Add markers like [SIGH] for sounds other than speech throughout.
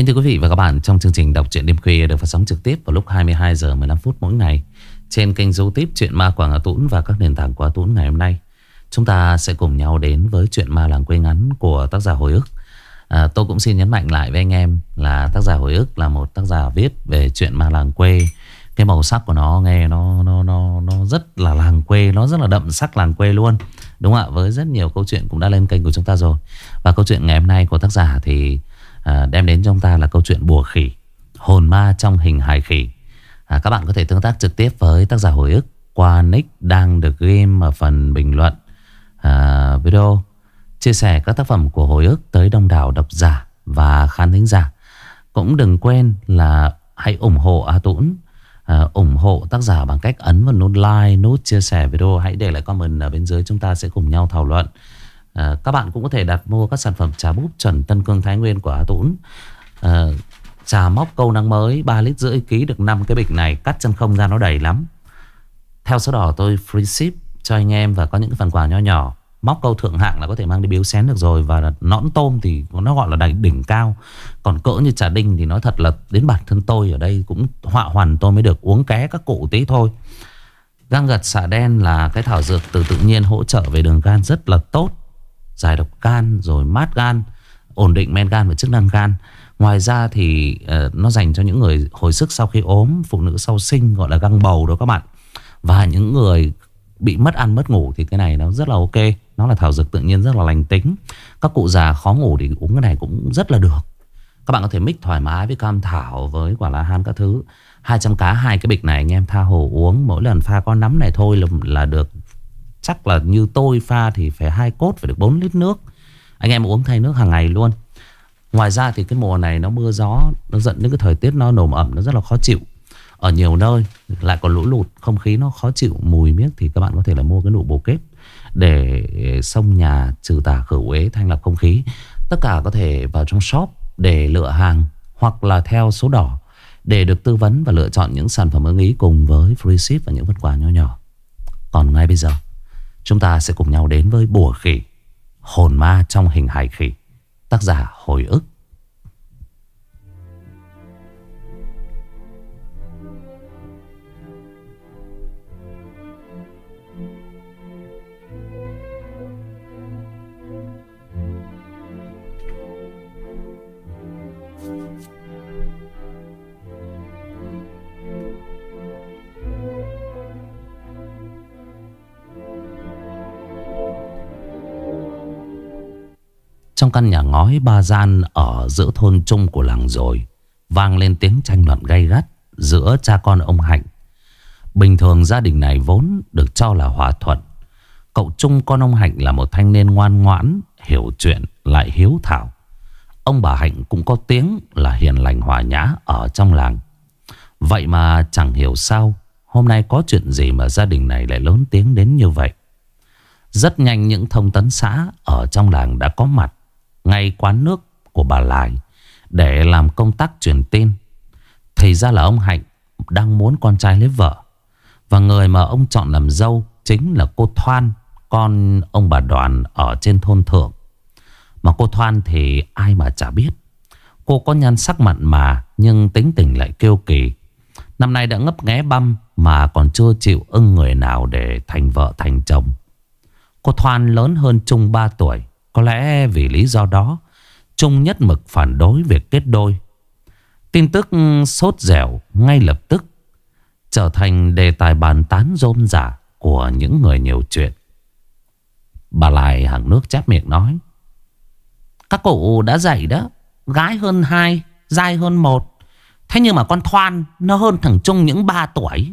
Kính thưa quý vị và các bạn, trong chương trình đọc truyện đêm khuya được phát sóng trực tiếp vào lúc 22 giờ 15 phút mỗi ngày trên kênh YouTube truyện ma Quảng Hà Tũng và các nền tảng của Hà Tũng ngày hôm nay. Chúng ta sẽ cùng nhau đến với truyện ma làng quê ngắn của tác giả Hồi ức. À, tôi cũng xin nhấn mạnh lại với anh em là tác giả Hồi ức là một tác giả viết về truyện ma làng quê. Cái màu sắc của nó nghe nó nó nó nó rất là làng quê, nó rất là đậm sắc làng quê luôn. Đúng không ạ? Với rất nhiều câu chuyện cũng đã lên kênh của chúng ta rồi. Và câu chuyện ngày hôm nay của tác giả thì à, đem đến cho chúng ta là câu chuyện bùa khỉ hồn ma trong hình hài khỉ. À, các bạn có thể tương tác trực tiếp với tác giả hồi ức qua nick đang được game ở phần bình luận. À, video chia sẻ các tác phẩm của hồi ức tới đông đảo độc giả và khán thính giả. Cũng đừng quên là hãy ủng hộ A Tũng à, ủng hộ tác giả bằng cách ấn vào nút like nút chia sẻ video. Hãy để lại comment ở bên dưới chúng ta sẽ cùng nhau thảo luận. À, các bạn cũng có thể đặt mua các sản phẩm trà búp chuẩn Tân Cương Thái Nguyên của A Tũng. À, trà móc câu năng mới 3 lít rưỡi ký được 5 cái bịch này cắt chân không ra nó đầy lắm. Theo số đỏ tôi free ship cho anh em và có những phần quà nho nhỏ. Móc câu thượng hạng là có thể mang đi biếu xén được rồi Và nõn tôm thì nó gọi là đỉnh cao Còn cỡ như trà đinh thì nói thật là Đến bản thân tôi ở đây cũng họa hoàn tôi mới được uống ké các cụ tí thôi Găng gật xạ đen là cái thảo dược từ tự nhiên hỗ trợ về đường gan rất là tốt giải độc gan rồi mát gan, ổn định men gan và chức năng gan. Ngoài ra thì uh, nó dành cho những người hồi sức sau khi ốm, phụ nữ sau sinh gọi là găng bầu đó các bạn. Và những người bị mất ăn mất ngủ thì cái này nó rất là ok. Nó là thảo dược tự nhiên rất là lành tính. Các cụ già khó ngủ thì uống cái này cũng rất là được. Các bạn có thể mix thoải mái với cam thảo với quả lá han các thứ. 200 cá hai cái bịch này anh em tha hồ uống mỗi lần pha con nắm này thôi là, là được Chắc là như tôi pha thì phải hai cốt, phải được 4 lít nước. Anh em uống thay nước hàng ngày luôn. Ngoài ra thì cái mùa này nó mưa gió, Nó dẫn đến cái thời tiết nó nồm ẩm, Nó rất là khó chịu. Ở nhiều nơi lại còn lũ lụt, Không khí nó khó chịu, mùi miếc Thì các bạn có thể là mua cái nụ bồ kết Để xông nhà, trừ tà, khử uế, Thanh lọc không khí. Tất cả có thể vào trong shop để lựa hàng Hoặc là theo số đỏ Để được tư vấn và lựa chọn những sản phẩm ưng ý Cùng với free ship và những vật quà nho nhỏ. Còn ngay bây giờ. Chúng ta sẽ cùng nhau đến với bùa khỉ, Hồn ma trong hình hài khỉ. Tác giả hồi ức. Trong căn nhà ngói ba gian ở giữa thôn trung của làng rồi, Vang lên tiếng tranh luận gay gắt giữa cha con ông Hạnh. Bình thường gia đình này vốn được cho là hòa thuận. Cậu Trung con ông Hạnh là một thanh niên ngoan ngoãn, Hiểu chuyện, lại hiếu thảo. Ông bà Hạnh cũng có tiếng là hiền lành hòa nhã ở trong làng. Vậy mà chẳng hiểu sao, Hôm nay có chuyện gì mà gia đình này lại lớn tiếng đến như vậy? Rất nhanh những thông tấn xã ở trong làng đã có mặt ngay quán nước của bà Lại để làm công tác truyền tin. Thì ra là ông Hạnh đang muốn con trai lấy vợ. Và người mà ông chọn làm dâu chính là cô Thoan, con ông bà Đoàn ở trên thôn thượng. Mà cô Thoan thì ai mà chả biết. Cô có nhan sắc mặn mà nhưng tính tình lại kêu kỳ. Năm nay đã ngấp nghé băm mà còn chưa chịu ưng người nào để thành vợ thành chồng. Cô Thoan lớn hơn Trung 3 tuổi. Có lẽ vì lý do đó, Trung nhất mực phản đối việc kết đôi. Tin tức sốt dẻo ngay lập tức Trở thành đề tài bàn tán rôm rả Của những người nhiều chuyện. Bà lại hàng nước chép miệng nói, Các cụ đã dạy đó, Gái hơn hai, Dai hơn một. Thế nhưng mà con Thoan, Nó hơn thằng Trung những ba tuổi.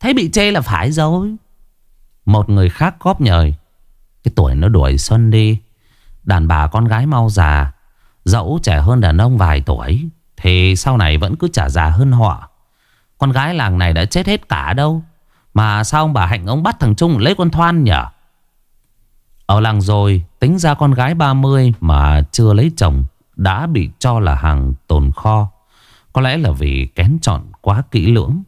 Thế bị chê là phải rồi. Một người khác góp nhời, Cái tuổi nó đuổi Xuân đi Đàn bà con gái mau già, Dẫu trẻ hơn đàn ông vài tuổi, Thì sau này vẫn cứ trả già hơn họ. Con gái làng này đã chết hết cả đâu, Mà sao ông bà Hạnh ông bắt thằng Trung lấy con Thoan nhỉ Ở làng rồi, Tính ra con gái 30 mà chưa lấy chồng Đã bị cho là hàng tồn kho. Có lẽ là vì kén chọn quá kỹ lưỡng,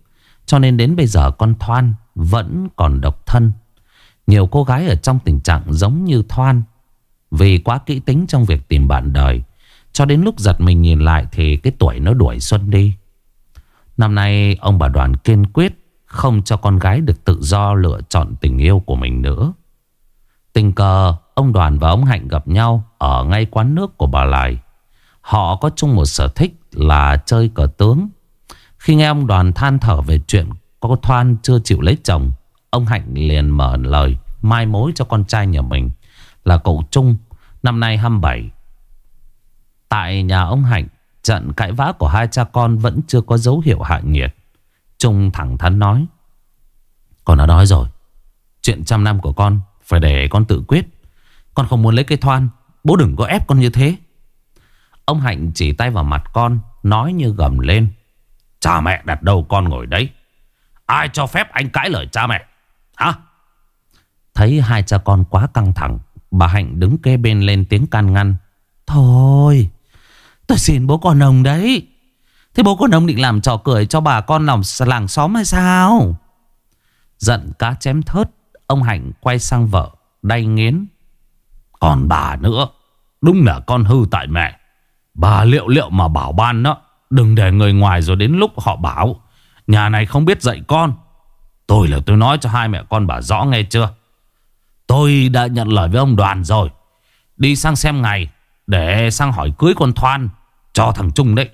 Cho nên đến bây giờ con Thoan Vẫn còn độc thân. Nhiều cô gái ở trong tình trạng giống như Thoan vì quá kỹ tính trong việc tìm bạn đời, Cho đến lúc giật mình nhìn lại Thì cái tuổi nó đuổi Xuân đi. Năm nay, ông bà đoàn kiên quyết Không cho con gái được tự do lựa chọn tình yêu của mình nữa. Tình cờ, Ông đoàn và ông Hạnh gặp nhau Ở ngay quán nước của bà Lại Họ có chung một sở thích là chơi cờ tướng. Khi nghe ông đoàn than thở về chuyện Có Thoan chưa chịu lấy chồng, Ông Hạnh liền mở lời Mai mối cho con trai nhà mình. Là cậu Trung, Năm nay 27 Tại nhà ông Hạnh, Trận cãi vã của hai cha con Vẫn chưa có dấu hiệu hạ nhiệt. Trung thẳng thắn nói, Con đã nói rồi. Chuyện trăm năm của con Phải để con tự quyết. Con không muốn lấy cây thoan, Bố đừng có ép con như thế. Ông Hạnh chỉ tay vào mặt con, Nói như gầm lên, Cha mẹ đặt đầu con ngồi đấy? Ai cho phép anh cãi lời cha mẹ? Hả? Thấy hai cha con quá căng thẳng Bà Hạnh đứng kê bên lên tiếng can ngăn. Thôi, Tôi xin bố con ông đấy. Thế bố con ông định làm trò cười cho bà con lòng làng xóm hay sao? Giận cá chém thớt, Ông Hạnh quay sang vợ, Đay nghiến. Còn bà nữa, Đúng là con hư tại mẹ. Bà liệu liệu mà bảo ban đó, Đừng để người ngoài rồi đến lúc họ bảo. Nhà này không biết dạy con. Tôi là tôi nói cho hai mẹ con bà rõ nghe chưa? Tôi đã nhận lời với ông đoàn rồi. Đi sang xem ngày Để sang hỏi cưới con Thoan Cho thằng Trung đấy.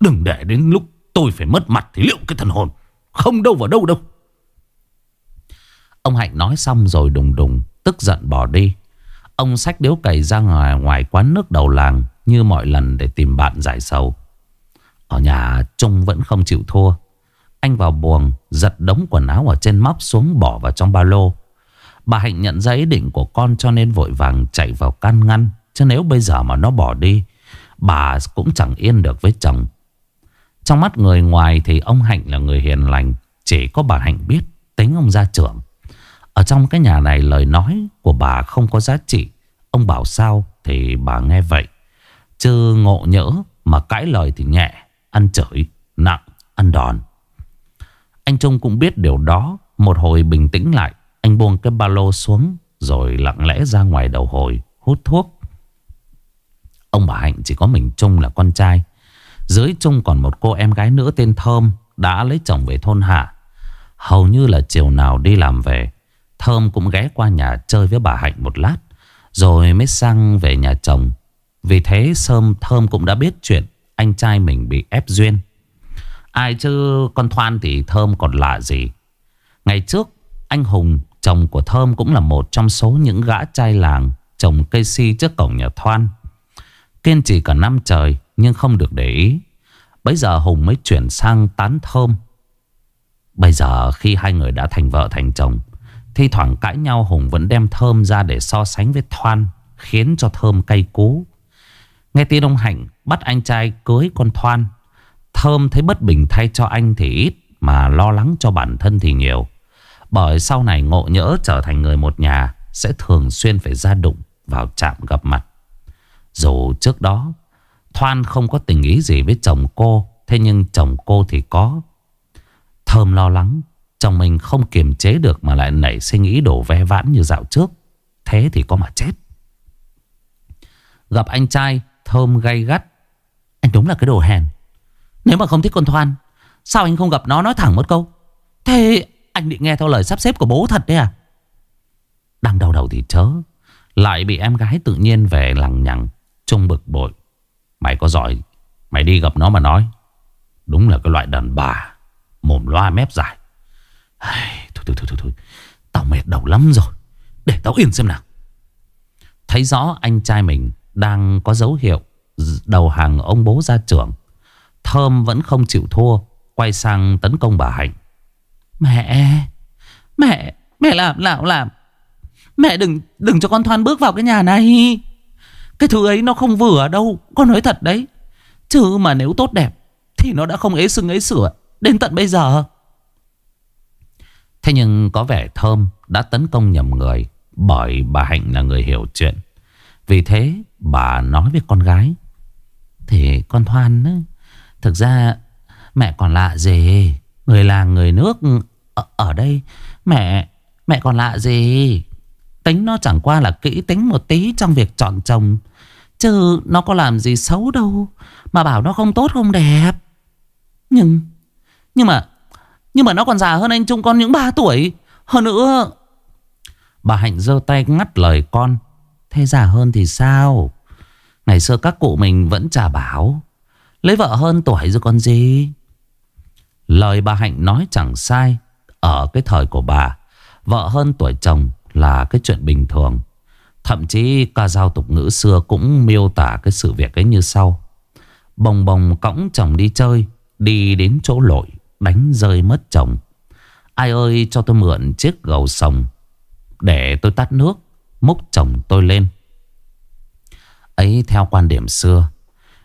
Đừng để đến lúc tôi phải mất mặt Thì liệu cái thần hồn? Không đâu vào đâu đâu. Ông Hạnh nói xong rồi đùng đùng Tức giận bỏ đi. Ông xách điếu cày ra ngoài, ngoài quán nước đầu làng Như mọi lần để tìm bạn giải sầu. Ở nhà Trung vẫn không chịu thua. Anh vào buồng Giật đống quần áo ở trên móc xuống Bỏ vào trong ba lô. Bà Hạnh nhận ra ý định của con cho nên vội vàng chạy vào can ngăn. Chứ nếu bây giờ mà nó bỏ đi Bà cũng chẳng yên được với chồng. Trong mắt người ngoài thì ông Hạnh là người hiền lành Chỉ có bà Hạnh biết tính ông gia trưởng. Ở trong cái nhà này lời nói của bà không có giá trị. Ông bảo sao thì bà nghe vậy. Chứ ngộ nhỡ mà cãi lời thì nhẹ Ăn chửi, nặng, ăn đòn. Anh Trung cũng biết điều đó Một hồi bình tĩnh lại. Anh buông cái ba lô xuống, Rồi lặng lẽ ra ngoài đầu hồi, Hút thuốc. Ông bà Hạnh chỉ có mình Trung là con trai. Dưới Trung còn một cô em gái nữa tên Thơm Đã lấy chồng về thôn Hạ. Hầu như là chiều nào đi làm về, Thơm cũng ghé qua nhà chơi với bà Hạnh một lát, Rồi mới sang về nhà chồng. Vì thế Sơm, Thơm cũng đã biết chuyện Anh trai mình bị ép duyên. Ai chứ, con Thoan thì Thơm còn lạ gì. Ngày trước, Anh Hùng chồng của Thơm cũng là một trong số những gã trai làng Trồng cây si trước cổng nhà Thoan. Kiên trì cả năm trời, Nhưng không được để ý. Bây giờ Hùng mới chuyển sang tán thơm. Bây giờ khi hai người đã thành vợ thành chồng, Thi thoảng cãi nhau Hùng vẫn đem thơm ra để so sánh với Thoan, Khiến cho thơm cay cú. Nghe tin ông Hạnh bắt anh trai cưới con Thoan, Thơm thấy bất bình thay cho anh thì ít Mà lo lắng cho bản thân thì nhiều. Bởi sau này ngộ nhỡ trở thành người một nhà, Sẽ thường xuyên phải ra đụng vào chạm gặp mặt. Dù trước đó, Thoan không có tình ý gì với chồng cô, Thế nhưng chồng cô thì có. Thơm lo lắng, Chồng mình không kiềm chế được Mà lại nảy sinh ý đồ ve vãn như dạo trước. Thế thì có mà chết. Gặp anh trai, Thơm gay gắt. Anh đúng là cái đồ hèn. Nếu mà không thích con Thoan, Sao anh không gặp nó nói thẳng một câu? Thế anh định nghe theo lời sắp xếp của bố thật đấy à? Đang đau đầu thì chớ. Lại bị em gái tự nhiên về lằng nhằng Trung bực bội. Mày có giỏi Mày đi gặp nó mà nói. Đúng là cái loại đàn bà Mồm loa mép dài. Thôi thôi thôi thôi, thôi. Tao mệt đầu lắm rồi. Để tao yên xem nào. Thấy rõ anh trai mình Đang có dấu hiệu Đầu hàng ông bố ra trưởng Thơm vẫn không chịu thua Quay sang tấn công bà Hạnh. Mẹ Mẹ Mẹ làm làm làm. Mẹ đừng đừng cho con Thoan bước vào cái nhà này. Cái thứ ấy nó không vừa đâu, Con nói thật đấy. Chứ mà nếu tốt đẹp, Thì nó đã không ế sưng ế sửa Đến tận bây giờ. Thế nhưng có vẻ Thơm đã tấn công nhầm người Bởi bà Hạnh là người hiểu chuyện. Vì thế, bà nói với con gái, Thì con Thoan Thực ra mẹ còn lạ gì? Người làng người nước ở, ở đây Mẹ Mẹ còn lạ gì? Tính nó chẳng qua là kỹ tính một tí trong việc chọn chồng. Chứ nó có làm gì xấu đâu Mà bảo nó không tốt không đẹp. Nhưng Nhưng mà Nhưng mà nó còn già hơn anh Trung con những 3 tuổi. Hơn nữa Bà Hạnh giơ tay ngắt lời con. Thế già hơn thì sao? Ngày xưa các cụ mình vẫn trả bảo. Lấy vợ hơn tuổi rồi còn gì? Lời bà Hạnh nói chẳng sai. Ở cái thời của bà. Vợ hơn tuổi chồng là cái chuyện bình thường. Thậm chí ca giao tục ngữ xưa cũng miêu tả cái sự việc ấy như sau. Bồng bồng cõng chồng đi chơi, Đi đến chỗ lội, Đánh rơi mất chồng. Ai ơi, cho tôi mượn chiếc gầu sồng Để tôi tắt nước, Múc chồng tôi lên. Ấy, theo quan điểm xưa,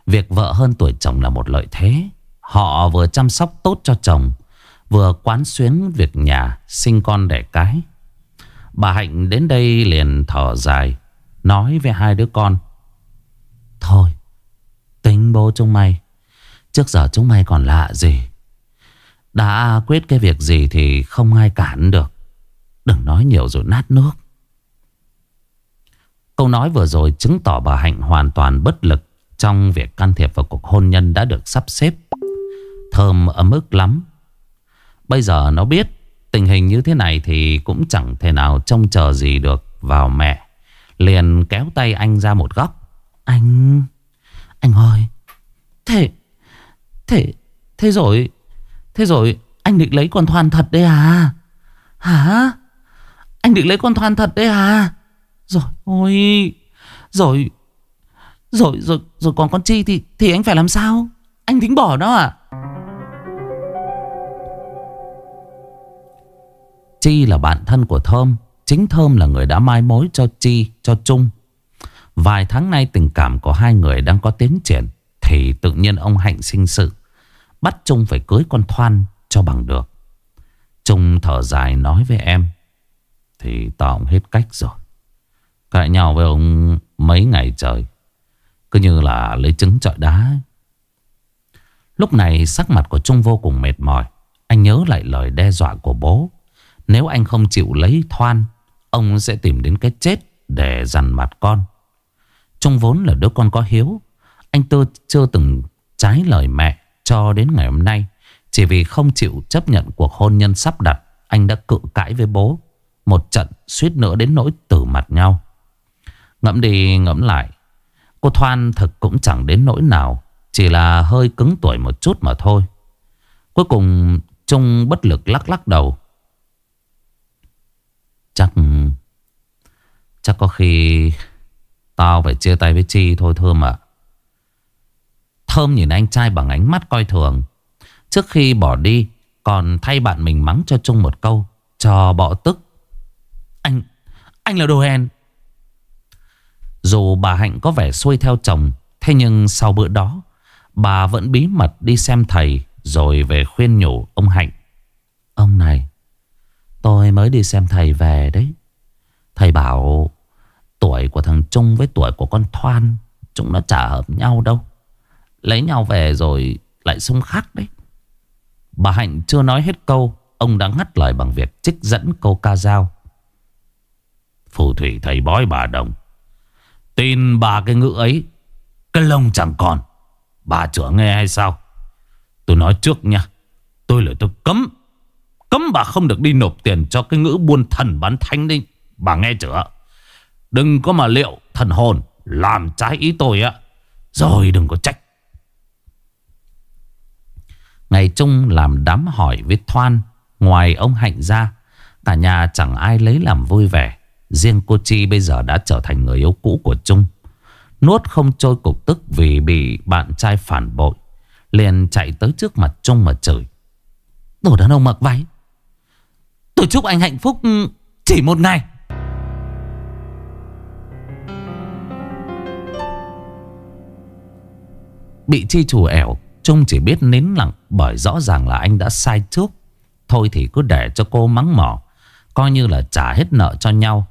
Việc vợ hơn tuổi chồng là một lợi thế. Họ vừa chăm sóc tốt cho chồng Vừa quán xuyến việc nhà Sinh con đẻ cái. Bà Hạnh đến đây liền thở dài, Nói với hai đứa con, Thôi, Tính bố chúng mày, Trước giờ chúng mày còn lạ gì? Đã quyết cái việc gì thì không ai cản được. Đừng nói nhiều rồi nát nước. Câu nói vừa rồi chứng tỏ bà Hạnh hoàn toàn bất lực Trong việc can thiệp vào cuộc hôn nhân đã được sắp xếp. Thơm ấm ức lắm. Bây giờ nó biết Tình hình như thế này thì cũng chẳng thể nào trông chờ gì được vào mẹ. Liền kéo tay anh ra một góc. Anh... Anh ơi, Thế... Thế... Thế rồi... Thế rồi anh định lấy con Thoan thật đấy à? Hả? Anh định lấy con Thoan thật đấy à? Rồi ôi, Rồi Rồi rồi rồi còn con Chi thì thì anh phải làm sao? Anh tính bỏ nó à? Chi là bạn thân của Thơm Chính Thơm là người đã mai mối cho Chi, cho Trung. Vài tháng nay tình cảm của hai người đang có tiến triển Thì tự nhiên ông Hạnh sinh sự Bắt Trung phải cưới con Thoan cho bằng được. Trung thở dài nói với em Thì tao cũng hết cách rồi. Cãi nhau với ông mấy ngày trời Cứ như là lấy trứng trọi đá. Lúc này sắc mặt của Trung vô cùng mệt mỏi Anh nhớ lại lời đe dọa của bố nếu anh không chịu lấy Thoan, Ông sẽ tìm đến cái chết Để dằn mặt con. Trung vốn là đứa con có hiếu, Anh tư chưa từng trái lời mẹ Cho đến ngày hôm nay. Chỉ vì không chịu chấp nhận cuộc hôn nhân sắp đặt, Anh đã cự cãi với bố, Một trận suýt nữa đến nỗi tử mặt nhau. Ngẫm đi ngẫm lại, Cô Thoan thực cũng chẳng đến nỗi nào, Chỉ là hơi cứng tuổi một chút mà thôi. Cuối cùng, Trung bất lực lắc lắc đầu. Chắc Chắc có khi Tao phải chia tay với Chi thôi, Thơm ạ. Thơm nhìn anh trai bằng ánh mắt coi thường. Trước khi bỏ đi, Còn thay bạn mình mắng cho Trung một câu, Cho bọ tức. Anh Anh là đồ hèn. Dù bà Hạnh có vẻ xuôi theo chồng, Thế nhưng sau bữa đó, Bà vẫn bí mật đi xem thầy Rồi về khuyên nhủ ông Hạnh. Ông này Tôi mới đi xem thầy về đấy. Thầy bảo, Tuổi của thằng Trung với tuổi của con Thoan, Chúng nó chả hợp nhau đâu. Lấy nhau về rồi lại xung khắc đấy. Bà Hạnh chưa nói hết câu, Ông đã ngắt lời bằng việc trích dẫn câu ca dao. Phù thủy thầy bói bà đồng, Tin bà cái ngữ ấy, Cái lông chẳng còn. Bà chữa nghe hay sao? Tôi nói trước nha, Tôi lời tôi cấm. Cấm bà không được đi nộp tiền cho cái ngữ buôn thần bán thánh đi. Bà nghe chưa? Đừng có mà liệu thần hồn làm trái ý tôi á. Rồi đừng có trách. Ngày Trung làm đám hỏi với Thoan. Ngoài ông Hạnh ra. Cả nhà chẳng ai lấy làm vui vẻ. Riêng cô Chi bây giờ đã trở thành người yêu cũ của Trung. Nuốt không trôi cục tức vì bị bạn trai phản bội. Liền chạy tới trước mặt Trung mà chửi. Đồ đàn ông mặc váy Tôi chúc anh hạnh phúc ừ, chỉ một ngày. Bị chi chủ ẻo, Trung chỉ biết nín lặng Bởi rõ ràng là anh đã sai trước. Thôi thì cứ để cho cô mắng mỏ, Coi như là trả hết nợ cho nhau.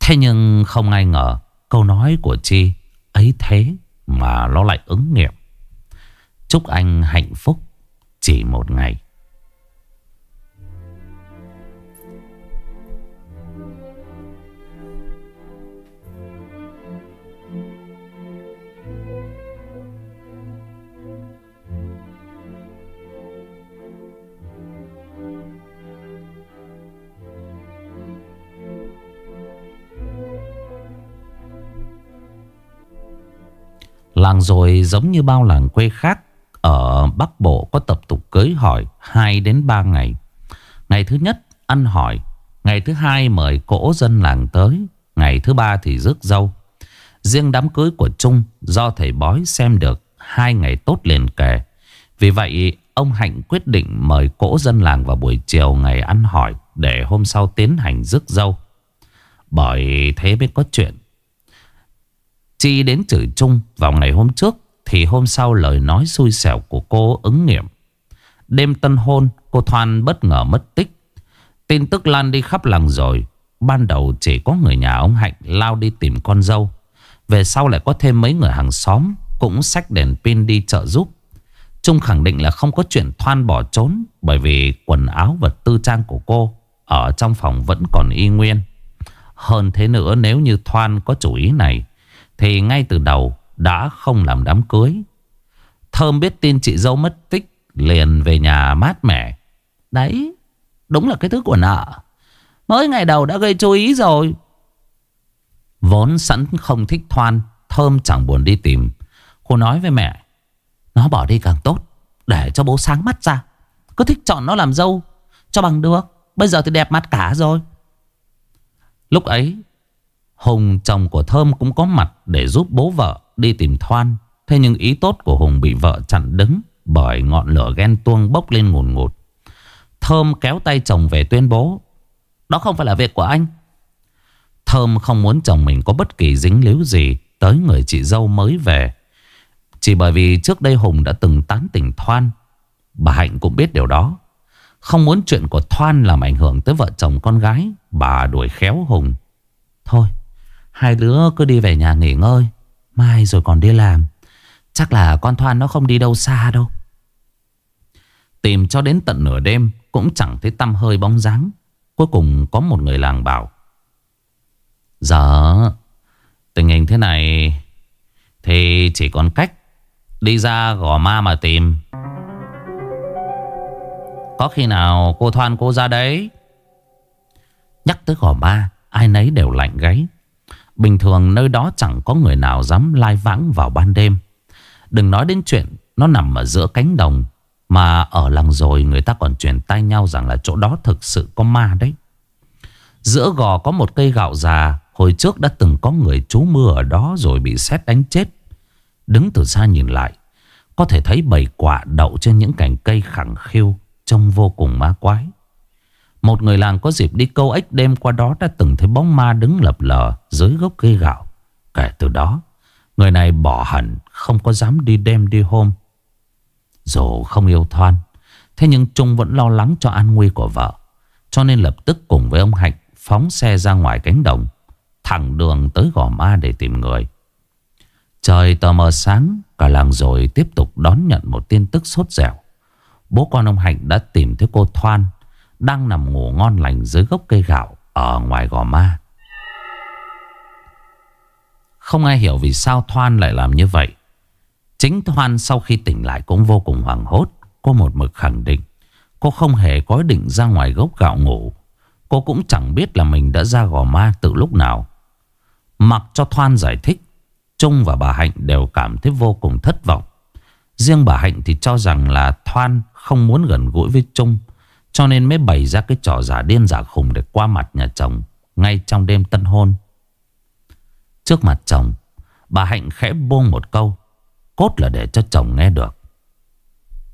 Thế nhưng không ai ngờ, Câu nói của Chi ấy thế mà nó lại ứng nghiệm. Chúc anh hạnh phúc, chỉ một ngày. Làng rồi giống như bao làng quê khác, Ở Bắc Bộ có tập tục cưới hỏi 2 đến 3 ngày. Ngày thứ nhất, ăn hỏi. Ngày thứ hai, mời cỗ dân làng tới. Ngày thứ ba thì rước dâu. Riêng đám cưới của Trung Do thầy bói xem được, hai ngày tốt liền kề. Vì vậy, ông Hạnh quyết định mời cỗ dân làng vào buổi chiều ngày ăn hỏi Để hôm sau tiến hành rước dâu. Bởi thế mới có chuyện. Chi đến chửi chung vào ngày hôm trước Thì hôm sau lời nói xui xẻo của cô ứng nghiệm. Đêm tân hôn, cô Thoan bất ngờ mất tích. Tin tức lan đi khắp làng rồi. Ban đầu chỉ có người nhà ông Hạnh lao đi tìm con dâu. Về sau lại có thêm mấy người hàng xóm Cũng xách đèn pin đi trợ giúp. Trung khẳng định là không có chuyện Thoan bỏ trốn Bởi vì quần áo vật tư trang của cô Ở trong phòng vẫn còn y nguyên. Hơn thế nữa, nếu như Thoan có chủ ý này thì ngay từ đầu đã không làm đám cưới. Thơm biết tin chị dâu mất tích Liền về nhà mát mẻ. Đấy, Đúng là cái thứ của nợ. Mới ngày đầu đã gây chú ý rồi. Vốn sẵn không thích Thoan, Thơm chẳng buồn đi tìm. Cô nói với mẹ, Nó bỏ đi càng tốt, Để cho bố sáng mắt ra. Cứ thích chọn nó làm dâu, Cho bằng được. Bây giờ thì đẹp mắt cả rồi. Lúc ấy Hùng chồng của Thơm cũng có mặt Để giúp bố vợ đi tìm Thoan. Thế nhưng ý tốt của Hùng bị vợ chặn đứng Bởi ngọn lửa ghen tuông bốc lên ngùn ngụt. Thơm kéo tay chồng về tuyên bố, Đó không phải là việc của anh. Thơm không muốn chồng mình có bất kỳ dính líu gì Tới người chị dâu mới về. Chỉ bởi vì trước đây Hùng đã từng tán tỉnh Thoan. Bà Hạnh cũng biết điều đó. Không muốn chuyện của Thoan làm ảnh hưởng tới vợ chồng con gái, Bà đuổi khéo Hùng. Thôi Hai đứa cứ đi về nhà nghỉ ngơi, Mai rồi còn đi làm. Chắc là con Thoan nó không đi đâu xa đâu. Tìm cho đến tận nửa đêm Cũng chẳng thấy tâm hơi bóng dáng. Cuối cùng có một người làng bảo Giờ Tình hình thế này, Thì chỉ còn cách Đi ra gò ma mà tìm. Có khi nào cô Thoan cô ra đấy? Nhắc tới gò ma, Ai nấy đều lạnh gáy. Bình thường nơi đó chẳng có người nào dám lai vãng vào ban đêm. Đừng nói đến chuyện Nó nằm ở giữa cánh đồng, Mà ở làng rồi người ta còn truyền tay nhau rằng là chỗ đó thực sự có ma đấy. Giữa gò có một cây gạo già, Hồi trước đã từng có người trú mưa ở đó rồi bị xét đánh chết. Đứng từ xa nhìn lại, Có thể thấy bầy quả đậu trên những cành cây khẳng khiu, Trông vô cùng ma quái. Một người làng có dịp đi câu ếch đêm qua đó Đã từng thấy bóng ma đứng lập lờ dưới gốc cây gạo. Kể từ đó, Người này bỏ hẳn, Không có dám đi đêm đi hôm. Dù không yêu Thoan, Thế nhưng Trung vẫn lo lắng cho an nguy của vợ. Cho nên lập tức cùng với ông Hạnh Phóng xe ra ngoài cánh đồng, Thẳng đường tới gò ma để tìm người. Trời tờ mờ sáng, Cả làng rồi tiếp tục đón nhận một tin tức sốt dẻo. Bố con ông Hạnh đã tìm thấy cô Thoan đang nằm ngủ ngon lành dưới gốc cây gạo Ở ngoài gò ma Không ai hiểu vì sao Thoan lại làm như vậy. Chính Thoan sau khi tỉnh lại cũng vô cùng hoảng hốt. Cô một mực khẳng định, Cô không hề có định ra ngoài gốc gạo ngủ. Cô cũng chẳng biết là mình đã ra gò ma từ lúc nào. Mặc cho Thoan giải thích, Trung và bà Hạnh đều cảm thấy vô cùng thất vọng. Riêng bà Hạnh thì cho rằng là Thoan không muốn gần gũi với Trung. Cho nên mới bày ra cái trò giả điên giả khùng để qua mặt nhà chồng, Ngay trong đêm tân hôn. Trước mặt chồng, Bà Hạnh khẽ buông một câu, Cốt là để cho chồng nghe được.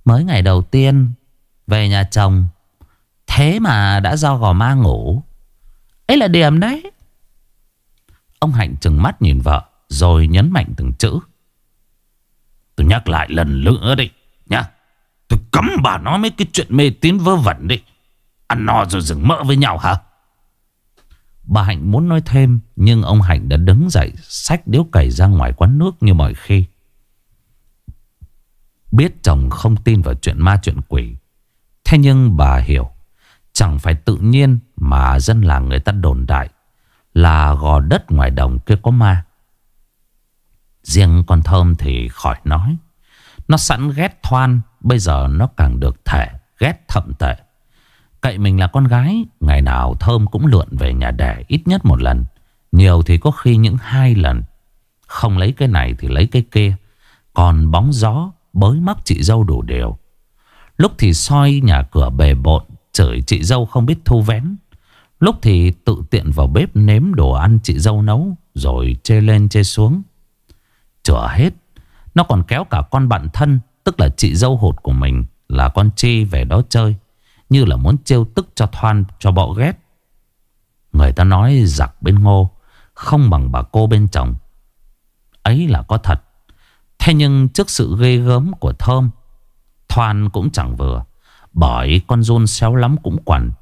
Mới ngày đầu tiên, Về nhà chồng, Thế mà đã do gò ma ngủ. Ấy là điểm đấy. Ông Hạnh trừng mắt nhìn vợ, Rồi nhấn mạnh từng chữ. Tôi nhắc lại lần nữa đi. Tôi cấm bà nói mấy cái chuyện mê tín vớ vẩn đi Ăn no rồi dừng mỡ với nhau hả Bà Hạnh muốn nói thêm Nhưng ông Hạnh đã đứng dậy Xách điếu cày ra ngoài quán nước như mọi khi Biết chồng không tin vào chuyện ma chuyện quỷ Thế nhưng bà hiểu Chẳng phải tự nhiên mà dân làng người ta đồn đại là gò đất ngoài đồng kia có ma. Riêng con Thơm thì khỏi nói. Nó sẵn ghét Thoan, bây giờ nó càng được thể, ghét thậm tệ. Cậy mình là con gái, ngày nào Thơm cũng lượn về nhà đẻ ít nhất một lần. Nhiều thì có khi những hai lần. Không lấy cái này thì lấy cái kia. Còn bóng gió bới móc chị dâu đủ đều Lúc thì soi nhà cửa bề bộn Chửi chị dâu không biết thu vén Lúc thì tự tiện vào bếp nếm đồ ăn chị dâu nấu Rồi chê lên chê xuống Chữa hết Nó còn kéo cả con bạn thân Tức là chị dâu hột của mình Là con Chi về đó chơi, Như là muốn trêu tức cho Thoan, cho bọ ghét. Người ta nói giặc bên ngô, Không bằng bà cô bên chồng. Ấy là có thật. Thế nhưng trước sự ghê gớm của Thơm, Thoan cũng chẳng vừa, Bởi con run xéo lắm cũng quằn.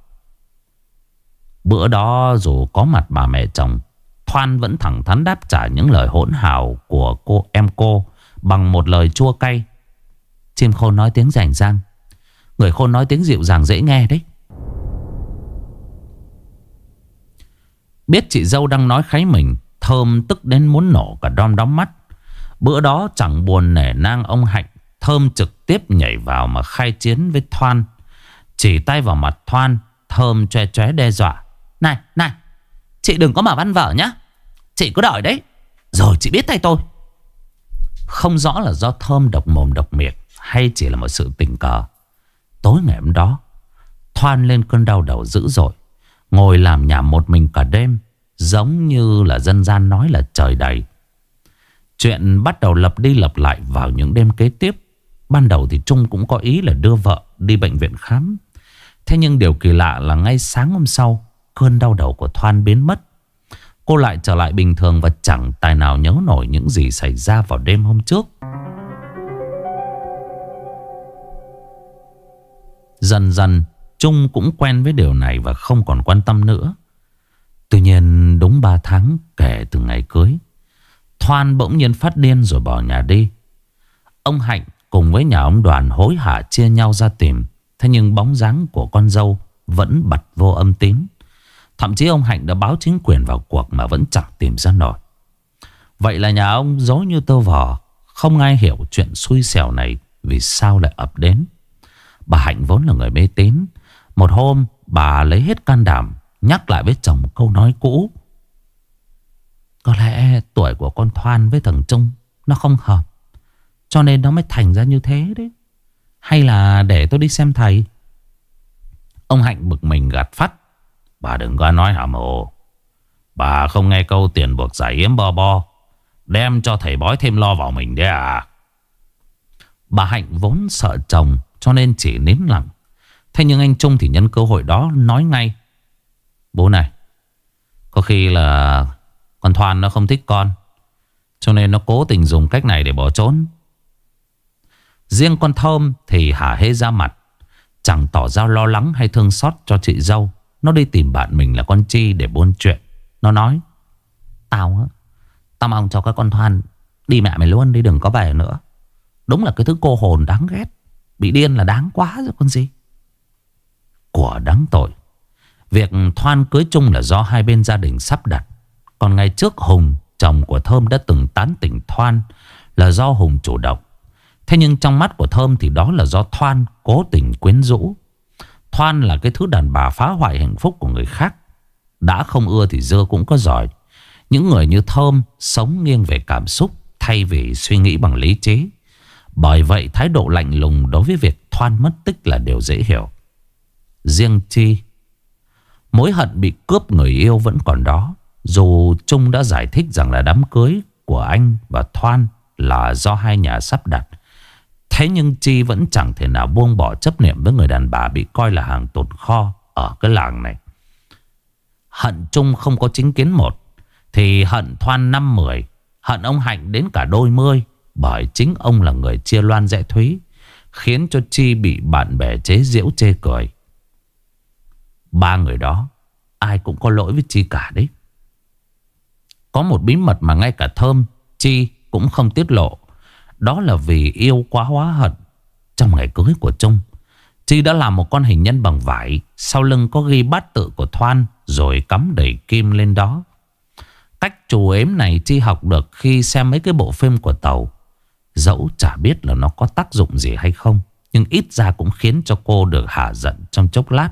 Bữa đó dù có mặt bà mẹ chồng, Thoan vẫn thẳng thắn đáp trả những lời hỗn hào của cô em cô Bằng một lời chua cay. Chim khôn nói tiếng rảnh rang. Người khôn nói tiếng dịu dàng dễ nghe đấy. Biết chị dâu đang nói kháy mình, Thơm tức đến muốn nổ cả đom đóm mắt. Bữa đó chẳng buồn nể nang ông Hạnh, Thơm trực tiếp nhảy vào mà khai chiến với Thoan. Chỉ tay vào mặt Thoan, Thơm che che đe dọa. Này này, Chị đừng có mà văn vở nhá. Chị cứ đòi đấy. Rồi chị biết tay tôi. Không rõ là do Thơm độc mồm độc miệng. Hay chỉ là một sự tình cờ? Tối ngày hôm đó, Thoan lên cơn đau đầu dữ dội, Ngồi làm nhà một mình cả đêm, Giống như là dân gian nói là trời đầy. Chuyện bắt đầu lập đi lập lại vào những đêm kế tiếp. Ban đầu thì Trung cũng có ý là đưa vợ đi bệnh viện khám. Thế nhưng điều kỳ lạ là ngay sáng hôm sau, Cơn đau đầu của Thoan biến mất. Cô lại trở lại bình thường và chẳng tài nào nhớ nổi những gì xảy ra vào đêm hôm trước. Dần dần, Trung cũng quen với điều này và không còn quan tâm nữa. Tuy nhiên, đúng 3 tháng kể từ ngày cưới, Thoan bỗng nhiên phát điên rồi bỏ nhà đi. Ông Hạnh cùng với nhà ông đoàn hối hả chia nhau ra tìm, Thế nhưng bóng dáng của con dâu vẫn bật vô âm tín. Thậm chí ông Hạnh đã báo chính quyền vào cuộc mà vẫn chẳng tìm ra nổi. Vậy là nhà ông dối như tơ vò, Không ai hiểu chuyện xui xẻo này vì sao lại ập đến. Bà Hạnh vốn là người mê tín. Một hôm, bà lấy hết can đảm, Nhắc lại với chồng câu nói cũ. Có lẽ tuổi của con Thoan với thằng Trung Nó không hợp, Cho nên nó mới thành ra như thế đấy. Hay là để tôi đi xem thầy. Ông Hạnh bực mình gạt phát. Bà đừng có nói hàm hồ. Bà không nghe câu tiền buộc giải yếm bo bo, Đem cho thầy bói thêm lo vào mình đấy à. Bà Hạnh vốn sợ chồng cho nên chỉ nín lặng Thế nhưng anh Trung thì nhân cơ hội đó nói ngay. Bố này, Có khi là Con Thoan nó không thích con, Cho nên nó cố tình dùng cách này để bỏ trốn. Riêng con Thơm thì hả hê ra mặt, Chẳng tỏ ra lo lắng hay thương xót cho chị dâu. Nó đi tìm bạn mình là con Chi để buôn chuyện. Nó nói, Tao á, Tao mong cho các con Thoan Đi mẹ mày luôn, đi đừng có về nữa. Đúng là cái thứ cô hồn đáng ghét. Bị điên là đáng quá rồi con gì. Của đáng tội. Việc Thoan cưới chung là do hai bên gia đình sắp đặt. Còn ngày trước Hùng, Chồng của Thơm đã từng tán tỉnh Thoan Là do Hùng chủ động. Thế nhưng trong mắt của Thơm thì đó là do Thoan cố tình quyến rũ. Thoan là cái thứ đàn bà phá hoại hạnh phúc của người khác. Đã không ưa thì dưa cũng có giỏi. Những người như Thơm sống nghiêng về cảm xúc Thay vì suy nghĩ bằng lý trí. Bởi vậy, thái độ lạnh lùng đối với việc Thoan mất tích là điều dễ hiểu. Riêng Chi, Mối hận bị cướp người yêu vẫn còn đó. Dù Trung đã giải thích rằng là đám cưới của anh và Thoan là do hai nhà sắp đặt, Thế nhưng Chi vẫn chẳng thể nào buông bỏ chấp niệm với người đàn bà bị coi là hàng tồn kho ở cái làng này. Hận Trung không có chính kiến một, Thì hận Thoan năm mười, Hận ông Hạnh đến cả đôi mươi. Bởi chính ông là người chia loan rẽ thúy, Khiến cho Chi bị bạn bè chế giễu chê cười. Ba người đó, Ai cũng có lỗi với Chi cả đấy. Có một bí mật mà ngay cả Thơm, Chi cũng không tiết lộ. Đó là vì yêu quá hóa hận. Trong ngày cưới của Trung, Chi đã làm một con hình nhân bằng vải, Sau lưng có ghi bát tự của Thoan Rồi cắm đầy kim lên đó. Cách trù ếm này Chi học được khi xem mấy cái bộ phim của Tàu. Dẫu chả biết là nó có tác dụng gì hay không Nhưng ít ra cũng khiến cho cô được hạ giận trong chốc lát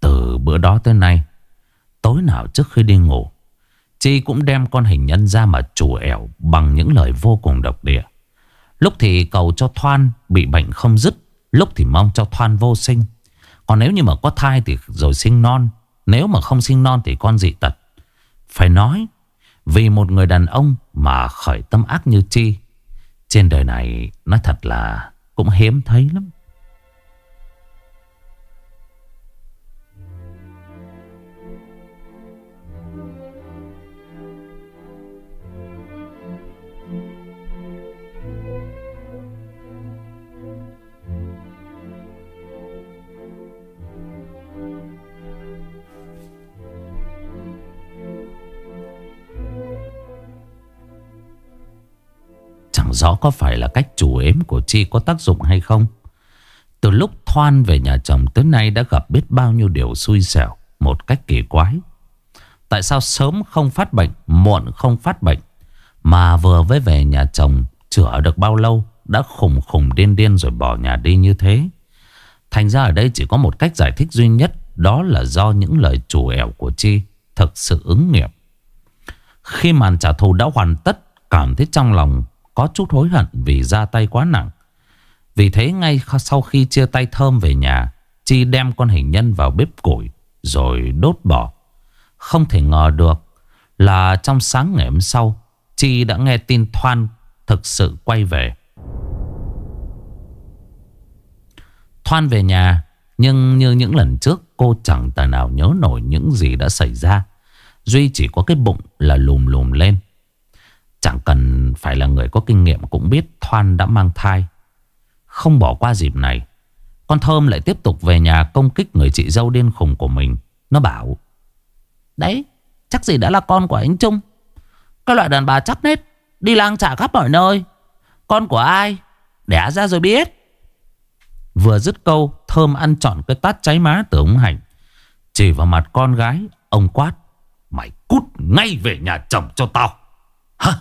Từ bữa đó tới nay Tối nào trước khi đi ngủ Chi cũng đem con hình nhân ra mà chủ ẻo bằng những lời vô cùng độc địa. Lúc thì cầu cho Thoan bị bệnh không dứt, lúc thì mong cho Thoan vô sinh. Còn nếu như mà có thai thì rồi sinh non, nếu mà không sinh non thì con dị tật. Phải nói, vì một người đàn ông mà khởi tâm ác như Chi, trên đời này nói thật là cũng hiếm thấy lắm. Chẳng rõ có phải là cách chủ ếm của Chi có tác dụng hay không. Từ lúc Thoan về nhà chồng tới nay đã gặp biết bao nhiêu điều xui xẻo, Một cách kỳ quái. Tại sao sớm không phát bệnh, Muộn không phát bệnh, Mà vừa với về nhà chồng Chữa được bao lâu, Đã khùng khùng điên điên rồi bỏ nhà đi như thế? Thành ra ở đây chỉ có một cách giải thích duy nhất, Đó là do những lời chủ ẻo của Chi Thực sự ứng nghiệm. Khi màn trả thù đã hoàn tất, Cảm thấy trong lòng có chút hối hận vì ra tay quá nặng. Vì thế ngay sau khi chia tay Thơm về nhà, Chi đem con hình nhân vào bếp củi rồi đốt bỏ. Không thể ngờ được là trong sáng ngày hôm sau, Chi đã nghe tin Thoan thực sự quay về. Thoan về nhà, nhưng như những lần trước cô chẳng tài nào nhớ nổi những gì đã xảy ra. Duy chỉ có cái bụng là lùm lùm lên. Chẳng cần phải là người có kinh nghiệm cũng biết Thoan đã mang thai. Không bỏ qua dịp này, con Thơm lại tiếp tục về nhà công kích người chị dâu điên khùng của mình. Nó bảo, đấy, chắc gì đã là con của anh Trung. Cái loại đàn bà chắc nết, đi lang trả khắp mọi nơi. Con của ai? Đẻ ra rồi biết. Vừa dứt câu, Thơm ăn trọn cái tát cháy má từ ông Hạnh. Chỉ vào mặt con gái, ông quát. Mày cút ngay về nhà chồng cho tao. Hả?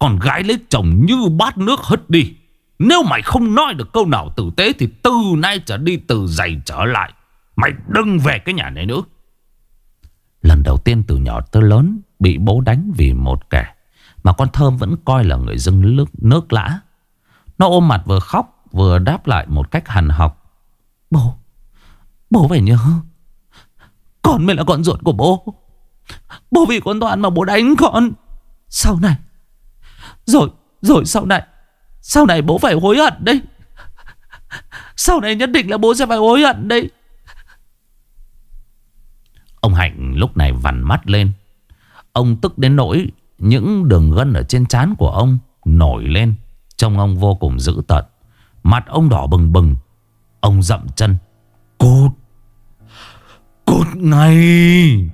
Con gái lấy chồng như bát nước hất đi. Nếu mày không nói được câu nào tử tế thì từ nay trở đi từ giày trở lại. Mày đừng về cái nhà này nữa. Lần đầu tiên từ nhỏ tới lớn bị bố đánh vì một kẻ. Mà con Thơm vẫn coi là người dưng nước, nước lã. Nó ôm mặt vừa khóc vừa đáp lại một cách hằn học. Bố, bố phải nhớ. Con mới là con ruột của bố. Bố vì con Toàn mà bố đánh con. Sau này rồi Rồi sau này Sau này bố phải hối hận đấy. Sau này nhất định là bố sẽ phải hối hận đấy. Ông Hạnh lúc này vằn mắt lên. Ông tức đến nỗi Những đường gân ở trên trán của ông Nổi lên, Trông ông vô cùng dữ tợn. Mặt ông đỏ bừng bừng, Ông dậm chân. Cút! Cút ngay!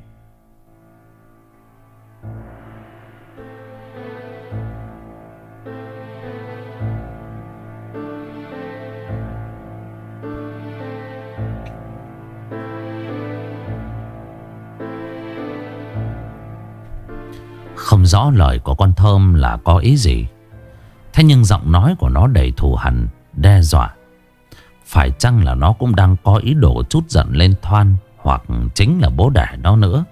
Rõ lời của con Thơm là có ý gì? Thế nhưng giọng nói của nó đầy thù hằn, Đe dọa. Phải chăng là nó cũng đang có ý đồ chút giận lên Thoan Hoặc chính là bố đẻ nó nữa?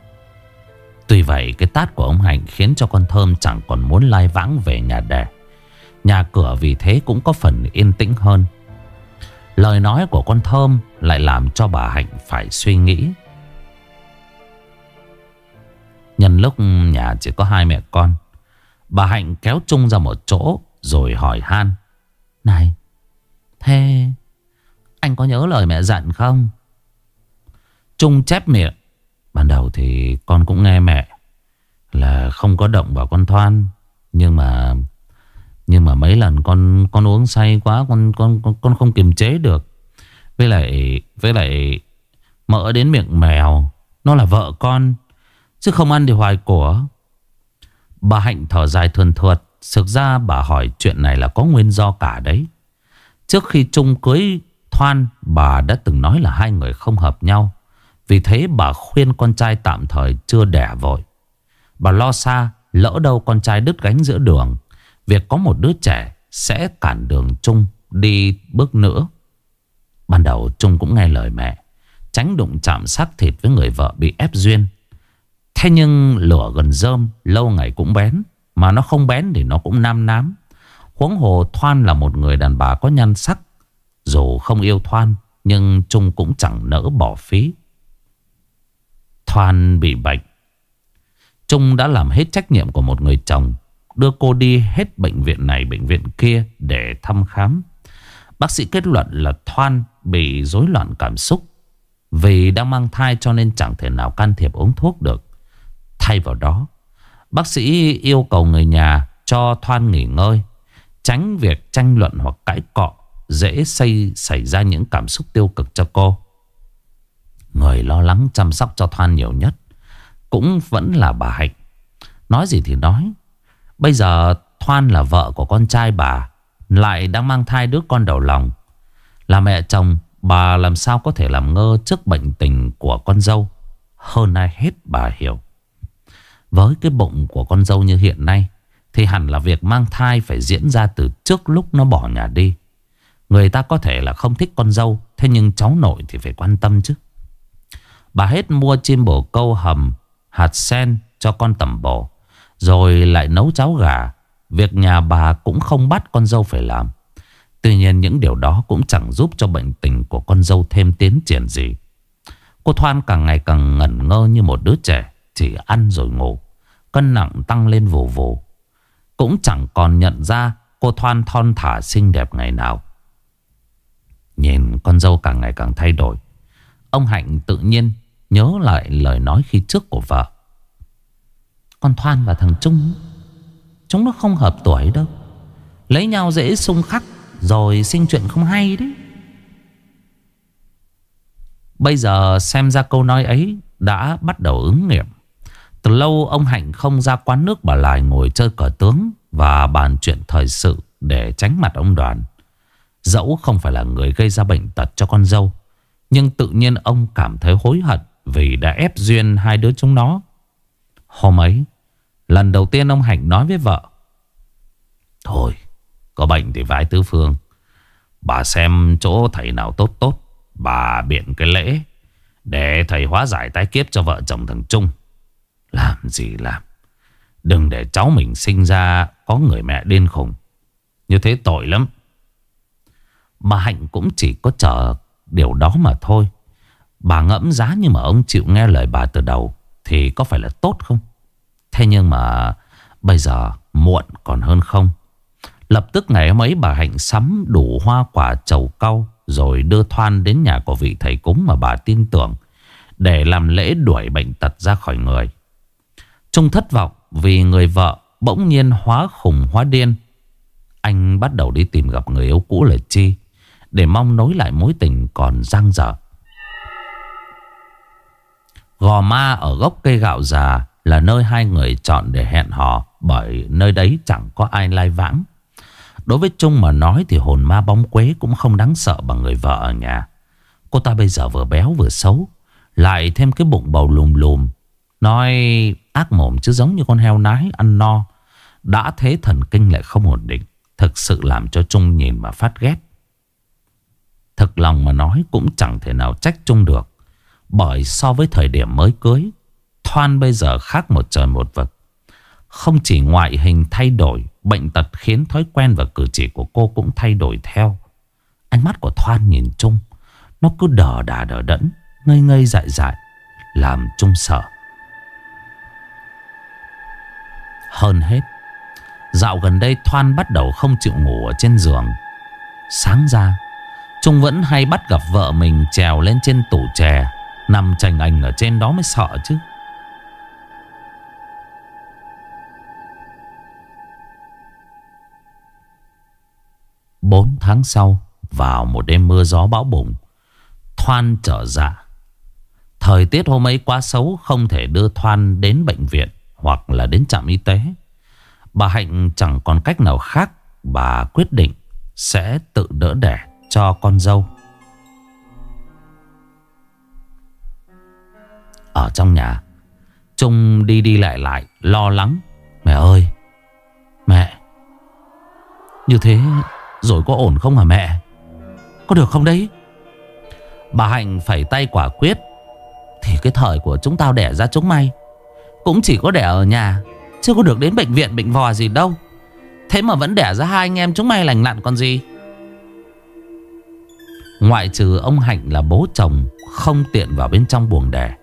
Tuy vậy, cái tát của ông Hạnh Khiến cho con Thơm chẳng còn muốn lai vãng về nhà đẻ. Nhà cửa vì thế cũng có phần yên tĩnh hơn. Lời nói của con Thơm lại làm cho bà Hạnh phải suy nghĩ. Nhân lúc nhà chỉ có hai mẹ con Bà Hạnh kéo Trung ra một chỗ Rồi hỏi Han. Này Thế Anh có nhớ lời mẹ dặn không? Trung chép miệng. Ban đầu thì con cũng nghe mẹ Là không có động vào con Thoan Nhưng mà Nhưng mà mấy lần con con uống say quá Con con con, con không kiềm chế được. Với lại Với lại Mỡ đến miệng mèo. Nó là vợ con. Chứ không ăn thì hoài của. Bà Hạnh thở dài thuần thuật Thực ra bà hỏi chuyện này là có nguyên do cả đấy. Trước khi Trung cưới Thoan, Bà đã từng nói là hai người không hợp nhau. Vì thế bà khuyên con trai tạm thời chưa đẻ vội. Bà lo xa, Lỡ đâu con trai đứt gánh giữa đường, Việc có một đứa trẻ Sẽ cản đường Trung đi bước nữa. Ban đầu Trung cũng nghe lời mẹ, Tránh đụng chạm xác thịt với người vợ bị ép duyên. Thế nhưng lửa gần rơm, lâu ngày cũng bén. Mà nó không bén thì nó cũng nam nám. Huống hồ Thoan là một người đàn bà có nhan sắc. Dù không yêu Thoan, nhưng Trung cũng chẳng nỡ bỏ phí. Thoan bị bệnh. Trung đã làm hết trách nhiệm của một người chồng. Đưa cô đi hết bệnh viện này, bệnh viện kia để thăm khám. Bác sĩ kết luận là Thoan bị rối loạn cảm xúc. Vì đang mang thai cho nên chẳng thể nào can thiệp uống thuốc được. Thay vào đó, bác sĩ yêu cầu người nhà cho Thoan nghỉ ngơi. Tránh việc tranh luận hoặc cãi cọ dễ xây xảy ra những cảm xúc tiêu cực cho cô. Người lo lắng chăm sóc cho Thoan nhiều nhất cũng vẫn là bà Hạnh. Nói gì thì nói, bây giờ Thoan là vợ của con trai bà, lại đang mang thai đứa con đầu lòng. Là mẹ chồng, bà làm sao có thể làm ngơ trước bệnh tình của con dâu. Hơn ai hết bà hiểu. Với cái bụng của con dâu như hiện nay, thì hẳn là việc mang thai phải diễn ra từ trước lúc nó bỏ nhà đi. Người ta có thể là không thích con dâu Thế nhưng cháu nội thì phải quan tâm chứ. Bà hết mua chim bổ câu hầm Hạt sen cho con tẩm bổ Rồi lại nấu cháo gà. Việc nhà bà cũng không bắt con dâu phải làm. Tuy nhiên những điều đó cũng chẳng giúp cho bệnh tình của con dâu thêm tiến triển gì. Cô Thoan càng ngày càng ngẩn ngơ như một đứa trẻ Chỉ ăn rồi ngủ. Cân nặng tăng lên vù vù. Cũng chẳng còn nhận ra cô Thoan thon thả xinh đẹp ngày nào. Nhìn con dâu càng ngày càng thay đổi, Ông Hạnh tự nhiên nhớ lại lời nói khi trước của vợ. Con Thoan và thằng Trung, Chúng nó không hợp tuổi đâu. Lấy nhau dễ xung khắc, Rồi sinh chuyện không hay đấy. Bây giờ xem ra câu nói ấy Đã bắt đầu ứng nghiệm. Từ lâu ông Hạnh không ra quán nước bà lại ngồi chơi cờ tướng Và bàn chuyện thời sự Để tránh mặt ông đoàn. Dẫu không phải là người gây ra bệnh tật cho con dâu, Nhưng tự nhiên ông cảm thấy hối hận Vì đã ép duyên hai đứa chúng nó. Hôm ấy, Lần đầu tiên ông Hạnh nói với vợ, Thôi, Có bệnh thì vái tứ phương. Bà xem chỗ thầy nào tốt tốt, Bà biện cái lễ Để thầy hóa giải tái kiếp cho vợ chồng thằng Trung. Làm gì làm Đừng để cháu mình sinh ra Có người mẹ điên khùng Như thế tội lắm Bà Hạnh cũng chỉ có chờ điều đó mà thôi. Bà ngẫm giá nhưng mà ông chịu nghe lời bà từ đầu thì có phải là tốt không? Thế nhưng mà bây giờ muộn còn hơn không. Lập tức ngày hôm ấy bà Hạnh sắm đủ hoa quả trầu cau rồi đưa Thoan đến nhà của vị thầy cúng mà bà tin tưởng để làm lễ đuổi bệnh tật ra khỏi người. Trung thất vọng vì người vợ bỗng nhiên hóa khủng, hóa điên. Anh bắt đầu đi tìm gặp người yêu cũ là Chi. Để mong nối lại mối tình còn dang dở Gò ma ở gốc cây gạo già Là nơi hai người chọn để hẹn hò, Bởi nơi đấy chẳng có ai lai vãng Đối với Trung mà nói Thì hồn ma bóng quế cũng không đáng sợ Bằng người vợ ở nhà Cô ta bây giờ vừa béo vừa xấu, Lại thêm cái bụng bầu lùm lùm Nói ác mồm chứ giống như con heo nái ăn no Đã thế thần kinh lại không ổn định Thực sự làm cho Trung nhìn mà phát ghét Thực lòng mà nói cũng chẳng thể nào trách trung được. Bởi so với thời điểm mới cưới, Thoan bây giờ khác một trời một vực. Không chỉ ngoại hình thay đổi, bệnh tật khiến thói quen và cử chỉ của cô cũng thay đổi theo. Ánh mắt của Thoan nhìn trung nó cứ đờ đà đờ đẫn, ngây ngây dại dại, làm Trung sợ. Hơn hết, dạo gần đây Thoan bắt đầu không chịu ngủ ở trên giường. Sáng ra, Trung vẫn hay bắt gặp vợ mình trèo lên trên tủ chè Nằm chành ảnh ở trên đó mới sợ chứ. Bốn tháng sau Vào một đêm mưa gió bão bùng Thoan trở dạ. Thời tiết hôm ấy quá xấu Không thể đưa Thoan đến bệnh viện. Hoặc là đến trạm y tế. Bà Hạnh chẳng còn cách nào khác, Bà quyết định Sẽ tự đỡ đẻ cho con dâu. Ở trong nhà, Trung đi đi lại lại, Lo lắng. Mẹ ơi, Mẹ, Như thế rồi có ổn không hả mẹ? Có được không đấy? Bà Hạnh phải tay quả quyết. Thì cái thời của chúng tao đẻ ra chúng mày cũng chỉ có đẻ ở nhà, Chưa có được đến bệnh viện, bệnh vò gì đâu. Thế mà vẫn đẻ ra hai anh em chúng mày lành lặn còn gì. Ngoại trừ ông Hạnh là bố chồng Không tiện vào bên trong buồng đẻ.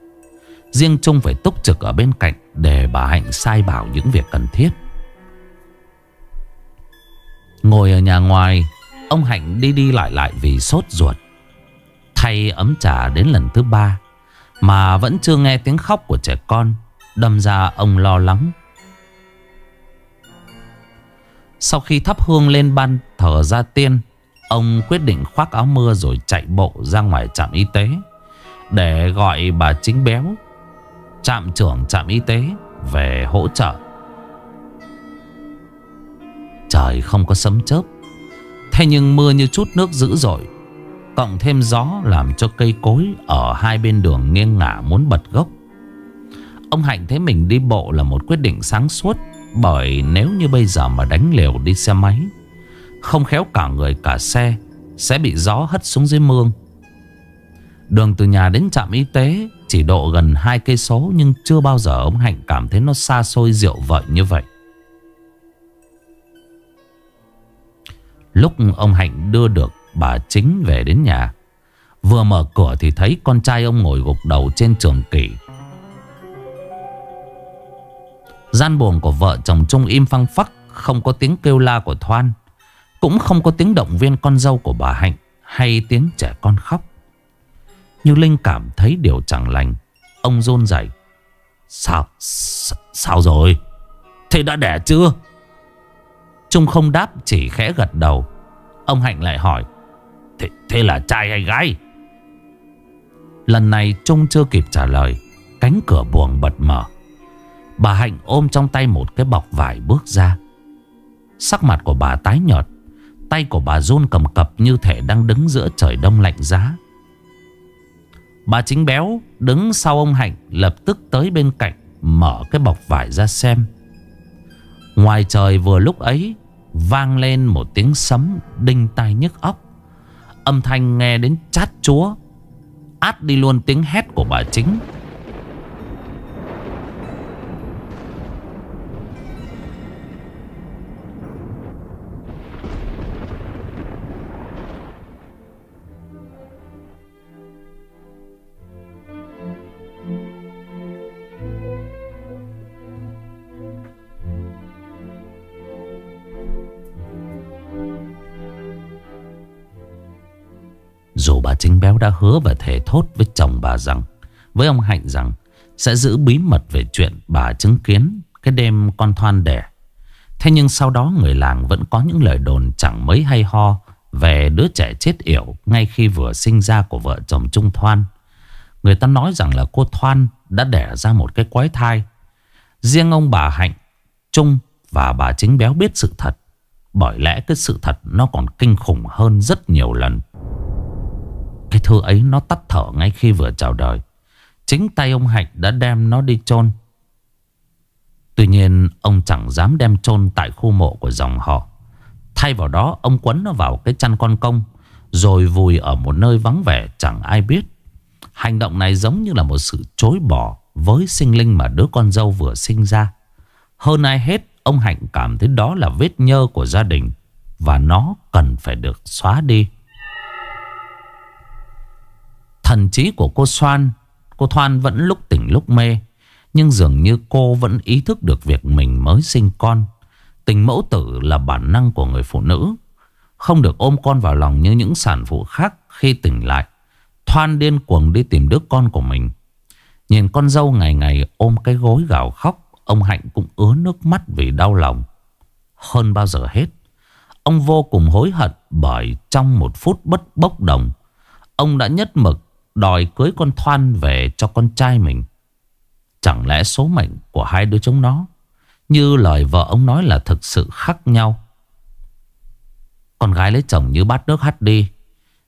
Riêng Trung phải túc trực ở bên cạnh Để bà Hạnh sai bảo những việc cần thiết. Ngồi ở nhà ngoài, Ông Hạnh đi đi lại lại vì sốt ruột. Thay ấm trà đến lần thứ ba, Mà vẫn chưa nghe tiếng khóc của trẻ con. Đâm ra ông lo lắng. Sau khi thắp hương lên ban thờ ra tiên, Ông quyết định khoác áo mưa rồi chạy bộ ra ngoài trạm y tế Để gọi bà chính béo, Trạm trưởng trạm y tế, về hỗ trợ. Trời không có sấm chớp, Thế nhưng mưa như chút nước dữ dội, Cộng thêm gió làm cho cây cối Ở hai bên đường nghiêng ngả muốn bật gốc. Ông Hạnh thấy mình đi bộ là một quyết định sáng suốt, Bởi nếu như bây giờ mà đánh liều đi xe máy, Không khéo cả người cả xe, Sẽ bị gió hất xuống dưới mương. Đường từ nhà đến trạm y tế Chỉ độ gần hai cây số Nhưng chưa bao giờ ông Hạnh cảm thấy nó xa xôi rượu vợi như vậy. Lúc ông Hạnh đưa được bà chính về đến nhà, Vừa mở cửa thì thấy con trai ông ngồi gục đầu trên trường kỷ. Gian buồn của vợ chồng Trung im phăng phắc Không có tiếng kêu la của Thoan Cũng không có tiếng động viên con dâu của bà Hạnh Hay tiếng trẻ con khóc. Như Linh cảm thấy điều chẳng lành Ông rôn rẩy. Sao Sao rồi? Thế đã đẻ chưa? Trung không đáp chỉ khẽ gật đầu. Ông Hạnh lại hỏi Thế, thế là trai hay gái? Lần này Trung chưa kịp trả lời Cánh cửa buồng bật mở. Bà Hạnh ôm trong tay một cái bọc vải bước ra. Sắc mặt của bà tái nhợt, Tay của bà run cầm cập như thể đang đứng giữa trời đông lạnh giá. Bà chính béo đứng sau ông Hạnh lập tức tới bên cạnh, Mở cái bọc vải ra xem. Ngoài trời vừa lúc ấy, Vang lên một tiếng sấm đinh tai nhức óc. Âm thanh nghe đến chát chúa, Át đi luôn tiếng hét của bà chính. Dù bà Trinh Béo đã hứa và thề thốt với chồng bà rằng, Với ông Hạnh rằng, Sẽ giữ bí mật về chuyện bà chứng kiến Cái đêm con Thoan đẻ. Thế nhưng sau đó người làng vẫn có những lời đồn chẳng mấy hay ho Về đứa trẻ chết yểu Ngay khi vừa sinh ra của vợ chồng Trung Thoan. Người ta nói rằng là cô Thoan đã đẻ ra một cái quái thai. Riêng ông bà Hạnh, Trung và bà Chính Béo biết sự thật. Bởi lẽ cái sự thật nó còn kinh khủng hơn rất nhiều lần cái thư ấy nó tắt thở ngay khi vừa chào đời. Chính tay ông Hạnh đã đem nó đi chôn. Tuy nhiên, ông chẳng dám đem chôn tại khu mộ của dòng họ. Thay vào đó, ông quấn nó vào cái chăn con công, Rồi vùi ở một nơi vắng vẻ chẳng ai biết. Hành động này giống như là một sự chối bỏ Với sinh linh mà đứa con dâu vừa sinh ra. Hơn ai hết, Ông Hạnh cảm thấy đó là vết nhơ của gia đình Và nó cần phải được xóa đi. Thần trí của cô Soan, Cô Thoan vẫn lúc tỉnh lúc mê, Nhưng dường như cô vẫn ý thức được việc mình mới sinh con. Tình mẫu tử là bản năng của người phụ nữ. Không được ôm con vào lòng như những sản phụ khác khi tỉnh lại. Thoan điên cuồng đi tìm đứa con của mình. Nhìn con dâu ngày ngày ôm cái gối gào khóc, Ông Hạnh cũng ứa nước mắt vì đau lòng. Hơn bao giờ hết, Ông vô cùng hối hận bởi trong một phút bất bốc đồng, Ông đã nhất mực Đòi cưới con Thoan về cho con trai mình. Chẳng lẽ số mệnh của hai đứa chúng nó Như lời vợ ông nói là thực sự khác nhau? Con gái lấy chồng như bát nước hắt đi.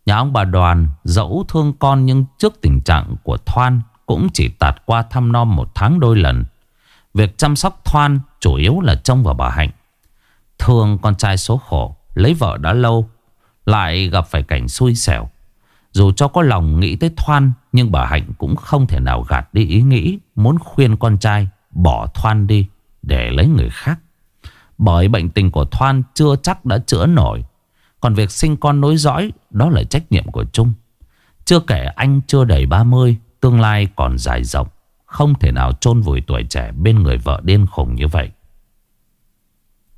Nhà ông bà đoàn dẫu thương con Nhưng trước tình trạng của Thoan Cũng chỉ tạt qua thăm nom một tháng đôi lần. Việc chăm sóc Thoan chủ yếu là trông vào bà Hạnh. Thương con trai số khổ, Lấy vợ đã lâu, Lại gặp phải cảnh xui xẻo dù cho có lòng nghĩ tới Thoan Nhưng bà Hạnh cũng không thể nào gạt đi ý nghĩ Muốn khuyên con trai bỏ Thoan đi để lấy người khác. Bởi bệnh tình của Thoan chưa chắc đã chữa nổi. Còn việc sinh con nối dõi đó là trách nhiệm của Trung. Chưa kể anh chưa đầy 30, tương lai còn dài rộng. Không thể nào chôn vùi tuổi trẻ bên người vợ điên khùng như vậy.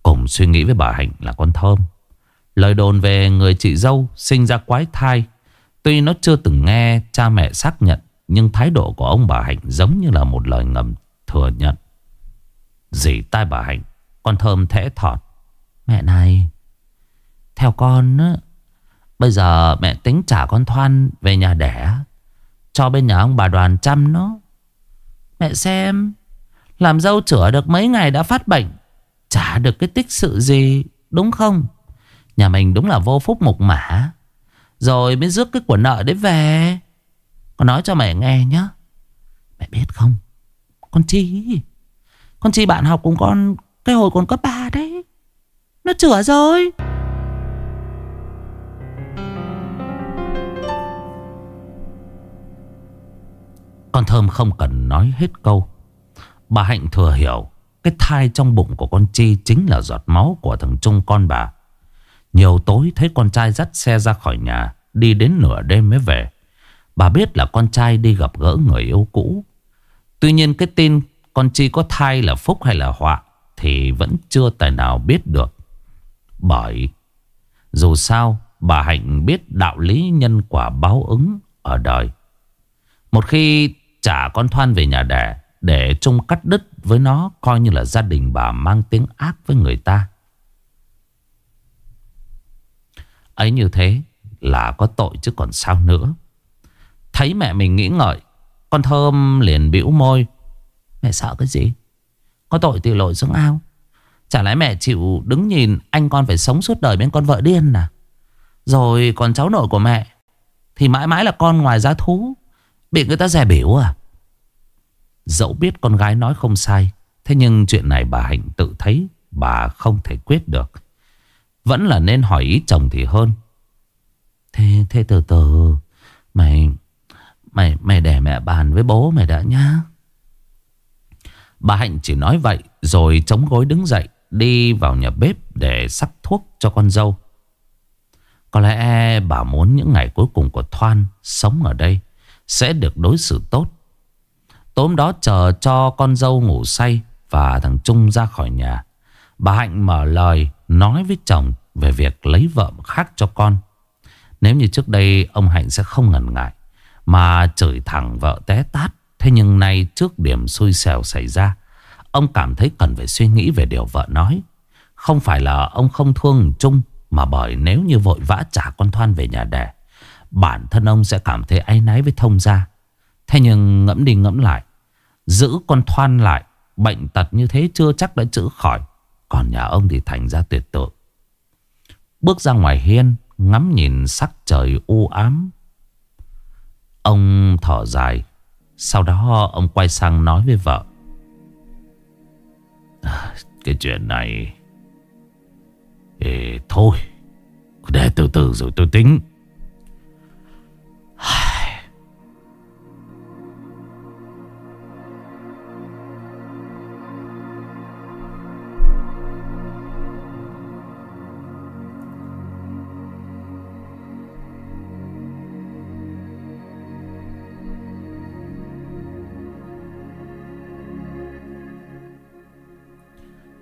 Cùng suy nghĩ với bà Hạnh là con Thơm. Lời đồn về người chị dâu sinh ra quái thai. Tuy nó chưa từng nghe cha mẹ xác nhận. Nhưng thái độ của ông bà Hạnh giống như là một lời ngầm thừa nhận. Dì tai bà Hạnh, con Thơm thẽ thọt. Mẹ này, theo con á, bây giờ mẹ tính trả con Thoan về nhà đẻ. Cho bên nhà ông bà đoàn chăm nó. Mẹ xem, làm dâu chữa được mấy ngày đã phát bệnh. Chả được cái tích sự gì, đúng không? Nhà mình đúng là vô phúc mục mã. Rồi mới rước cái của nợ đấy về. Con nói cho mẹ nghe nhá. Mẹ biết không? Con Chi. Con Chi bạn học cùng con cái hồi còn cấp 3 đấy. Nó chữa rồi. Con Thơm không cần nói hết câu. Bà Hạnh thừa hiểu cái thai trong bụng của con Chi chính là giọt máu của thằng Trung con bà. Nhiều tối thấy con trai dắt xe ra khỏi nhà, đi đến nửa đêm mới về. Bà biết là con trai đi gặp gỡ người yêu cũ. Tuy nhiên cái tin con Chi có thai là phúc hay là họa thì vẫn chưa tài nào biết được. Bởi dù sao, bà Hạnh biết đạo lý nhân quả báo ứng ở đời. Một khi trả con Thoan về nhà đẻ để chung cắt đứt với nó, coi như là gia đình bà mang tiếng ác với người ta. Ấy như thế là có tội chứ còn sao nữa. Thấy mẹ mình nghĩ ngợi, con Thơm liền bĩu môi. Mẹ sợ cái gì? Có tội thì lội xuống ao. Chả lẽ mẹ chịu đứng nhìn anh con phải sống suốt đời bên con vợ điên à? Rồi còn cháu nội của mẹ thì mãi mãi là con ngoài giá thú. Bị người ta rẻ biểu à? Dẫu biết con gái nói không sai Thế nhưng chuyện này bà Hạnh tự thấy Bà không thể quyết được Vẫn là nên hỏi ý chồng thì hơn Thế, thế từ từ. Mày Mày mày để mẹ bàn với bố mày đã nhá. Bà Hạnh chỉ nói vậy Rồi chống gối đứng dậy Đi vào nhà bếp để sắc thuốc cho con dâu. Có lẽ bà muốn những ngày cuối cùng của Thoan Sống ở đây Sẽ được đối xử tốt. Tối đó chờ cho con dâu ngủ say Và thằng Trung ra khỏi nhà. Bà Hạnh mở lời Nói với chồng về việc lấy vợ khác cho con. Nếu như trước đây Ông Hạnh sẽ không ngần ngại, Mà chửi thẳng vợ té tát, Thế nhưng nay trước điểm xui xẻo xảy ra, Ông cảm thấy cần phải suy nghĩ về điều vợ nói. Không phải là ông không thương Trung, Mà bởi nếu như vội vã trả con Thoan về nhà đẻ, Bản thân ông sẽ cảm thấy áy náy với thông gia. Thế nhưng ngẫm đi ngẫm lại, Giữ con Thoan lại, Bệnh tật như thế chưa chắc đã chữa khỏi, Còn nhà ông thì thành ra tuyệt tượng. Bước ra ngoài hiên Ngắm nhìn sắc trời u ám. Ông thở dài. Sau đó ông quay sang nói với vợ. À, Cái chuyện này. Ê, Thôi. Để từ từ rồi tôi tính.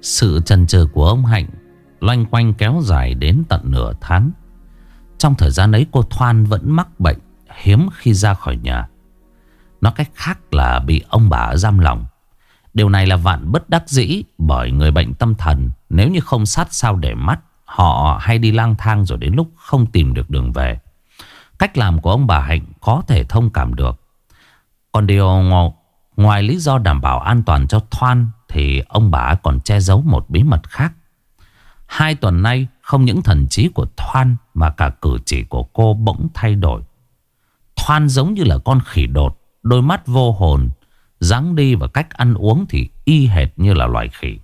Sự chần chừ của ông Hạnh Loanh quanh kéo dài đến tận nửa tháng. Trong thời gian ấy, cô Thoan vẫn mắc bệnh Hiếm khi ra khỏi nhà. Nó cách khác là bị ông bà giam lòng Điều này là vạn bất đắc dĩ Bởi người bệnh tâm thần, Nếu như không sát sao để mắt, Họ hay đi lang thang rồi đến lúc không tìm được đường về. Cách làm của ông bà Hạnh có thể thông cảm được. Còn điều ngoài lý do đảm bảo an toàn cho Thoan thì ông bà còn che giấu một bí mật khác. Hai tuần nay không những thần trí của Thoan mà cả cử chỉ của cô bỗng thay đổi. Thoan giống như là con khỉ đột, đôi mắt vô hồn, dáng đi và cách ăn uống thì y hệt như là loài khỉ.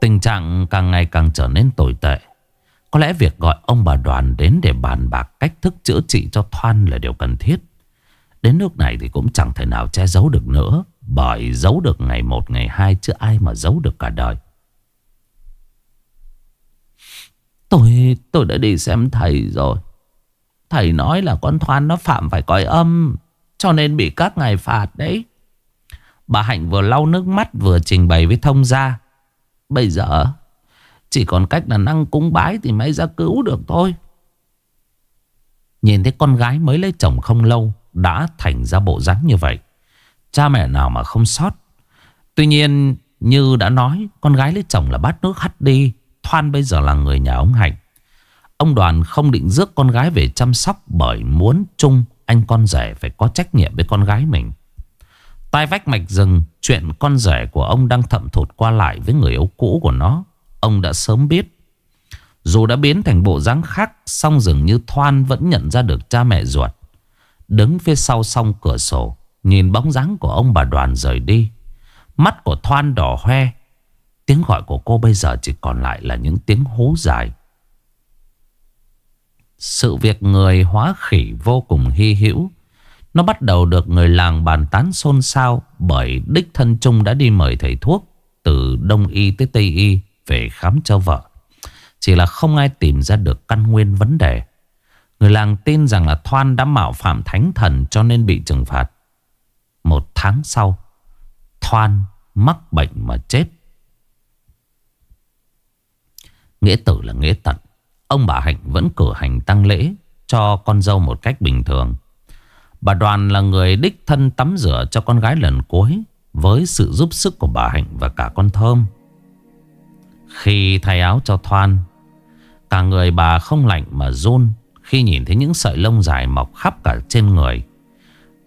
Tình trạng càng ngày càng trở nên tồi tệ. Có lẽ việc gọi ông bà đoàn đến để bàn bạc cách thức chữa trị cho Thoan là điều cần thiết. Đến nước này thì cũng chẳng thể nào che giấu được nữa, Bởi giấu được ngày một, ngày hai Chứ ai mà giấu được cả đời. Tôi tôi đã đi xem thầy rồi. Thầy nói là con Thoan nó phạm phải cõi âm, Cho nên bị các ngài phạt đấy. Bà Hạnh vừa lau nước mắt, Vừa trình bày với thông gia. Bây giờ, Chỉ còn cách là năng cúng bái Thì mới ra cứu được thôi. Nhìn thấy con gái mới lấy chồng không lâu đã thành ra bộ dáng như vậy. Cha mẹ nào mà không sót. Tuy nhiên, như đã nói, Con gái lấy chồng là bát nước hắt đi. Thoan bây giờ là người nhà ông Hạnh. Ông đoàn không định rước con gái về chăm sóc Bởi muốn chung anh con rể phải có trách nhiệm với con gái mình. Tai vách mạch rừng, Chuyện con rể của ông đang thậm thụt qua lại Với người yêu cũ của nó. Ông đã sớm biết. Dù đã biến thành bộ dáng khác, Song dường như Thoan vẫn nhận ra được cha mẹ ruột. Đứng phía sau song cửa sổ, Nhìn bóng dáng của ông bà đoàn rời đi. Mắt của Thoan đỏ hoe. Tiếng gọi của cô bây giờ chỉ còn lại là những tiếng hú dài. Sự việc người hóa khỉ vô cùng hy hữu. Nó bắt đầu được người làng bàn tán xôn xao Bởi đích thân Trung đã đi mời thầy thuốc Từ Đông Y tới Tây Y Về khám cho vợ. Chỉ là không ai tìm ra được căn nguyên vấn đề. Người làng tin rằng là Thoan đã mạo phạm thánh thần cho nên bị trừng phạt. Một tháng sau, Thoan mắc bệnh mà chết. Nghĩa tử là nghĩa tận. Ông bà Hạnh vẫn cử hành tăng lễ cho con dâu một cách bình thường. Bà Đoàn là người đích thân tắm rửa cho con gái lần cuối với sự giúp sức của bà Hạnh và cả con Thơm. Khi thay áo cho Thoan, cả người bà không lạnh mà run khi nhìn thấy những sợi lông dài mọc khắp cả trên người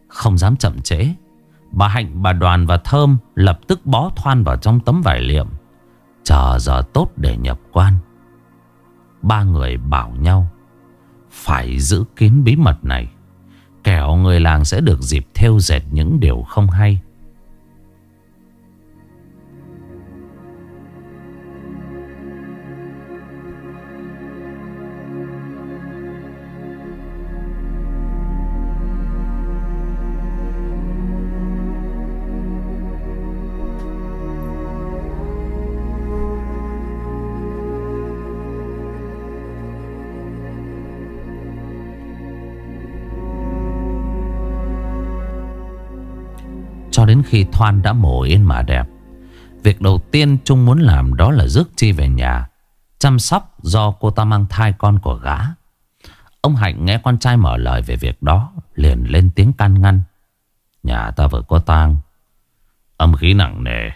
Không dám chậm trễ. Bà Hạnh, bà Đoàn và Thơm lập tức bó thoan vào trong tấm vải liệm Chờ giờ tốt để nhập quan. Ba người bảo nhau Phải giữ kín bí mật này Kẻo người làng sẽ được dịp theo dệt những điều không hay. Khi Thoan đã mổ yên mà đẹp. Việc đầu tiên Trung muốn làm đó là rước Chi về nhà, Chăm sóc do cô ta mang thai con của gã. Ông Hạnh nghe con trai mở lời về việc đó, Liền lên tiếng can ngăn. Nhà ta vừa có tang, Âm khí nặng nề.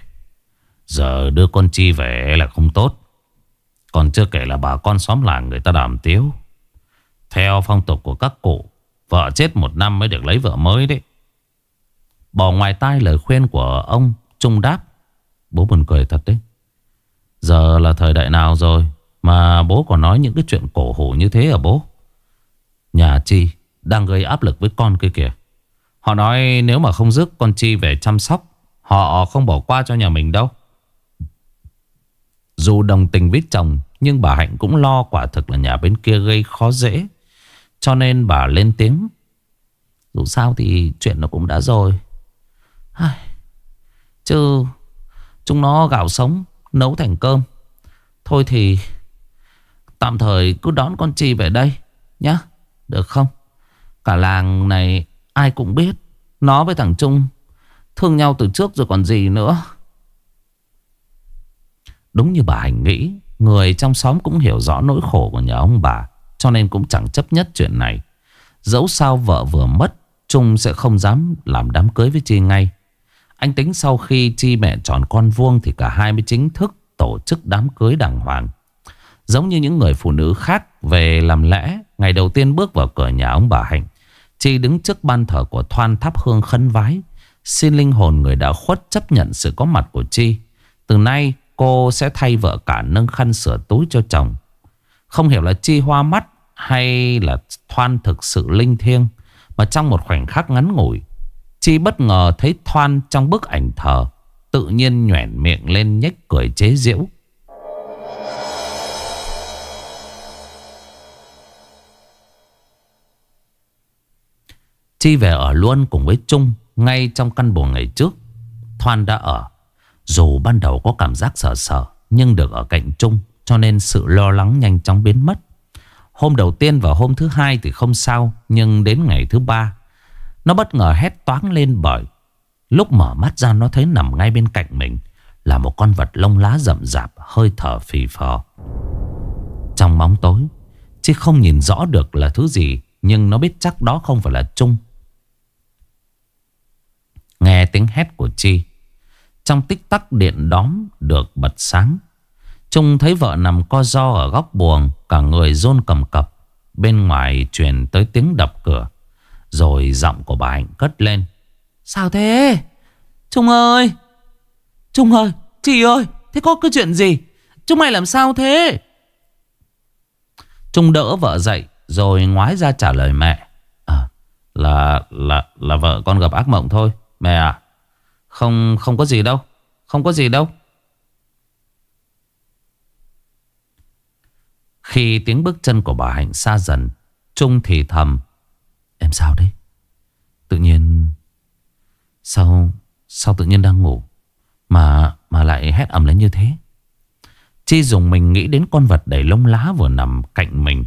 Giờ đưa con Chi về là không tốt. Còn chưa kể là bà con xóm làng người ta đàm tiếu. Theo phong tục của các cụ, Vợ chết một năm mới được lấy vợ mới đấy. Bỏ ngoài tai lời khuyên của ông Trung đáp. Bố buồn cười thật đấy. Giờ là thời đại nào rồi Mà bố còn nói những cái chuyện cổ hủ như thế à bố? Nhà Chi Đang gây áp lực với con kia kìa. Họ nói nếu mà không rước con Chi về chăm sóc, Họ không bỏ qua cho nhà mình đâu. Dù đồng tình với chồng, Nhưng bà Hạnh cũng lo quả thực là nhà bên kia gây khó dễ. Cho nên bà lên tiếng. Dù sao thì chuyện nó cũng đã rồi. Chứ chúng nó gạo sống, Nấu thành cơm. Thôi thì Tạm thời cứ đón con Chi về đây Nhá. Được không? Cả làng này ai cũng biết. Nó với thằng Trung Thương nhau từ trước rồi còn gì nữa. Đúng như bà Hành nghĩ, Người trong xóm cũng hiểu rõ nỗi khổ của nhà ông bà, Cho nên cũng chẳng chấp nhất chuyện này. Dẫu sao vợ vừa mất, Trung sẽ không dám làm đám cưới với Chi ngay anh tính sau khi chi mẹ chọn con vuông thì cả hai mới chính thức tổ chức đám cưới đàng hoàng. Giống như những người phụ nữ khác về làm lẽ, ngày đầu tiên bước vào cửa nhà ông bà Hạnh. Chi đứng trước ban thờ của Thoan thắp hương khấn vái, xin linh hồn người đã khuất chấp nhận sự có mặt của Chi. Từ nay cô sẽ thay vợ cả nâng khăn sửa túi cho chồng. Không hiểu là Chi hoa mắt hay là Thoan thực sự linh thiêng. Mà trong một khoảnh khắc ngắn ngủi Chi bất ngờ thấy Thoan trong bức ảnh thờ, Tự nhiên nhoẻn miệng lên nhếch cười chế giễu. Chi về ở luôn cùng với Trung Ngay trong căn buồng ngày trước. Thoan đã ở. Dù ban đầu có cảm giác sợ sợ Nhưng được ở cạnh Trung, Cho nên sự lo lắng nhanh chóng biến mất. Hôm đầu tiên và hôm thứ hai thì không sao, Nhưng đến ngày thứ ba nó bất ngờ hét toáng lên bởi, Lúc mở mắt ra nó thấy nằm ngay bên cạnh mình Là một con vật lông lá rậm rạp, Hơi thở phì phò. Trong bóng tối, Chứ không nhìn rõ được là thứ gì, Nhưng nó biết chắc đó không phải là Trung. Nghe tiếng hét của Chi, Trong tích tắc điện đóm được bật sáng, Trung thấy vợ nằm co do ở góc buồng, Cả người rôn cầm cập, Bên ngoài truyền tới tiếng đập cửa. Rồi giọng của bà Hạnh cất lên. Sao thế? Trung ơi! Trung ơi! Chị ơi! Thế có cái chuyện gì? Trung mày làm sao thế? Trung đỡ vợ dậy Rồi ngoái ra trả lời mẹ. À, Là là là vợ con gặp ác mộng thôi. Mẹ à Không không có gì đâu. Không có gì đâu. Khi tiếng bước chân của bà Hạnh xa dần Trung thì thầm Em sao đấy? Tự nhiên Sao Sao tự nhiên đang ngủ Mà mà lại hét ầm lên như thế? Chi dùng mình nghĩ đến con vật đầy lông lá vừa nằm cạnh mình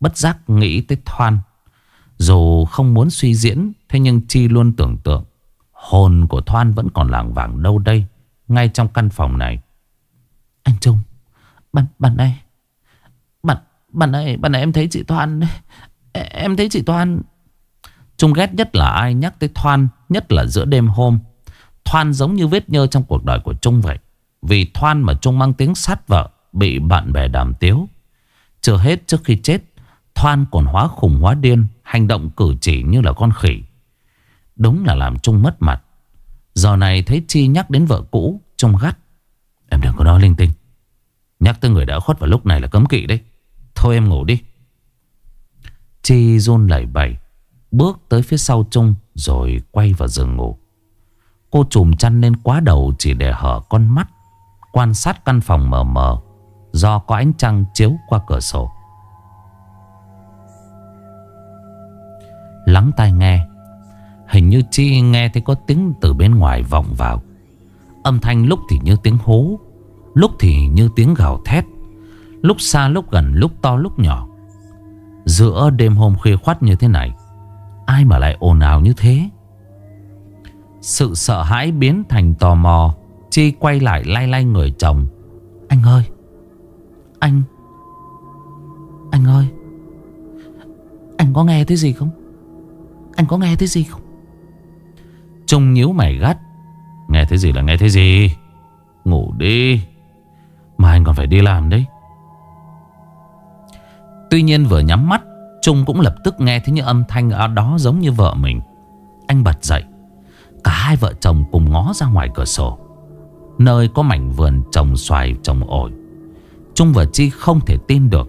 Bất giác nghĩ tới Thoan. Dù không muốn suy diễn Thế nhưng Chi luôn tưởng tượng Hồn của Thoan vẫn còn làng vàng đâu đây Ngay trong căn phòng này. Anh Trung Bạn, bạn này Bạn, bạn này, bạn này em thấy chị Thoan. Em thấy chị Thoan. Trung ghét nhất là ai nhắc tới Thoan, Nhất là giữa đêm hôm. Thoan giống như vết nhơ trong cuộc đời của Trung vậy. Vì Thoan mà Trung mang tiếng sát vợ, Bị bạn bè đàm tiếu. Chưa hết trước khi chết, Thoan còn hóa khủng hóa điên, Hành động cử chỉ như là con khỉ. Đúng là làm Trung mất mặt. Giờ này thấy Chi nhắc đến vợ cũ, Trung gắt. Em đừng có nói linh tinh. Nhắc tới người đã khuất vào lúc này là cấm kỵ đấy. Thôi em ngủ đi. Chi run lẩy bẩy. Bước tới phía sau Trung Rồi quay vào giường ngủ. Cô trùm chăn lên quá đầu Chỉ để hở con mắt, Quan sát căn phòng mờ mờ, Do có ánh trăng chiếu qua cửa sổ. Lắng tai nghe, Hình như Chi nghe thấy có tiếng từ bên ngoài vọng vào. Âm thanh lúc thì như tiếng hú, Lúc thì như tiếng gào thét, Lúc xa lúc gần lúc to lúc nhỏ. Giữa đêm hôm khuya khoát như thế này Ai mà lại ồn ào như thế? Sự sợ hãi biến thành tò mò, Chi quay lại lay lay người chồng. Anh ơi! Anh! Anh ơi! Anh có nghe thấy gì không? Anh có nghe thấy gì không? Trung nhíu mày gắt. Nghe thấy gì là nghe thấy gì? Ngủ đi. Mà anh còn phải đi làm đấy. Tuy nhiên vừa nhắm mắt Trung cũng lập tức nghe thấy những âm thanh ở đó giống như vợ mình. Anh bật dậy. Cả hai vợ chồng cùng ngó ra ngoài cửa sổ. Nơi có mảnh vườn trồng xoài, trồng ổi. Trung và Chi không thể tin được,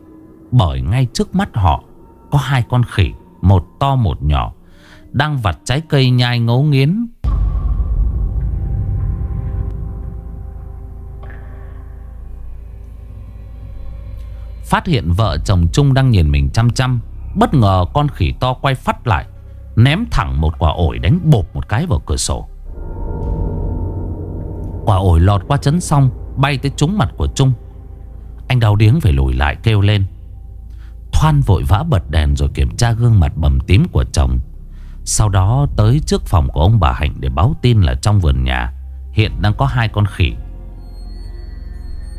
Bởi ngay trước mắt họ Có hai con khỉ, Một to, một nhỏ, Đang vặt trái cây nhai ngấu nghiến. Phát hiện vợ chồng Trung đang nhìn mình chăm chăm. Bất ngờ con khỉ to quay phát lại, Ném thẳng một quả ổi đánh bột một cái vào cửa sổ. Quả ổi lọt qua chấn xong Bay tới trúng mặt của Trung. Anh đau điếng phải lùi lại kêu lên. Thoan vội vã bật đèn rồi kiểm tra gương mặt bầm tím của chồng. Sau đó tới trước phòng của ông bà Hạnh để báo tin là trong vườn nhà, Hiện đang có hai con khỉ.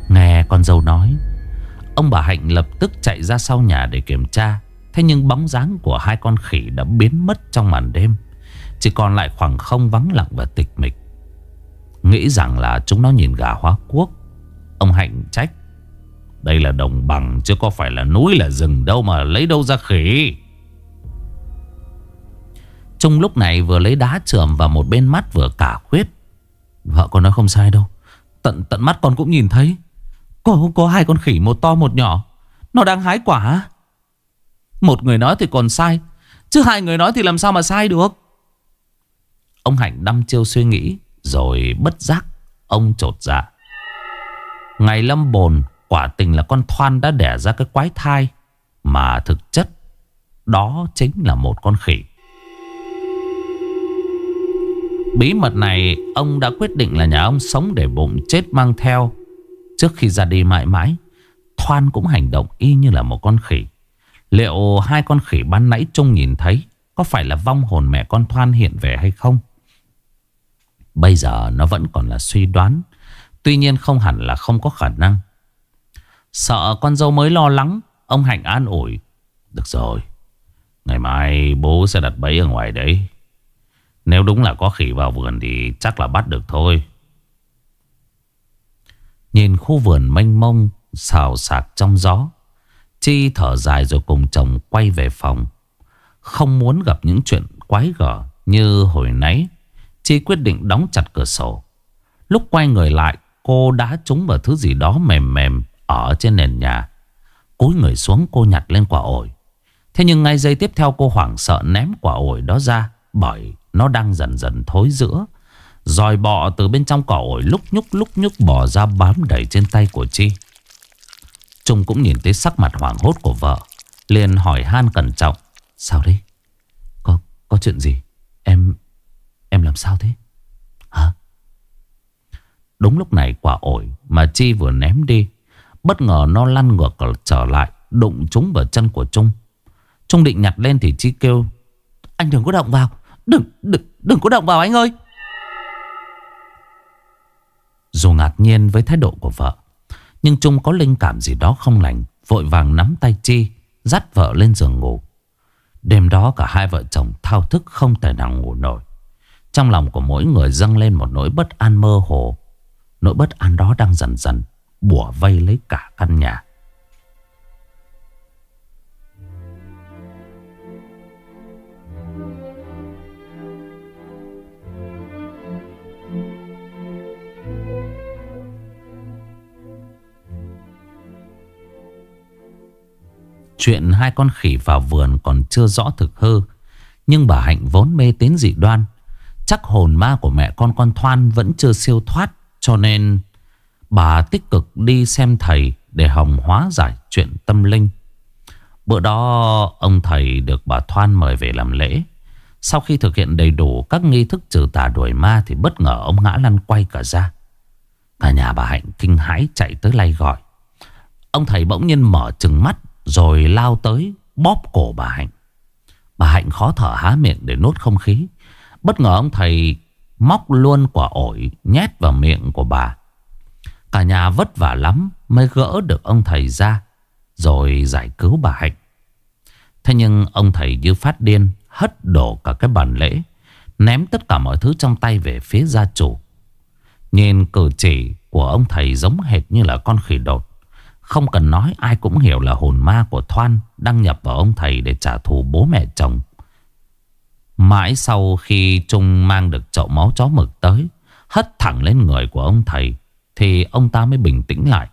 Nghe con dâu nói, Ông bà Hạnh lập tức chạy ra sau nhà để kiểm tra. Thế nhưng bóng dáng của hai con khỉ đã biến mất trong màn đêm. Chỉ còn lại khoảng không vắng lặng và tịch mịch. Nghĩ rằng là chúng nó nhìn gà hóa quốc. Ông Hạnh trách Đây là đồng bằng chứ có phải là núi là rừng đâu mà lấy đâu ra khỉ. Trung lúc này vừa lấy đá trườm vào một bên mắt vừa cả khuyết. Vợ con nói không sai đâu. Tận tận mắt con cũng nhìn thấy. Có, có hai con khỉ một to một nhỏ. Nó đang hái quả. Một người nói thì còn sai. Chứ hai người nói thì làm sao mà sai được? Ông Hạnh đăm chiêu suy nghĩ, Rồi bất giác Ông trột dạ. Ngày lâm bồn, Quả tình là con Thoan đã đẻ ra cái quái thai, Mà thực chất Đó chính là một con khỉ. Bí mật này ông đã quyết định là nhà ông sống để bụng chết mang theo. Trước khi ra đi mãi mãi, Thoan cũng hành động y như là một con khỉ. Liệu hai con khỉ ban nãy trông nhìn thấy Có phải là vong hồn mẹ con Thoan hiện về hay không? Bây giờ nó vẫn còn là suy đoán. Tuy nhiên không hẳn là không có khả năng. Sợ con dâu mới lo lắng, Ông Hạnh an ủi. Được rồi, Ngày mai bố sẽ đặt bẫy ở ngoài đấy. Nếu đúng là có khỉ vào vườn Thì chắc là bắt được thôi. Nhìn khu vườn mênh mông, Xào sạc trong gió Chi thở dài rồi cùng chồng quay về phòng. Không muốn gặp những chuyện quái gở Như hồi nãy, Chi quyết định đóng chặt cửa sổ. Lúc quay người lại, Cô đã trúng vào thứ gì đó mềm mềm Ở trên nền nhà. Cúi người xuống, cô nhặt lên quả ổi. Thế nhưng ngay giây tiếp theo, cô hoảng sợ ném quả ổi đó ra Bởi nó đang dần dần thối giữa. Rồi bọ từ bên trong quả ổi lúc nhúc lúc nhúc bò ra bám đầy trên tay của Chi. Trung cũng nhìn thấy sắc mặt hoảng hốt của vợ liền hỏi han cẩn trọng Sao đấy? Có, có chuyện gì? Em, em làm sao thế? Hả? Đúng lúc này quả ổi mà Chi vừa ném đi Bất ngờ nó lăn ngược trở lại Đụng trúng vào chân của Trung Trung định nhặt lên thì Chi kêu Anh đừng có động vào Đừng, đừng, đừng có động vào anh ơi Dù ngạc nhiên với thái độ của vợ nhưng Trung có linh cảm gì đó không lành, Vội vàng nắm tay Chi, Dắt vợ lên giường ngủ. Đêm đó cả hai vợ chồng thao thức không thể nào ngủ nổi. Trong lòng của mỗi người dâng lên một nỗi bất an mơ hồ. Nỗi bất an đó đang dần dần Bủa vây lấy cả căn nhà. Chuyện hai con khỉ vào vườn còn chưa rõ thực hư. Nhưng bà Hạnh vốn mê tín dị đoan. Chắc hồn ma của mẹ con con Thoan vẫn chưa siêu thoát, Cho nên bà tích cực đi xem thầy để hồng hóa giải chuyện tâm linh. Bữa đó, ông thầy được bà Thoan mời về làm lễ. Sau khi thực hiện đầy đủ các nghi thức trừ tà đuổi ma Thì bất ngờ ông ngã lăn quay cả ra. Cả nhà bà Hạnh kinh hãi chạy tới lay gọi. Ông thầy bỗng nhiên mở trừng mắt rồi lao tới bóp cổ bà Hạnh. Bà Hạnh khó thở há miệng để nốt không khí. Bất ngờ ông thầy móc luôn quả ổi nhét vào miệng của bà. Cả nhà vất vả lắm mới gỡ được ông thầy ra, Rồi giải cứu bà Hạnh. Thế nhưng ông thầy như phát điên, Hất đổ cả cái bàn lễ, Ném tất cả mọi thứ trong tay về phía gia chủ. Nhìn cử chỉ của ông thầy giống hệt như là con khỉ đột không cần nói ai cũng hiểu là hồn ma của Thoan đăng nhập vào ông thầy để trả thù bố mẹ chồng. Mãi sau khi Trung mang được chậu máu chó mực tới, hất thẳng lên người của ông thầy, thì ông ta mới bình tĩnh lại.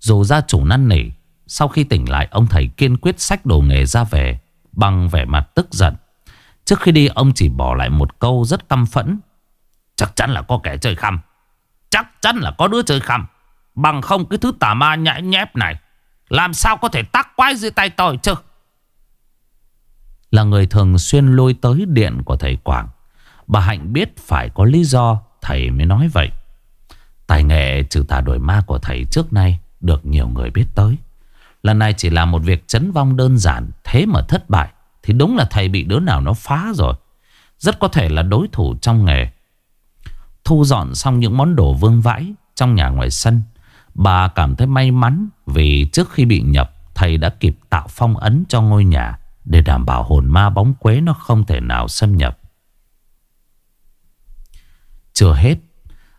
Dù gia chủ năn nỉ, sau khi tỉnh lại ông thầy kiên quyết sách đồ nghề ra về bằng vẻ mặt tức giận. Trước khi đi ông chỉ bỏ lại một câu rất căm phẫn. Chắc chắn là có kẻ chơi khăm. Chắc chắn là có đứa chơi khăm. Bằng không cái thứ tà ma nhãi nhép này, Làm sao có thể tắc quái dưới tay tôi chứ? Là người thường xuyên lôi tới điện của thầy Quảng. Bà Hạnh biết phải có lý do, Thầy mới nói vậy. Tài nghệ trừ tà đổi ma của thầy trước nay Được nhiều người biết tới. Lần này chỉ là một việc chấn vong đơn giản, Thế mà thất bại, Thì đúng là thầy bị đứa nào nó phá rồi. Rất có thể là đối thủ trong nghề. Thu dọn xong những món đồ vương vãi Trong nhà ngoài sân Bà cảm thấy may mắn vì trước khi bị nhập thầy đã kịp tạo phong ấn cho ngôi nhà để đảm bảo hồn ma bóng quế nó không thể nào xâm nhập. Chưa hết,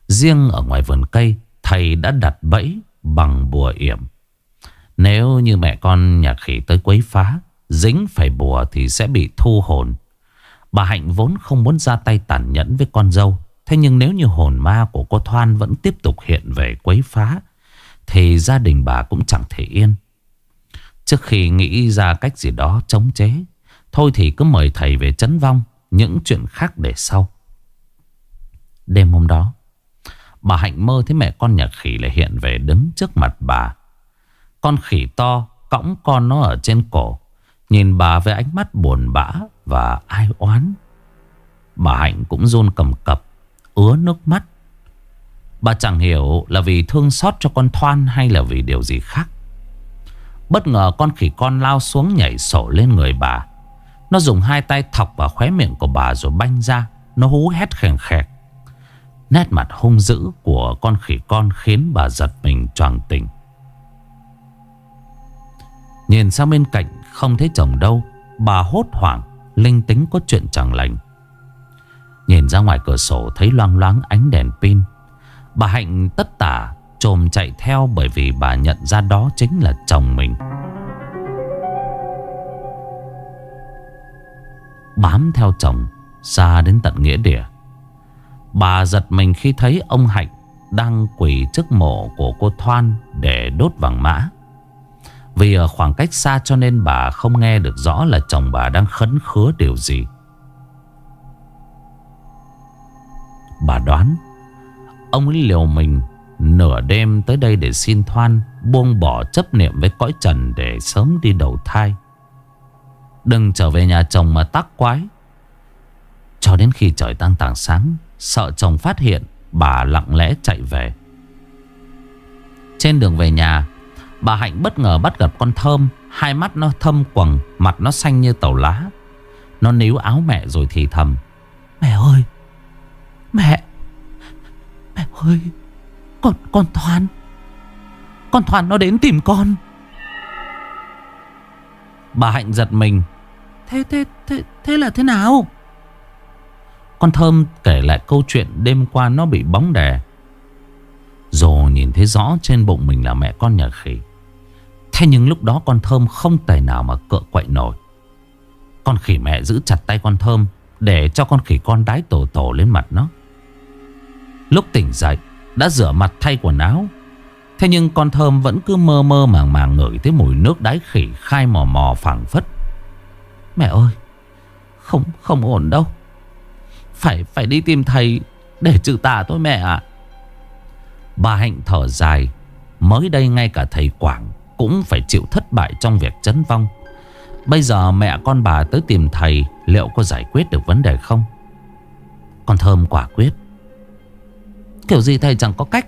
riêng ở ngoài vườn cây thầy đã đặt bẫy bằng bùa yểm. Nếu như mẹ con nhà khỉ tới quấy phá, dính phải bùa thì sẽ bị thu hồn. Bà Hạnh vốn không muốn ra tay tàn nhẫn với con dâu. Thế nhưng nếu như hồn ma của cô Thoan vẫn tiếp tục hiện về quấy phá thì gia đình bà cũng chẳng thể yên. Trước khi nghĩ ra cách gì đó chống chế, Thôi thì cứ mời thầy về chấn vong Những chuyện khác để sau. Đêm hôm đó, Bà Hạnh mơ thấy mẹ con nhà khỉ lại hiện về đứng trước mặt bà. Con khỉ to cõng con nó ở trên cổ, Nhìn bà với ánh mắt buồn bã và ai oán. Bà Hạnh cũng run cầm cập, Ứa nước mắt. Bà chẳng hiểu là vì thương xót cho con Thoan Hay là vì điều gì khác. Bất ngờ con khỉ con lao xuống nhảy sổ lên người bà. Nó dùng hai tay thọc vào khóe miệng của bà rồi banh ra. Nó hú hét khèn khẹt. Nét mặt hung dữ của con khỉ con khiến bà giật mình choàng tỉnh. Nhìn sang bên cạnh, không thấy chồng đâu, Bà hốt hoảng, Linh tính có chuyện chẳng lành. Nhìn ra ngoài cửa sổ, thấy loang loáng ánh đèn pin. Bà Hạnh tất tả, trồm chạy theo bởi vì bà nhận ra đó chính là chồng mình. Bám theo chồng, xa đến tận nghĩa địa. Bà giật mình khi thấy ông Hạnh đang quỳ trước mộ của cô Thoan để đốt vàng mã. Vì ở khoảng cách xa cho nên bà không nghe được rõ là chồng bà đang khấn khứa điều gì. Bà đoán Ông ấy liều mình Nửa đêm tới đây để xin thoan, Buông bỏ chấp niệm với cõi trần Để sớm đi đầu thai. Đừng trở về nhà chồng mà tắc quái. Cho đến khi trời tăng tảng sáng, Sợ chồng phát hiện, Bà lặng lẽ chạy về. Trên đường về nhà, Bà Hạnh bất ngờ bắt gặp con thơm, Hai mắt nó thâm quầng, Mặt nó xanh như tàu lá. Nó níu áo mẹ rồi thì thầm, Mẹ ơi, Mẹ Mẹ ơi Con, con Thoan. Con Thoan nó đến tìm con. Bà Hạnh giật mình. Thế thế thế thế là thế nào? Con Thơm kể lại câu chuyện đêm qua nó bị bóng đè. Rồi nhìn thấy rõ trên bụng mình là mẹ con nhà khỉ. Thế nhưng lúc đó con Thơm không tài nào mà cựa quậy nổi. Con khỉ mẹ giữ chặt tay con Thơm Để cho con khỉ con đái tổ tổ lên mặt nó Lúc tỉnh dậy, Đã rửa mặt thay quần áo. Thế nhưng con Thơm vẫn cứ mơ mơ màng màng ngửi thấy mùi nước đáy khỉ khai mò mò phẳng phất. Mẹ ơi, Không không ổn đâu. Phải phải đi tìm thầy Để trừ tà thôi mẹ ạ. Bà Hạnh thở dài, Mới đây ngay cả thầy Quảng Cũng phải chịu thất bại trong việc chấn vong. Bây giờ mẹ con bà tới tìm thầy, Liệu có giải quyết được vấn đề không? Con Thơm quả quyết. Kiểu gì thầy chẳng có cách.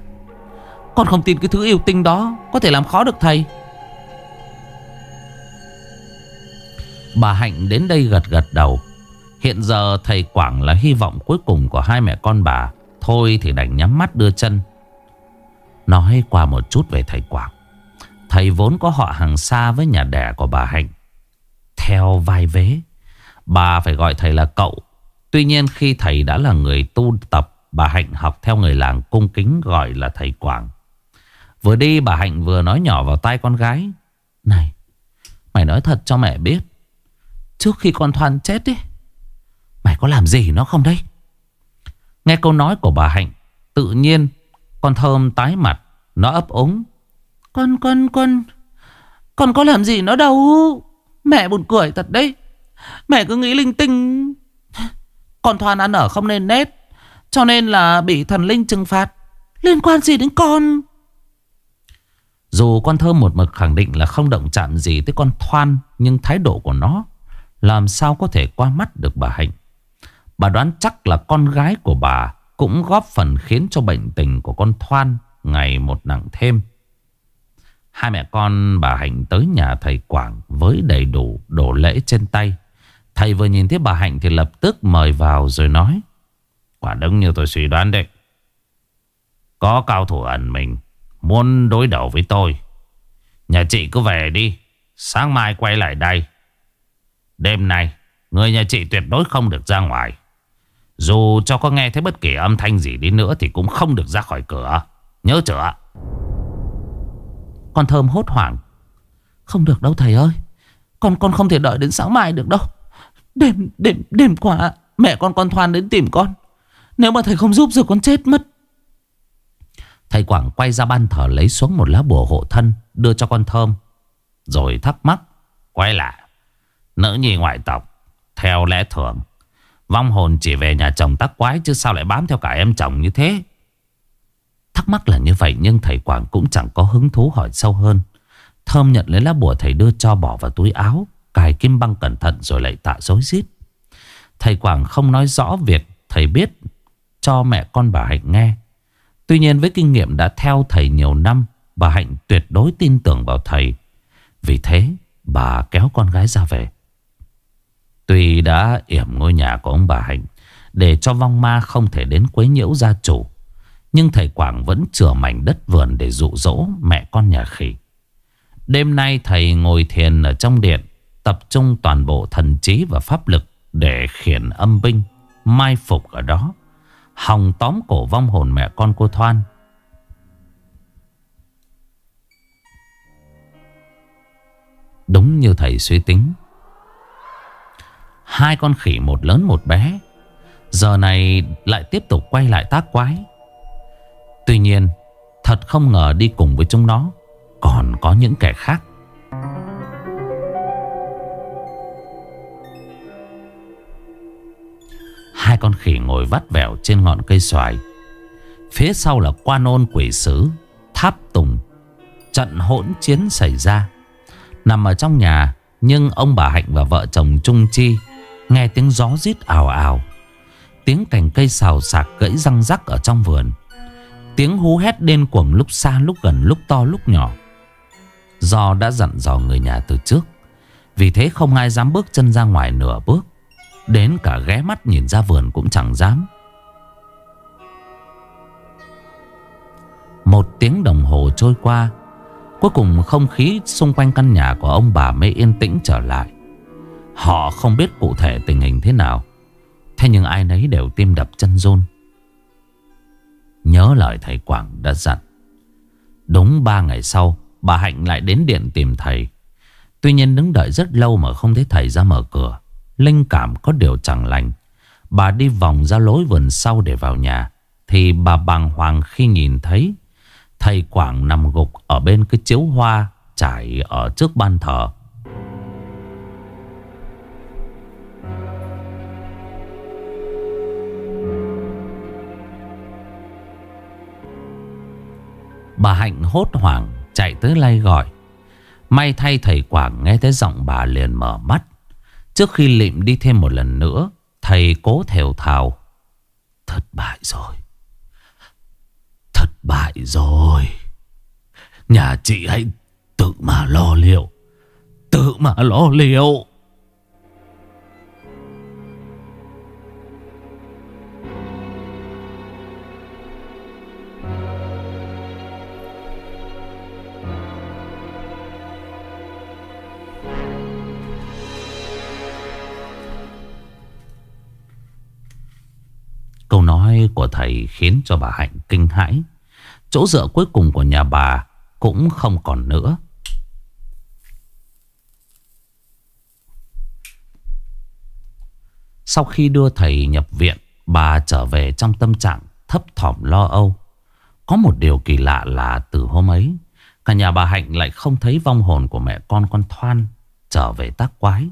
Con không tin cái thứ yêu tinh đó Có thể làm khó được thầy. Bà Hạnh đến đây gật gật đầu. Hiện giờ thầy Quảng là hy vọng cuối cùng của hai mẹ con bà. Thôi thì đành nhắm mắt đưa chân. Nói qua một chút về thầy Quảng. Thầy vốn có họ hàng xa với nhà đẻ của bà Hạnh. Theo vai vế, Bà phải gọi thầy là cậu. Tuy nhiên khi thầy đã là người tu tập Bà Hạnh học theo người làng cung kính gọi là thầy Quảng. Vừa đi bà Hạnh vừa nói nhỏ vào tai con gái. Này, mày nói thật cho mẹ biết. Trước khi con Thoan chết đi, mày có làm gì nó không đấy? Nghe câu nói của bà Hạnh, tự nhiên con Thơm tái mặt, nó ấp ống Con, con, con, con có làm gì nó đâu. Mẹ buồn cười thật đấy. Mẹ cứ nghĩ linh tinh. Con Thoan ăn ở không nên nết. Cho nên là bị thần linh trừng phạt. Liên quan gì đến con? Dù con thơm một mực khẳng định là không động chạm gì tới con Thoan, Nhưng thái độ của nó Làm sao có thể qua mắt được bà Hạnh. Bà đoán chắc là con gái của bà Cũng góp phần khiến cho bệnh tình của con Thoan Ngày một nặng thêm. Hai mẹ con bà Hạnh tới nhà thầy Quảng Với đầy đủ đồ lễ trên tay. Thầy vừa nhìn thấy bà Hạnh thì lập tức mời vào rồi nói Quả đúng như tôi suy đoán đấy. Có cao thủ ẩn mình muốn đối đầu với tôi. Nhà chị cứ về đi. Sáng mai quay lại đây. Đêm nay, người nhà chị tuyệt đối không được ra ngoài. Dù cho có nghe thấy bất kỳ âm thanh gì đi nữa thì cũng không được ra khỏi cửa. Nhớ chưa? Con thơm hốt hoảng. Không được đâu thầy ơi. Con con không thể đợi đến sáng mai được đâu. Đêm, đêm, đêm qua mẹ con con Thoan đến tìm con. Nếu mà thầy không giúp rồi con chết mất. Thầy Quảng quay ra ban thờ lấy xuống một lá bùa hộ thân, Đưa cho con thơm, Rồi thắc mắc, Quay lại, Nữ nhi ngoại tộc, Theo lẽ thường, Vong hồn chỉ về nhà chồng tắc quái Chứ sao lại bám theo cả em chồng như thế? Thắc mắc là như vậy Nhưng thầy Quảng cũng chẳng có hứng thú hỏi sâu hơn. Thơm nhận lấy lá bùa thầy đưa cho bỏ vào túi áo, Cài kim băng cẩn thận rồi lại tạ dối rít. Thầy Quảng không nói rõ việc thầy biết cho mẹ con bà Hạnh nghe. Tuy nhiên với kinh nghiệm đã theo thầy nhiều năm, bà Hạnh tuyệt đối tin tưởng vào thầy. Vì thế, bà kéo con gái ra về. Tuy đã yểm ngôi nhà của ông bà Hạnh để cho vong ma không thể đến quấy nhiễu gia chủ, nhưng thầy Quảng vẫn chừa mảnh đất vườn để dụ dỗ mẹ con nhà khỉ. Đêm nay thầy ngồi thiền ở trong điện, tập trung toàn bộ thần trí và pháp lực để khiển âm binh, mai phục ở đó, hòng tóm cổ vong hồn mẹ con cô Thoan. Đúng như thầy suy tính. Hai con khỉ một lớn một bé, Giờ này lại tiếp tục quay lại tác quái. Tuy nhiên, Thật không ngờ đi cùng với chúng nó, Còn có những kẻ khác. Hai con khỉ ngồi vắt vẻo trên ngọn cây xoài. Phía sau là quan ôn quỷ sứ, Tháp tùng. Trận hỗn chiến xảy ra. Nằm ở trong nhà, Nhưng ông bà Hạnh và vợ chồng Trung Chi Nghe tiếng gió rít ào ào. Tiếng cành cây xào xạc gãy răng rắc ở trong vườn. Tiếng hú hét điên cuồng lúc xa, lúc gần, lúc to, lúc nhỏ. Do đã dặn dò người nhà từ trước. Vì thế không ai dám bước chân ra ngoài nửa bước. Đến cả ghé mắt nhìn ra vườn cũng chẳng dám. Một tiếng đồng hồ trôi qua, Cuối cùng không khí xung quanh căn nhà của ông bà mới yên tĩnh trở lại. Họ không biết cụ thể tình hình thế nào, Thế nhưng ai nấy đều tim đập chân run. Nhớ lời thầy Quảng đã dặn, Đúng ba ngày sau, Bà Hạnh lại đến điện tìm thầy. Tuy nhiên đứng đợi rất lâu mà không thấy thầy ra mở cửa. Linh cảm có điều chẳng lành Bà đi vòng ra lối vườn sau để vào nhà Thì bà bàng hoàng khi nhìn thấy Thầy Quảng nằm gục ở bên cái chiếu hoa trải ở trước ban thờ. Bà Hạnh hốt hoảng chạy tới lay gọi. May thay thầy Quảng nghe thấy giọng bà liền mở mắt. Trước khi lịm đi thêm một lần nữa, thầy cố thều thào. Thất bại rồi. Thất bại rồi. Nhà chị hãy tự mà lo liệu. Tự mà lo liệu. Của thầy khiến cho bà Hạnh kinh hãi. Chỗ dựa cuối cùng của nhà bà cũng không còn nữa. Sau khi đưa thầy nhập viện, bà trở về trong tâm trạng thấp thỏm lo âu. Có một điều kỳ lạ là từ hôm ấy, cả nhà bà Hạnh lại không thấy vong hồn của mẹ con con Thoan trở về tác quái.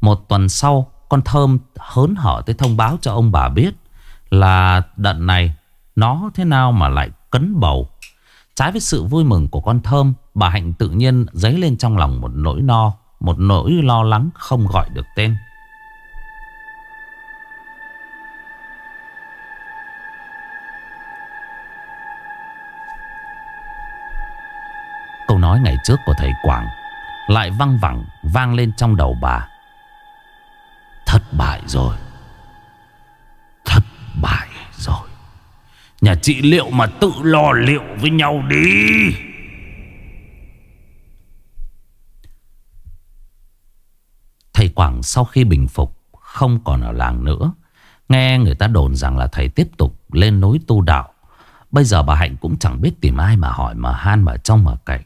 Một tuần sau, con Thơm hớn hở tới thông báo cho ông bà biết là đợt này nó thế nào mà lại cấn bầu. Trái với sự vui mừng của con thơm, bà Hạnh tự nhiên dấy lên trong lòng một nỗi no, một nỗi lo lắng không gọi được tên. Câu nói ngày trước của thầy Quảng lại văng vẳng vang lên trong đầu bà. Thất bại rồi. Bại rồi. Nhà chị liệu mà tự lo liệu với nhau đi. Thầy Quảng sau khi bình phục, không còn ở làng nữa. Nghe người ta đồn rằng là thầy tiếp tục lên núi tu đạo. Bây giờ bà Hạnh cũng chẳng biết tìm ai mà hỏi, mà han mà trong mà cậy.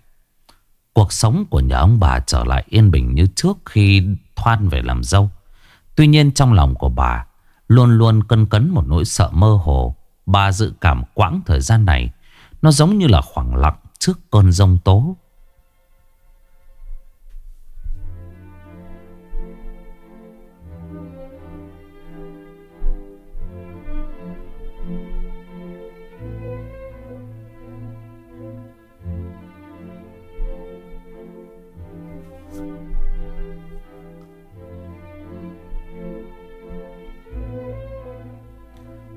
Cuộc sống của nhà ông bà trở lại yên bình như trước khi thoan về làm dâu. Tuy nhiên trong lòng của bà Luôn luôn cân cấn một nỗi sợ mơ hồ. Ba dự cảm quãng thời gian này, Nó giống như là khoảng lặng trước cơn rông tố.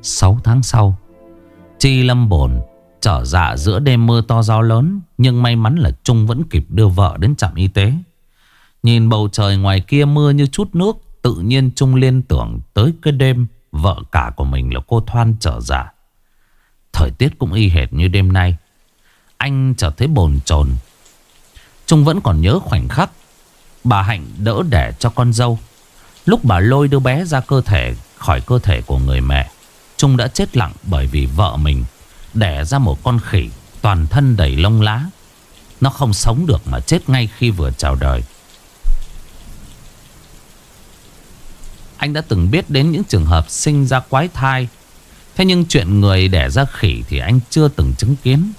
6 tháng sau, Chi lâm bồn Trở dạ giữa đêm mưa to gió lớn, Nhưng may mắn là Trung vẫn kịp đưa vợ đến trạm y tế. Nhìn bầu trời ngoài kia mưa như chút nước, Tự nhiên Trung liên tưởng tới cái đêm Vợ cả của mình là cô Thoan trở dạ. Thời tiết cũng y hệt như đêm nay. Anh trở thấy bồn chồn. Trung vẫn còn nhớ khoảnh khắc Bà Hạnh đỡ đẻ cho con dâu. Lúc bà lôi đứa bé ra cơ thể, Khỏi cơ thể của người mẹ Trung đã chết lặng bởi vì vợ mình Đẻ ra một con khỉ Toàn thân đầy lông lá. Nó không sống được mà chết ngay khi vừa chào đời. Anh đã từng biết đến những trường hợp sinh ra quái thai. Thế nhưng chuyện người đẻ ra khỉ thì anh chưa từng chứng kiến.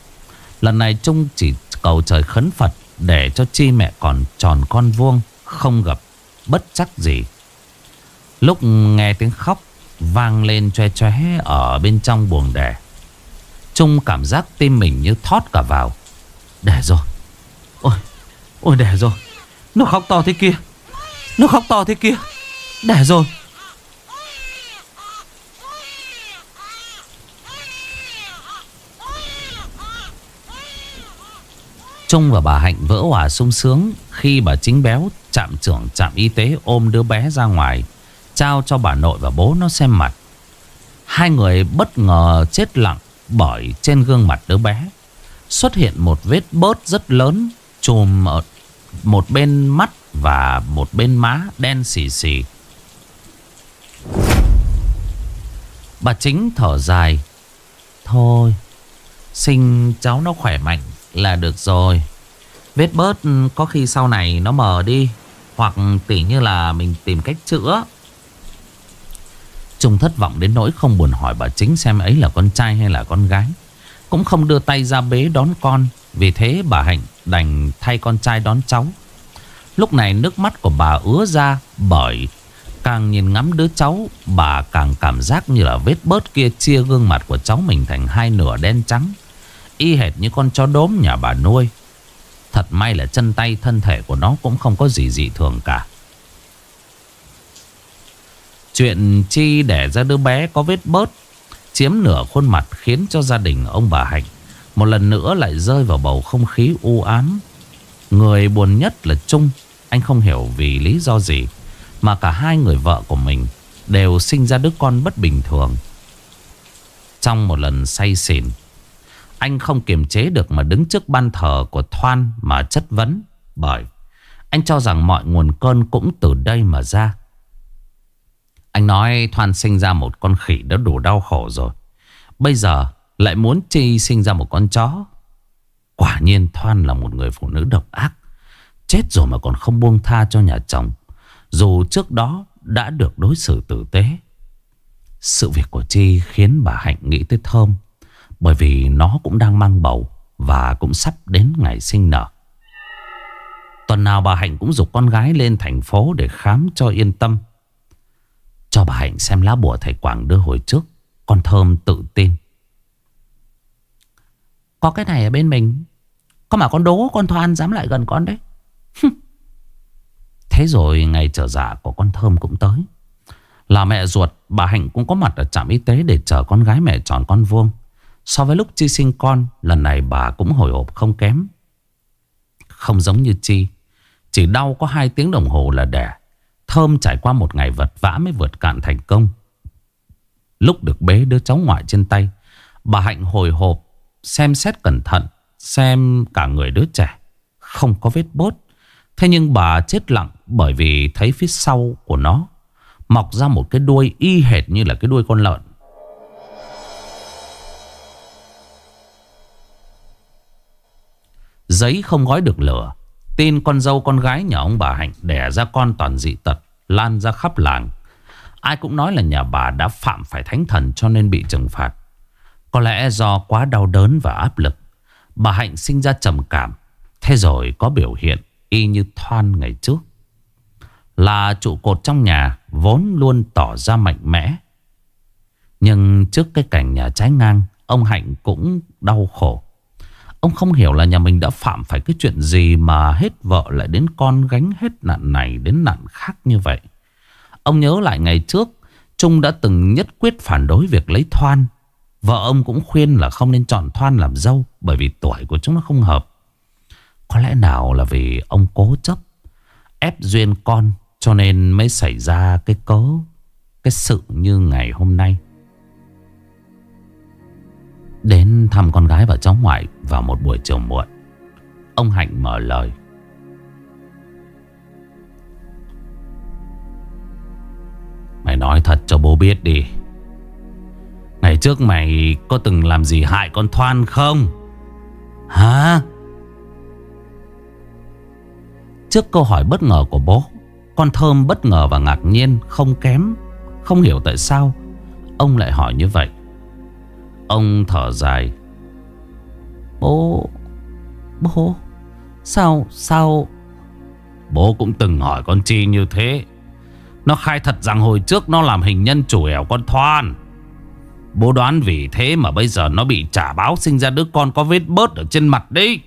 Lần này Trung chỉ cầu trời khấn Phật Để cho chi mẹ còn tròn con vuông, Không gặp bất chắc gì. Lúc nghe tiếng khóc Vang lên choe choe ở bên trong buồng đẻ Trung cảm giác tim mình như thoát cả vào. Đẻ rồi. Ôi, ôi đẻ rồi. Nó khóc to thế kia. Nó khóc to thế kia. Đẻ rồi. Trung và bà Hạnh vỡ hòa sung sướng Khi bà chính béo chạm trưởng trạm y tế ôm đứa bé ra ngoài. Trao cho bà nội và bố nó xem mặt. Hai người bất ngờ chết lặng Bởi trên gương mặt đứa bé. Xuất hiện một vết bớt rất lớn, Chùm ở một bên mắt Và một bên má đen xì xì. Bà chính thở dài. Thôi, Sinh cháu nó khỏe mạnh là được rồi. Vết bớt có khi sau này nó mờ đi, Hoặc tỉ như là mình tìm cách chữa. Trung thất vọng đến nỗi không buồn hỏi bà chính xem ấy là con trai hay là con gái. Cũng không đưa tay ra bế đón con, Vì thế bà Hạnh đành thay con trai đón cháu. Lúc này nước mắt của bà ứa ra Bởi càng nhìn ngắm đứa cháu, Bà càng cảm giác như là vết bớt kia chia gương mặt của cháu mình thành hai nửa đen trắng, Y hệt như con chó đốm nhà bà nuôi. Thật may là chân tay thân thể của nó cũng không có gì dị thường cả. Chuyện Chi đẻ ra đứa bé có vết bớt, Chiếm nửa khuôn mặt khiến cho gia đình ông bà Hạnh Một lần nữa lại rơi vào bầu không khí u ám. Người buồn nhất là Trung. Anh không hiểu vì lý do gì Mà cả hai người vợ của mình Đều sinh ra đứa con bất bình thường. Trong một lần say xỉn, Anh không kiềm chế được mà đứng trước ban thờ của Thoan mà chất vấn Bởi, anh cho rằng mọi nguồn cơn cũng từ đây mà ra anh nói Thoan sinh ra một con khỉ đã đủ đau khổ rồi. Bây giờ lại muốn Chi sinh ra một con chó. Quả nhiên Thoan là một người phụ nữ độc ác. Chết rồi mà còn không buông tha cho nhà chồng. Dù trước đó đã được đối xử tử tế. Sự việc của Chi khiến bà Hạnh nghĩ tới Thơm. Bởi vì nó cũng đang mang bầu và cũng sắp đến ngày sinh nở. Tuần nào bà Hạnh cũng dục con gái lên thành phố để khám cho yên tâm. Cho bà Hạnh xem lá bùa thầy Quảng đưa hồi trước, Con Thơm tự tin. Có cái này ở bên mình, Có mà con đố con Thoan dám lại gần con đấy. Thế rồi ngày trở dạ của con Thơm cũng tới. Là mẹ ruột, Bà Hạnh cũng có mặt ở trạm y tế Để chờ con gái mẹ tròn con vuông. So với lúc Chi sinh con, Lần này bà cũng hồi hộp không kém. Không giống như Chi, Chỉ đau có 2 tiếng đồng hồ là đẻ. Thơm trải qua một ngày vật vã mới vượt cạn thành công. Lúc được bế đứa cháu ngoại trên tay, bà Hạnh hồi hộp, xem xét cẩn thận, xem cả người đứa trẻ. Không có vết bốt. Thế nhưng bà chết lặng bởi vì thấy phía sau của nó mọc ra một cái đuôi y hệt như là cái đuôi con lợn. Giấy không gói được lửa Tin con dâu con gái nhà ông bà Hạnh đẻ ra con toàn dị tật, Lan ra khắp làng. Ai cũng nói là nhà bà đã phạm phải thánh thần cho nên bị trừng phạt. Có lẽ do quá đau đớn và áp lực, Bà Hạnh sinh ra trầm cảm, Thế rồi có biểu hiện y như Thoan ngày trước. Là trụ cột trong nhà, vốn luôn tỏ ra mạnh mẽ. Nhưng trước cái cảnh nhà trái ngang, Ông Hạnh cũng đau khổ. Ông không hiểu là nhà mình đã phạm phải cái chuyện gì mà hết vợ lại đến con gánh hết nạn này đến nạn khác như vậy. Ông nhớ lại ngày trước, Trung đã từng nhất quyết phản đối việc lấy Thoan. Vợ ông cũng khuyên là không nên chọn Thoan làm dâu bởi vì tuổi của chúng nó không hợp. Có lẽ nào là vì ông cố chấp ép duyên con cho nên mới xảy ra cái cớ, cái sự như ngày hôm nay. Đến thăm con gái và cháu ngoại vào một buổi chiều muộn. Ông Hạnh mở lời. Mày nói thật cho bố biết đi. Ngày trước mày có từng làm gì hại con Thoan không? Hả? Trước câu hỏi bất ngờ của bố, Con Thơm bất ngờ và ngạc nhiên, Không kém, Không hiểu tại sao, Ông lại hỏi như vậy Ông thở dài Bố Bố, Sao Sao Bố cũng từng hỏi con Chi như thế Nó khai thật rằng hồi trước Nó làm hình nhân chủ ẻo con Thoan Bố đoán vì thế mà bây giờ nó bị trả báo sinh ra đứa con có vết bớt ở trên mặt đấy.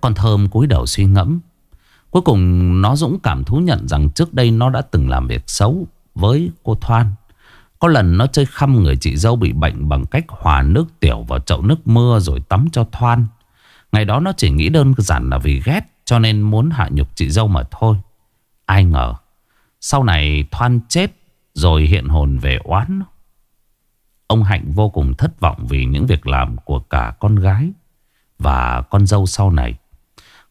Con Thơm cúi đầu suy ngẫm. Cuối cùng nó dũng cảm thú nhận rằng trước đây nó đã từng làm việc xấu với cô Thoan. Có lần nó chơi khăm người chị dâu bị bệnh bằng cách hòa nước tiểu vào chậu nước mưa rồi tắm cho Thoan. Ngày đó nó chỉ nghĩ đơn giản là vì ghét, cho nên muốn hạ nhục chị dâu mà thôi. Ai ngờ, sau này Thoan chết rồi hiện hồn về oán. Ông Hạnh vô cùng thất vọng vì những việc làm của cả con gái và con dâu sau này.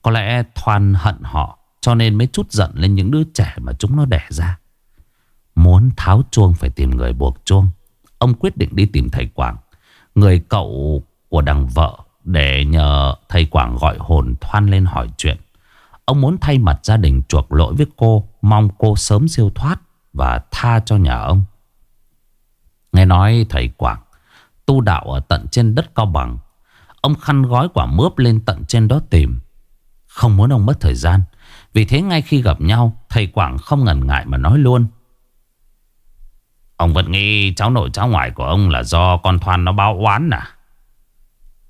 Có lẽ Thoan hận họ, cho nên mới chút giận lên những đứa trẻ mà chúng nó đẻ ra. Muốn tháo chuông phải tìm người buộc chuông. Ông quyết định đi tìm thầy Quảng, người cậu của đằng vợ để nhờ thầy Quảng gọi hồn Thoan lên hỏi chuyện. Ông muốn thay mặt gia đình chuộc lỗi với cô, mong cô sớm siêu thoát và tha cho nhà ông. Nghe nói thầy Quảng tu đạo ở tận trên đất cao bằng. Ông khăn gói quả mướp lên tận trên đó tìm. Không muốn ông mất thời gian Vì thế ngay khi gặp nhau Thầy Quảng không ngần ngại mà nói luôn Ông vẫn nghĩ cháu nội cháu ngoại của ông là do con Thoan nó báo oán à?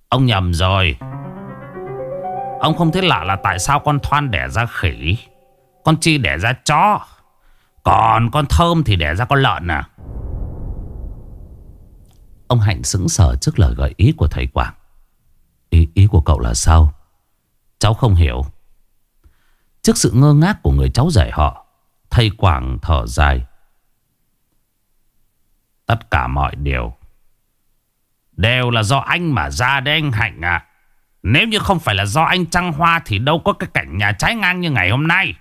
Ông nhầm rồi. Ông không thấy lạ là tại sao con Thoan đẻ ra khỉ? Con Chi đẻ ra chó. Còn con Thơm thì đẻ ra con lợn à? Ông Hạnh sững sờ trước lời gợi ý của thầy Quảng. Ý, ý của cậu là sao? Cháu không hiểu. Trước sự ngơ ngác của người cháu rể họ Thầy Quảng thở dài. Tất cả mọi điều Đều là do anh mà ra đấy anh Hạnh ạ. Nếu như không phải là do anh trăng hoa Thì đâu có cái cảnh nhà trái ngang như ngày hôm nay.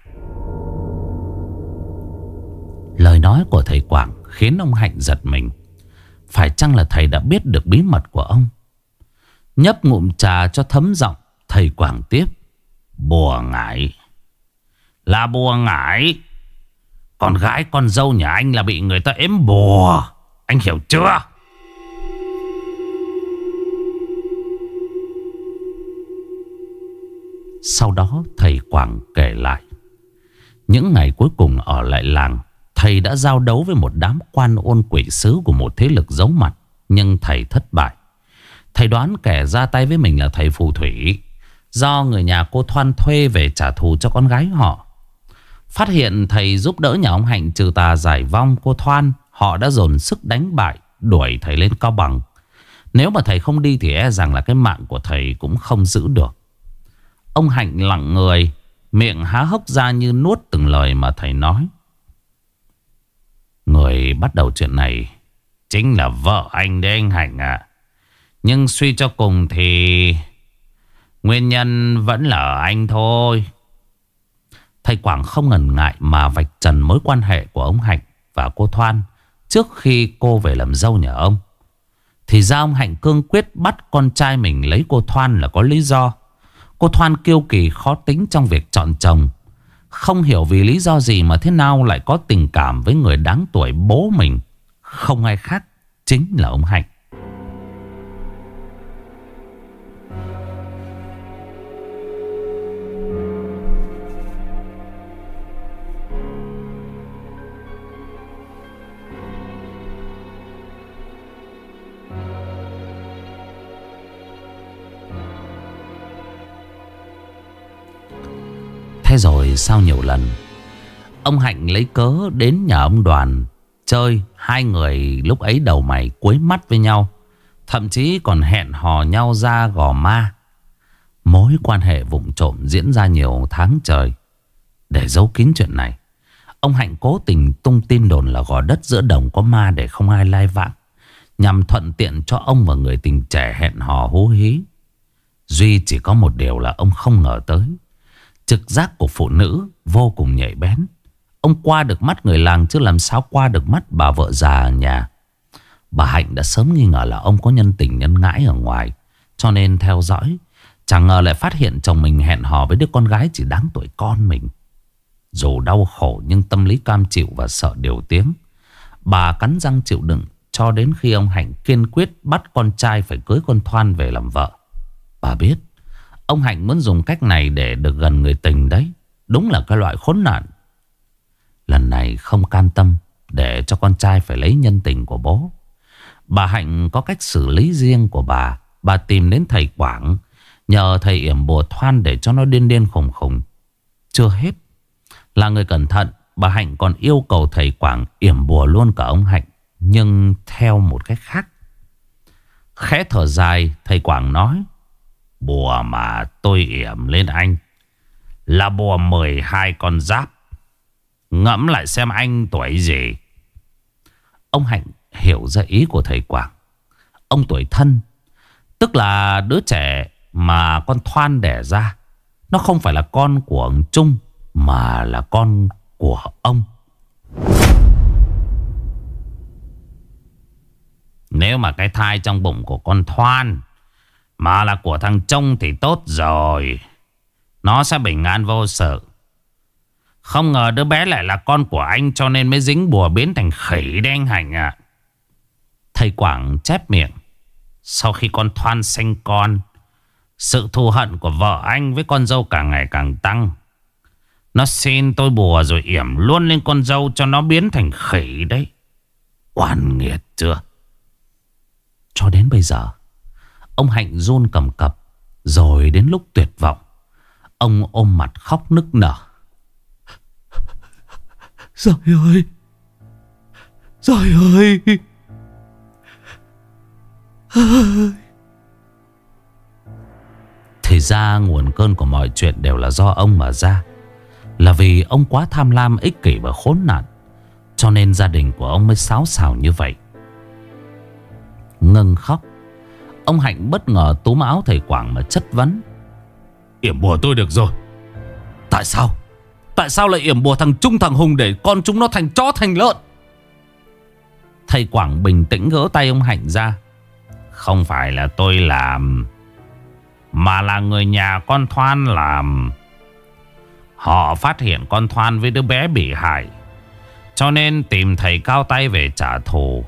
Lời nói của thầy Quảng Khiến ông Hạnh giật mình. Phải chăng là thầy đã biết được bí mật của ông? Nhấp ngụm trà cho thấm giọng, Thầy Quảng tiếp. Bùa ngải. Là bùa ngải. Con gái, con dâu nhà anh là bị người ta ếm bùa. Anh hiểu chưa? Sau đó thầy Quảng kể lại. Những ngày cuối cùng ở lại làng, Thầy đã giao đấu với một đám quan ôn quỷ sứ của một thế lực giấu mặt, Nhưng thầy thất bại. Thầy đoán kẻ ra tay với mình là thầy phù thủy, Do người nhà cô Thoan thuê về trả thù cho con gái họ. Phát hiện thầy giúp đỡ nhà ông Hạnh trừ tà giải vong cô Thoan Họ đã dồn sức đánh bại, Đuổi thầy lên cao bằng. Nếu mà thầy không đi thì e rằng là cái mạng của thầy cũng không giữ được. Ông Hạnh lặng người, Miệng há hốc ra như nuốt từng lời mà thầy nói. Người bắt đầu chuyện này Chính là vợ anh đấy anh Hạnh ạ. Nhưng suy cho cùng thì Nguyên nhân vẫn là anh thôi. Thầy Quảng không ngần ngại mà vạch trần mối quan hệ của ông Hạnh và cô Thoan trước khi cô về làm dâu nhà ông. Thì ra ông Hạnh cương quyết bắt con trai mình lấy cô Thoan là có lý do. Cô Thoan kiêu kỳ khó tính trong việc chọn chồng. Không hiểu vì lý do gì mà thế nào lại có tình cảm với người đáng tuổi bố mình. Không ai khác, chính là ông Hạnh. Thế rồi sau nhiều lần, Ông Hạnh lấy cớ đến nhà ông Đoàn chơi. Hai người lúc ấy đầu mày cuối mắt với nhau. Thậm chí còn hẹn hò nhau ra gò ma. Mối quan hệ vụng trộm diễn ra nhiều tháng trời. Để giấu kín chuyện này. Ông Hạnh cố tình tung tin đồn là gò đất giữa đồng có ma để không ai lai vãng. Nhằm thuận tiện cho ông và người tình trẻ hẹn hò hú hí. Duy chỉ có một điều là ông không ngờ tới. Trực giác của phụ nữ vô cùng nhạy bén. Ông qua được mắt người làng chứ làm sao qua được mắt bà vợ già ở nhà. Bà Hạnh đã sớm nghi ngờ là ông có nhân tình nhân ngãi ở ngoài. Cho nên theo dõi. Chẳng ngờ lại phát hiện chồng mình hẹn hò với đứa con gái chỉ đáng tuổi con mình. Dù đau khổ nhưng tâm lý cam chịu và sợ điều tiếng. Bà cắn răng chịu đựng cho đến khi ông Hạnh kiên quyết bắt con trai phải cưới con Thoan về làm vợ. Bà biết Ông Hạnh muốn dùng cách này để được gần người tình đấy. Đúng là cái loại khốn nạn. Lần này không can tâm Để cho con trai phải lấy nhân tình của bố. Bà Hạnh có cách xử lý riêng của bà. Bà tìm đến thầy Quảng, Nhờ thầy yểm bùa thoan để cho nó điên điên khùng khùng. Chưa hết, Là người cẩn thận, Bà Hạnh còn yêu cầu thầy Quảng yểm bùa luôn cả ông Hạnh, Nhưng theo một cách khác. Khẽ thở dài, Thầy Quảng nói Bùa mà tôi yểm lên anh. Là bùa 12 con giáp. Ngẫm lại xem anh tuổi gì. Ông Hạnh hiểu ra ý của thầy Quảng. Ông tuổi thân, Tức là đứa trẻ mà con Thoan đẻ ra. Nó không phải là con của ông Trung, Mà là con của ông. Nếu mà cái thai trong bụng của con Thoan mà là của thằng Trông thì tốt rồi. Nó sẽ bình an vô sự. Không ngờ đứa bé lại là con của anh cho nên mới dính bùa biến thành khỉ đấy anh Hành ạ. Thầy Quảng chép miệng. Sau khi con Thoan sinh con, sự thù hận của vợ anh với con dâu càng ngày càng tăng. Nó xin tôi bùa rồi yểm luôn lên con dâu cho nó biến thành khỉ đấy. Oan nghiệt chưa? Cho đến bây giờ, Ông Hạnh run cầm cập Rồi đến lúc tuyệt vọng Ông ôm mặt khóc nức nở. [LAUGHS] Rồi ơi! Rồi ơi! Thì ra nguồn cơn của mọi chuyện đều là do ông mà ra Là vì ông quá tham lam ích kỷ và khốn nạn Cho nên gia đình của ông mới xáo xào như vậy. Ngân khóc Ông Hạnh bất ngờ túm áo thầy Quảng mà chất vấn. Yểm bùa tôi được rồi. Tại sao? Tại sao lại yểm bùa thằng Trung thằng Hùng Để con chúng nó thành chó thành lợn? Thầy Quảng bình tĩnh gỡ tay ông Hạnh ra. Không phải là tôi làm Mà là người nhà con Thoan làm. Họ phát hiện con Thoan với đứa bé bị hại Cho nên tìm thầy cao tay về trả thù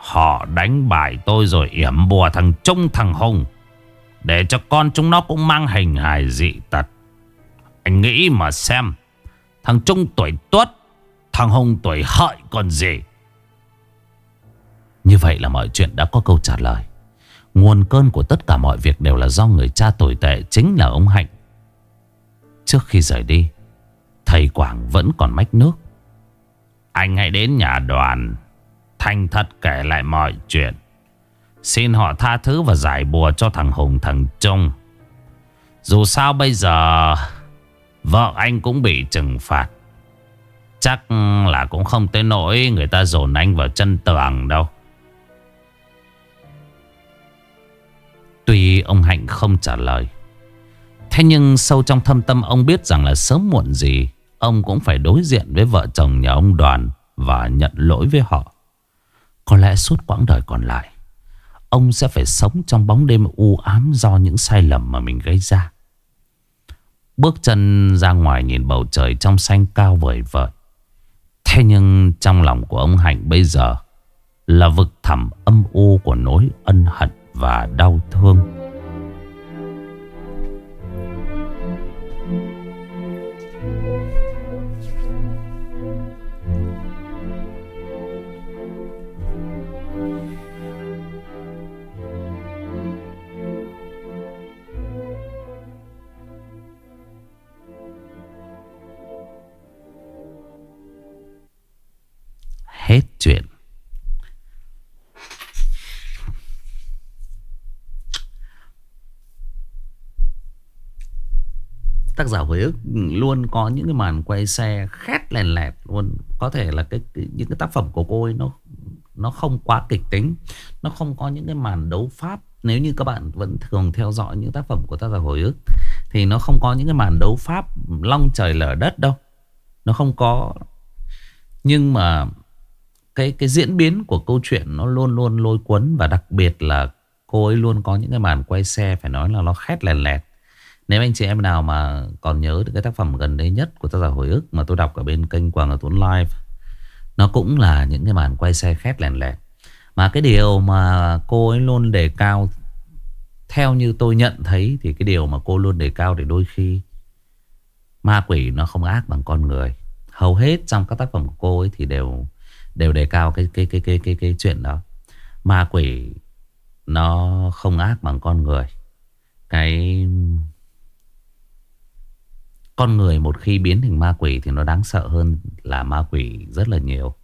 Họ đánh bại tôi rồi yểm bùa thằng Trung thằng Hùng. Để cho con chúng nó cũng mang hình hài dị tật. Anh nghĩ mà xem. Thằng Trung tuổi tuất. Thằng Hùng tuổi hợi còn gì. Như vậy là mọi chuyện đã có câu trả lời. Nguồn cơn của tất cả mọi việc đều là do người cha tồi tệ chính là ông Hạnh. Trước khi rời đi, thầy Quảng vẫn còn mách nước. Anh hãy đến nhà đoàn Thành thật kể lại mọi chuyện. Xin họ tha thứ và giải bùa cho thằng Hùng thằng Trung. Dù sao bây giờ, Vợ anh cũng bị trừng phạt. Chắc là cũng không tới nỗi Người ta dồn anh vào chân tường đâu. Tuy ông Hạnh không trả lời, Thế nhưng sâu trong thâm tâm ông biết rằng là sớm muộn gì, Ông cũng phải đối diện với vợ chồng nhà ông Đoàn Và nhận lỗi với họ có lẽ suốt quãng đời còn lại, Ông sẽ phải sống trong bóng đêm u ám Do những sai lầm mà mình gây ra. Bước chân ra ngoài nhìn bầu trời trong xanh cao vời vợi. Thế nhưng trong lòng của ông Hạnh bây giờ Là vực thẳm âm u của nỗi ân hận và đau thương. hết chuyện. Tác giả với ức luôn có những cái màn quay xe khét lèn lẹt luôn. Có thể là cái, cái những cái tác phẩm của cô ấy nó nó không quá kịch tính. Nó không có những cái màn đấu pháp. Nếu như các bạn vẫn thường theo dõi những tác phẩm của tác giả hồi ức thì nó không có những cái màn đấu pháp long trời lở đất đâu. Nó không có. Nhưng mà cái cái diễn biến của câu chuyện nó luôn luôn lôi cuốn Và đặc biệt là cô ấy luôn có những cái màn quay xe, Phải nói là nó khét lèn lẹt. Nếu anh chị em nào mà còn nhớ được cái tác phẩm gần đây nhất của tác giả hồi ức mà tôi đọc ở bên kênh Quảng ở Tuấn Live, nó cũng là những cái màn quay xe khét lèn lẹt. Mà cái điều mà cô ấy luôn đề cao, Theo như tôi nhận thấy Thì cái điều mà cô luôn đề cao Thì đôi khi Ma quỷ nó không ác bằng con người. Hầu hết trong các tác phẩm của cô ấy Thì đều đều đề cao cái cái cái cái cái cái chuyện đó Ma quỷ Nó không ác bằng con người Cái con người một khi biến thành ma quỷ thì nó đáng sợ hơn là ma quỷ rất là nhiều.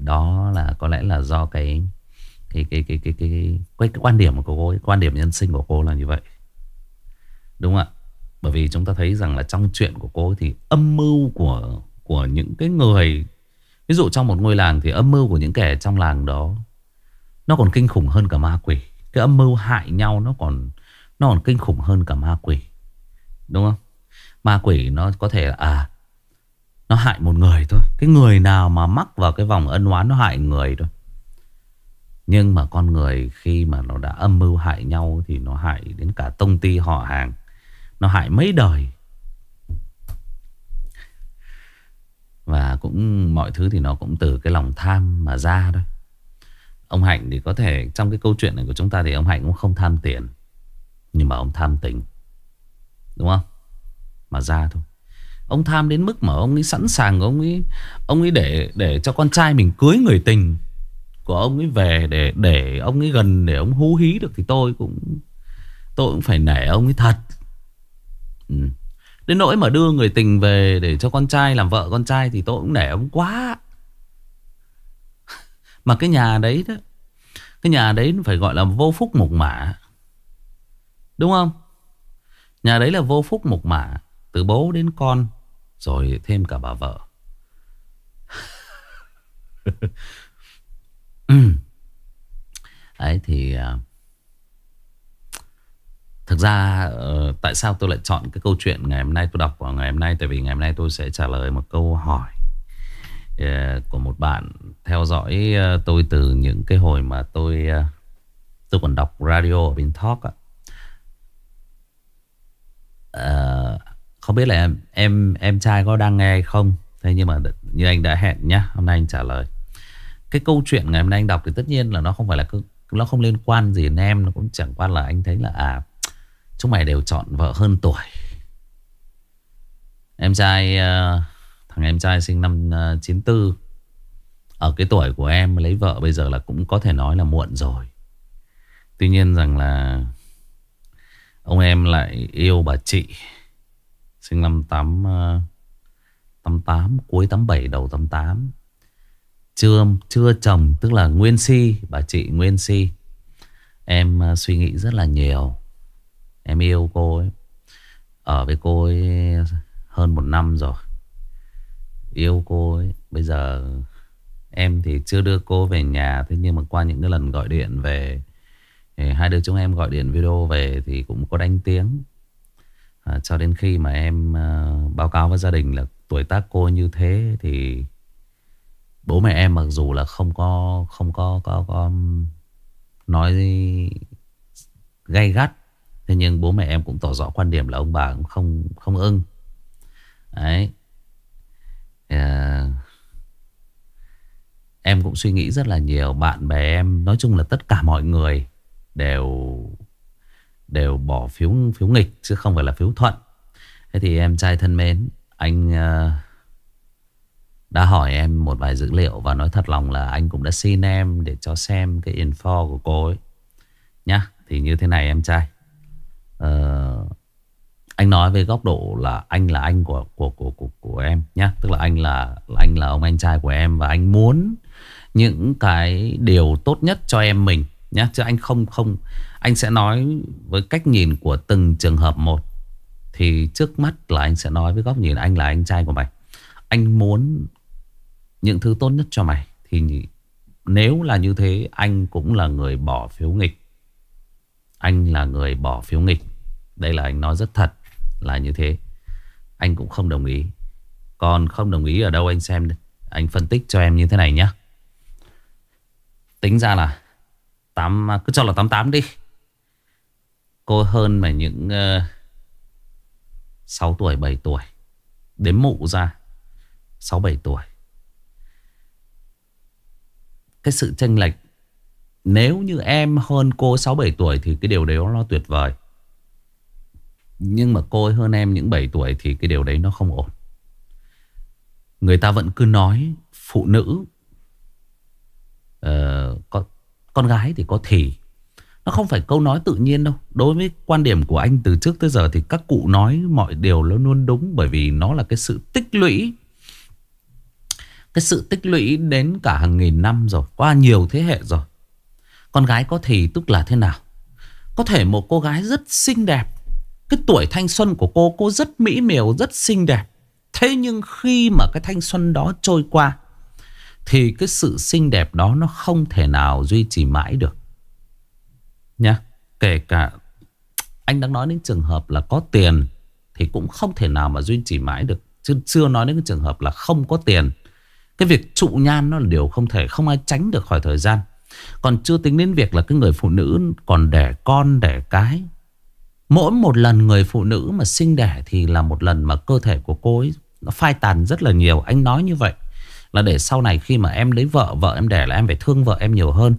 Đó là có lẽ là do cái cái cái cái cái cái, cái, cái, cái quan điểm của cô ấy, quan điểm nhân sinh của cô là như vậy. Đúng không ạ? Bởi vì chúng ta thấy rằng là trong chuyện của cô ấy thì âm mưu của của những cái người ví dụ trong một ngôi làng thì âm mưu của những kẻ trong làng đó, nó còn kinh khủng hơn cả ma quỷ. Cái âm mưu hại nhau nó còn nó còn kinh khủng hơn cả ma quỷ. Đúng không? Ma quỷ nó có thể là à Nó hại một người thôi Cái người nào mà mắc vào cái vòng ân oán Nó hại người thôi Nhưng mà con người khi mà nó đã âm mưu hại nhau Thì nó hại đến cả tông ty họ hàng Nó hại mấy đời Và cũng mọi thứ thì nó cũng từ cái lòng tham mà ra thôi. Ông Hạnh thì có thể, Trong cái câu chuyện này của chúng ta Thì ông Hạnh cũng không tham tiền, Nhưng mà ông tham tình. Đúng không? Mà ra thôi. Ông tham đến mức mà ông ấy sẵn sàng, Ông ấy ông ấy để để cho con trai mình cưới người tình Của ông ấy về để để ông ấy gần, Để ông hú hí được Thì tôi cũng Tôi cũng phải nể ông ấy thật. Ừ. Đến nỗi mà đưa người tình về Để cho con trai làm vợ con trai Thì tôi cũng nể ông quá. [LAUGHS] Mà cái nhà đấy đó Cái nhà đấy phải gọi là vô phúc mục mả, Đúng không? Nhà đấy là vô phúc mục mả từ bố đến con Rồi thêm cả bà vợ. [LAUGHS] Ừ. Đấy thì uh, Thực ra uh, Tại sao tôi lại chọn cái câu chuyện Ngày hôm nay tôi đọc vào ngày hôm nay? Tại vì ngày hôm nay tôi sẽ trả lời một câu hỏi uh, Của một bạn Theo dõi uh, tôi từ những cái hồi mà tôi uh, Tôi còn đọc radio ở bên Talk á. Uh, không biết là em em em trai có đang nghe không? Thế nhưng mà như anh đã hẹn nhá Hôm nay anh trả lời. Cái câu chuyện ngày hôm nay anh đọc thì tất nhiên là nó không phải là Nó không liên quan gì đến em Nó cũng chẳng qua là anh thấy là à Chúng mày đều chọn vợ hơn tuổi. Em trai ờ, Thằng em trai sinh năm ờ, 94 Ở cái tuổi của em lấy vợ bây giờ là cũng có thể nói là muộn rồi. Tuy nhiên rằng là Ông em lại yêu bà chị. Sinh năm 8, 88 ờ, Cuối 87 đầu 88 Chưa, chưa chồng Tức là Nguyên Si Bà chị Nguyên Si. Em suy nghĩ rất là nhiều. Em yêu cô ấy. Ở với cô ấy hơn một năm rồi. Yêu cô ấy. Bây giờ Em thì chưa đưa cô về nhà Thế nhưng mà qua những cái lần gọi điện về Hai đứa chúng em gọi điện video về Thì cũng có đánh tiếng. À, Cho đến khi mà em à, báo cáo với gia đình là tuổi tác cô như thế thì bố mẹ em mặc dù là không có không có có, có nói gay gắt thế nhưng bố mẹ em cũng tỏ rõ quan điểm là ông bà cũng không không ưng đấy à, em cũng suy nghĩ rất là nhiều bạn bè em nói chung là tất cả mọi người đều đều bỏ phiếu phiếu nghịch chứ không phải là phiếu thuận. Thế thì em trai thân mến, anh uh, đã hỏi em một vài dữ liệu và nói thật lòng là anh cũng đã xin em để cho xem cái info của cô ấy. Nhá, thì như thế này em trai. Uh, anh nói về góc độ là anh là anh của của của của, của em nhá, tức là anh là anh là ông anh trai của em và anh muốn những cái điều tốt nhất cho em mình nhá, chứ anh không không anh sẽ nói với cách nhìn của từng trường hợp một. Thì trước mắt là anh sẽ nói với góc nhìn anh là anh trai của mày. Anh muốn những thứ tốt nhất cho mày. Thì nếu là như thế Anh cũng là người bỏ phiếu nghịch. Anh là người bỏ phiếu nghịch. Đây là anh nói rất thật Là như thế. Anh cũng không đồng ý. Còn không đồng ý ở đâu anh xem Anh phân tích cho em như thế này nhé Tính ra là 8, à, Cứ cho là 88 đi. Cô hơn mà những ờ, uh, 6 tuổi 7 tuổi Đếm mụ ra 6-7 tuổi. Cái sự chênh lệch Nếu như em hơn cô 6-7 tuổi Thì cái điều đấy nó tuyệt vời. Nhưng mà cô ấy hơn em những 7 tuổi Thì cái điều đấy nó không ổn. Người ta vẫn cứ nói Phụ nữ uh, có, Con gái thì có thì. Nó không phải câu nói tự nhiên đâu. Đối với quan điểm của anh từ trước tới giờ Thì các cụ nói mọi điều nó luôn đúng Bởi vì nó là cái sự tích lũy. Cái sự tích lũy đến cả hàng nghìn năm rồi Qua nhiều thế hệ rồi. Con gái có thì tức là thế nào? Có thể một cô gái rất xinh đẹp cái tuổi thanh xuân của cô Cô rất mỹ miều, rất xinh đẹp. Thế nhưng khi mà cái thanh xuân đó trôi qua Thì cái sự xinh đẹp đó Nó không thể nào duy trì mãi được. Nha Kể cả anh đang nói đến trường hợp là có tiền Thì cũng không thể nào mà duy trì mãi được. Chứ chưa nói đến cái trường hợp là không có tiền. Cái việc trụ nhan nó là điều không thể Không ai tránh được khỏi thời gian. Còn chưa tính đến việc là cái người phụ nữ Còn đẻ con đẻ cái Mỗi một lần người phụ nữ mà sinh đẻ Thì là một lần mà cơ thể của cô ấy Nó phai tàn rất là nhiều. Anh nói như vậy Là để sau này khi mà em lấy vợ Vợ em đẻ là em phải thương vợ em nhiều hơn.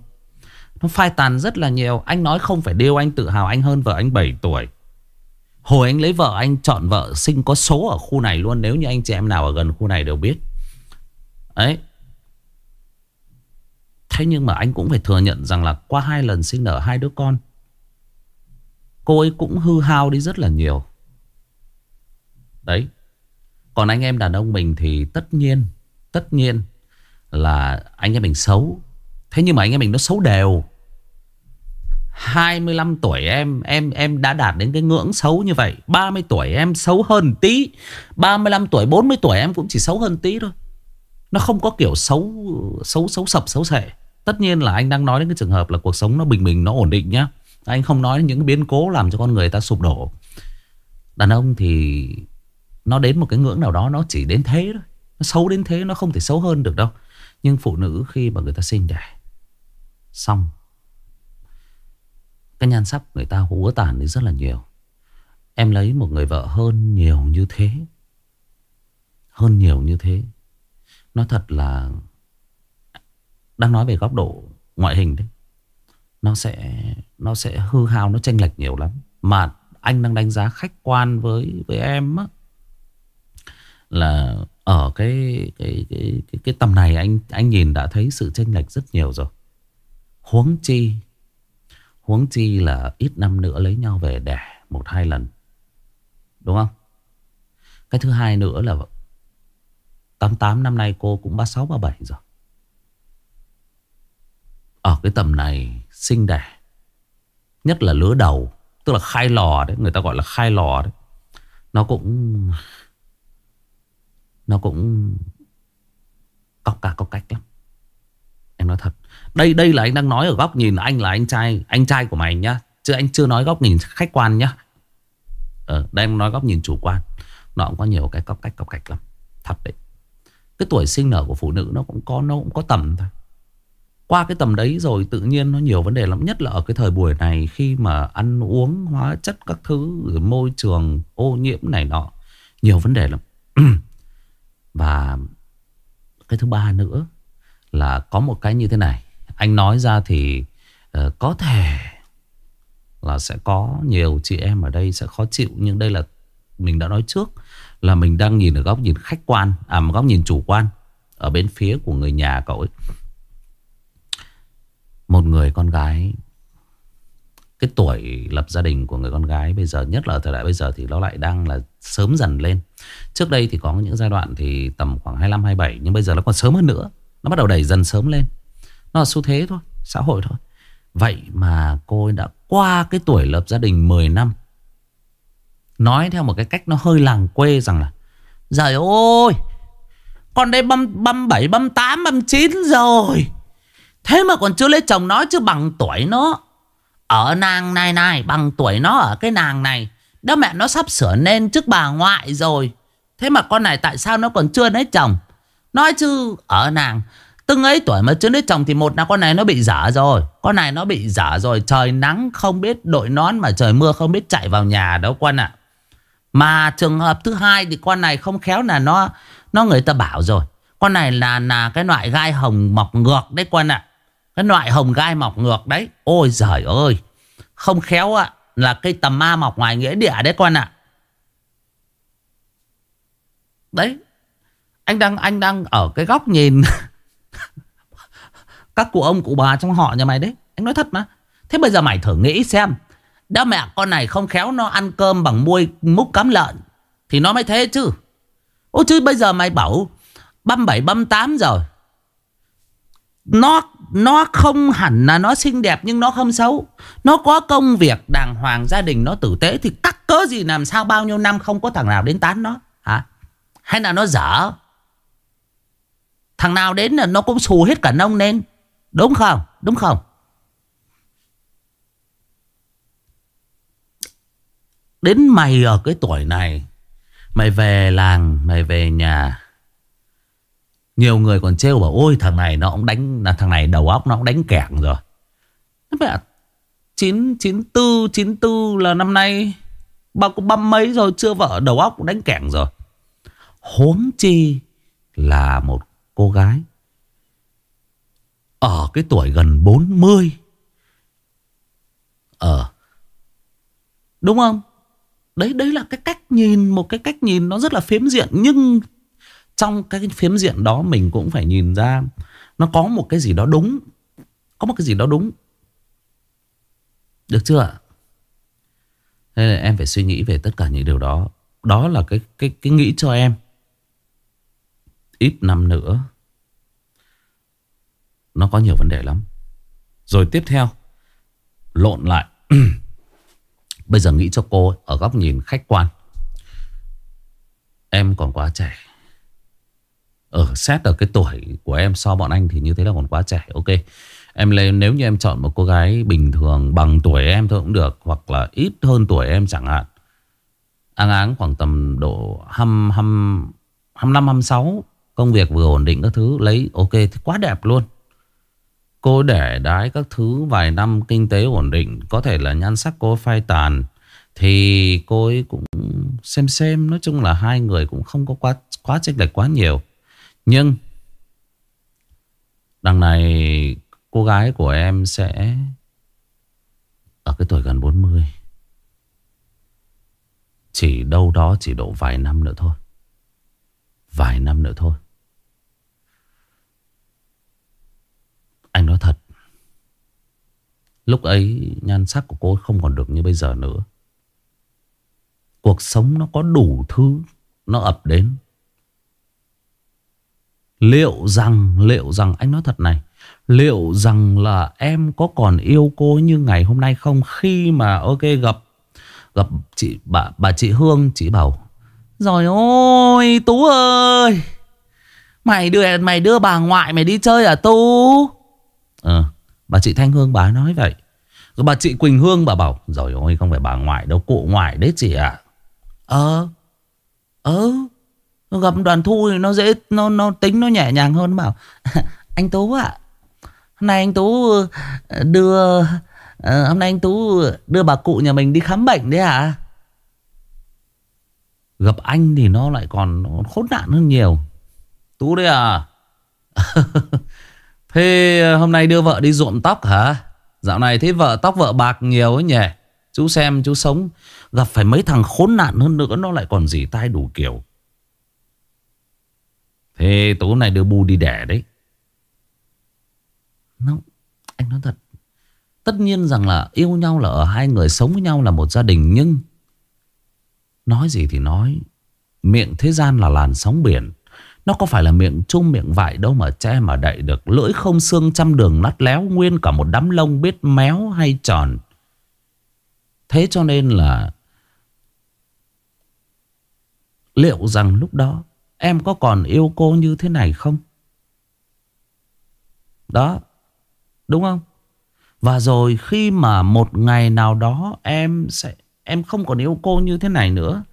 Nó phai tàn rất là nhiều. Anh nói không phải điêu anh tự hào anh hơn vợ anh 7 tuổi. Hồi anh lấy vợ, anh chọn vợ sinh có số ở khu này luôn. Nếu như anh chị em nào ở gần khu này đều biết. Ấy Thế nhưng mà anh cũng phải thừa nhận rằng là Qua hai lần sinh nở hai đứa con Cô ấy cũng hư hao đi rất là nhiều. Đấy. Còn anh em đàn ông mình thì tất nhiên Tất nhiên Là anh em mình xấu. Thế nhưng mà anh em mình nó xấu đều. 25 tuổi em em em đã đạt đến cái ngưỡng xấu như vậy. 30 tuổi em xấu hơn tí. 35 tuổi 40 tuổi em cũng chỉ xấu hơn tí thôi. Nó không có kiểu xấu xấu xấu sập, xấu sệ Tất nhiên là anh đang nói đến cái trường hợp là cuộc sống nó bình bình, nó ổn định nhá. Anh không nói những biến cố làm cho con người ta sụp đổ. Đàn ông thì nó đến một cái ngưỡng nào đó, nó chỉ đến thế thôi. Nó xấu đến thế, nó không thể xấu hơn được đâu. Nhưng phụ nữ khi mà người ta sinh đẻ, Xong, cái nhan sắc người ta úa tàn đi rất là nhiều. Em lấy một người vợ hơn nhiều như thế, Hơn nhiều như thế. Nó thật là, Đang nói về góc độ ngoại hình đấy. Nó sẽ Nó sẽ hư hao Nó tranh lệch nhiều lắm Mà anh đang đánh giá khách quan với với em á Là Ở cái cái, cái cái cái tầm này anh anh nhìn đã thấy sự tranh lệch rất nhiều rồi Huống chi Huống chi là ít năm nữa lấy nhau về đẻ một hai lần. Đúng không? Cái thứ hai nữa là 88 năm nay cô cũng 36, 37 rồi. Ở cái tầm này sinh đẻ. Nhất là lứa đầu. Tức là khai lò đấy. Người ta gọi là khai lò đấy. Nó cũng... Nó cũng... Cọc cả cọc cách lắm. Em nói thật. Đây đây là anh đang nói ở góc nhìn anh là anh trai Anh trai của mày nhá Chứ anh chưa nói góc nhìn khách quan nhá Ờ, đây em nói góc nhìn chủ quan Nó cũng có nhiều cái cọc cách cọc cách lắm Thật đấy Cái tuổi sinh nở của phụ nữ nó cũng có nó cũng có tầm thôi qua cái tầm đấy rồi tự nhiên nó nhiều vấn đề lắm. Nhất là ở cái thời buổi này Khi mà ăn uống hóa chất các thứ Môi trường ô nhiễm này nọ Nhiều vấn đề lắm. [CLEARS THROAT] Và cái thứ ba nữa Là có một cái như thế này. Anh nói ra thì uh, có thể là sẽ có nhiều chị em ở đây sẽ khó chịu nhưng đây là mình đã nói trước là mình đang nhìn ở góc nhìn khách quan à một góc nhìn chủ quan ở bên phía của người nhà cậu ấy một người con gái cái tuổi lập gia đình của người con gái bây giờ nhất là thời đại bây giờ thì nó lại đang là sớm dần lên. Trước đây thì có những giai đoạn thì tầm khoảng 25 27 nhưng bây giờ nó còn sớm hơn nữa. Nó bắt đầu đẩy dần sớm lên. Nó là xu thế thôi Xã hội thôi. Vậy mà cô ấy đã qua cái tuổi lập gia đình 10 năm. Nói theo một cái cách nó hơi làng quê rằng là Trời ơi Con đây băm, băm 7, băm 8, băm 9 rồi. Thế mà còn chưa lấy chồng nó chứ bằng tuổi nó. Ở nàng này này, Bằng tuổi nó ở cái nàng này. Đó mẹ nó sắp sửa nên trước bà ngoại rồi. Thế mà con này tại sao nó còn chưa lấy chồng? Nói chứ, ở nàng, Từng ấy tuổi mà chưa lấy chồng Thì một là con này nó bị giả rồi. Con này nó bị giả rồi, Trời nắng không biết đội nón Mà trời mưa không biết chạy vào nhà đâu con ạ. Mà trường hợp thứ hai Thì con này không khéo là nó Nó người ta bảo rồi. Con này là là cái loại gai hồng mọc ngược đấy con ạ. Cái loại hồng gai mọc ngược đấy. Ôi giời ơi. Không khéo ạ. Là cây tầm ma mọc ngoài nghĩa địa đấy con ạ. Đấy. Anh đang anh đang ở cái góc nhìn. [LAUGHS] Các cụ ông, cụ bà trong họ nhà mày đấy. Anh nói thật mà. Thế bây giờ mày thử nghĩ xem. Đã mẹ con này không khéo nó ăn cơm bằng muôi, múc cám lợn Thì nó mới thế chứ. Ô chứ bây giờ mày bảo Băm bảy, băm tám rồi nó nó không hẳn là nó xinh đẹp nhưng nó không xấu. Nó có công việc, đàng hoàng, gia đình nó tử tế Thì cắt cớ gì làm sao bao nhiêu năm không có thằng nào đến tán nó, Hả? Hay là nó dở? Thằng nào đến là nó cũng xù hết cả nông lên Đúng không? Đúng không? Đến mày ở cái tuổi này, Mày về làng, Mày về nhà nhiều người còn trêu bảo, Ôi, thằng này nó cũng đánh, là Thằng này đầu óc nó cũng đánh kẻng rồi Mẹ 994 94 là năm nay Bao cũng băm mấy rồi, Chưa vợ, đầu óc cũng đánh kẻng rồi Huống chi là một cô gái ở cái tuổi gần 40. Ờ. Đúng không? Đấy đấy là cái cách nhìn, một cái cách nhìn nó rất là phiếm diện, nhưng trong cái phiếm diện đó mình cũng phải nhìn ra nó có một cái gì đó đúng. Có một cái gì đó đúng. Được chưa ạ? Nên là em phải suy nghĩ về tất cả những điều đó. Đó là cái cái cái nghĩ cho em. Ít năm nữa, Nó có nhiều vấn đề lắm Rồi tiếp theo, Lộn lại [CLEARS THROAT] Bây giờ nghĩ cho cô Ở góc nhìn khách quan Em còn quá trẻ ở xét ở cái tuổi của em so bọn anh Thì như thế là còn quá trẻ, Ok. Em lên nếu như em chọn một cô gái bình thường, Bằng tuổi em thôi cũng được, Hoặc là ít hơn tuổi em chẳng hạn. Áng áng khoảng tầm độ 25 25 26 Công việc vừa ổn định các thứ, Lấy, ok, thì quá đẹp luôn. Cô để đái các thứ vài năm, kinh tế ổn định, Có thể là nhan sắc cô phai tàn, Thì cô ấy cũng xem xem, Nói chung là hai người cũng không có quá quá chênh lệch quá nhiều. Nhưng Đằng này cô gái của em sẽ Ở cái tuổi gần 40 Chỉ đâu đó chỉ độ vài năm nữa thôi. Vài năm nữa thôi. Anh nói thật. Lúc ấy nhan sắc của cô không còn được như bây giờ nữa. Cuộc sống nó có đủ thứ Nó ập đến. Liệu rằng Liệu rằng anh nói thật này Liệu rằng là em có còn yêu cô như ngày hôm nay không Khi mà ok gặp Gặp chị bà, bà chị Hương Chị bảo Rồi ôi Tú ơi Mày đưa mày đưa bà ngoại mày đi chơi à Tú Ờ, bà chị Thanh Hương bà nói vậy. Rồi bà chị Quỳnh Hương bà bảo, rồi ôi không phải bà ngoại đâu, cụ ngoại đấy chị ạ. Ờ, ờ, gặp đoàn thu thì nó dễ, nó nó tính nó nhẹ nhàng hơn bảo. [LAUGHS] anh Tú ạ, hôm nay anh Tú ờ, đưa, ờ, hôm nay anh Tú đưa bà cụ nhà mình đi khám bệnh đấy à? Gặp anh thì nó lại còn khốn nạn hơn nhiều. Tú đấy à? [LAUGHS] Thế hôm nay đưa vợ đi ruộm tóc hả? Dạo này thấy vợ tóc vợ bạc nhiều ấy nhỉ? Chú xem chú sống Gặp phải mấy thằng khốn nạn hơn nữa Nó lại còn gì tai đủ kiểu Thế tối nay đưa bu đi đẻ đấy. Nó, Anh nói thật, Tất nhiên rằng là yêu nhau là ở hai người, sống với nhau là một gia đình, Nhưng Nói gì thì nói, Miệng thế gian là làn sóng biển. Nó có phải là miệng chung, miệng vải đâu mà che mà đậy được, Lưỡi không xương trăm đường nát léo, Nguyên cả một đám lông biết méo hay tròn. Thế cho nên là Liệu rằng lúc đó Em có còn yêu cô như thế này không? Đó, Đúng không? Và rồi khi mà một ngày nào đó Em sẽ, Em không còn yêu cô như thế này nữa,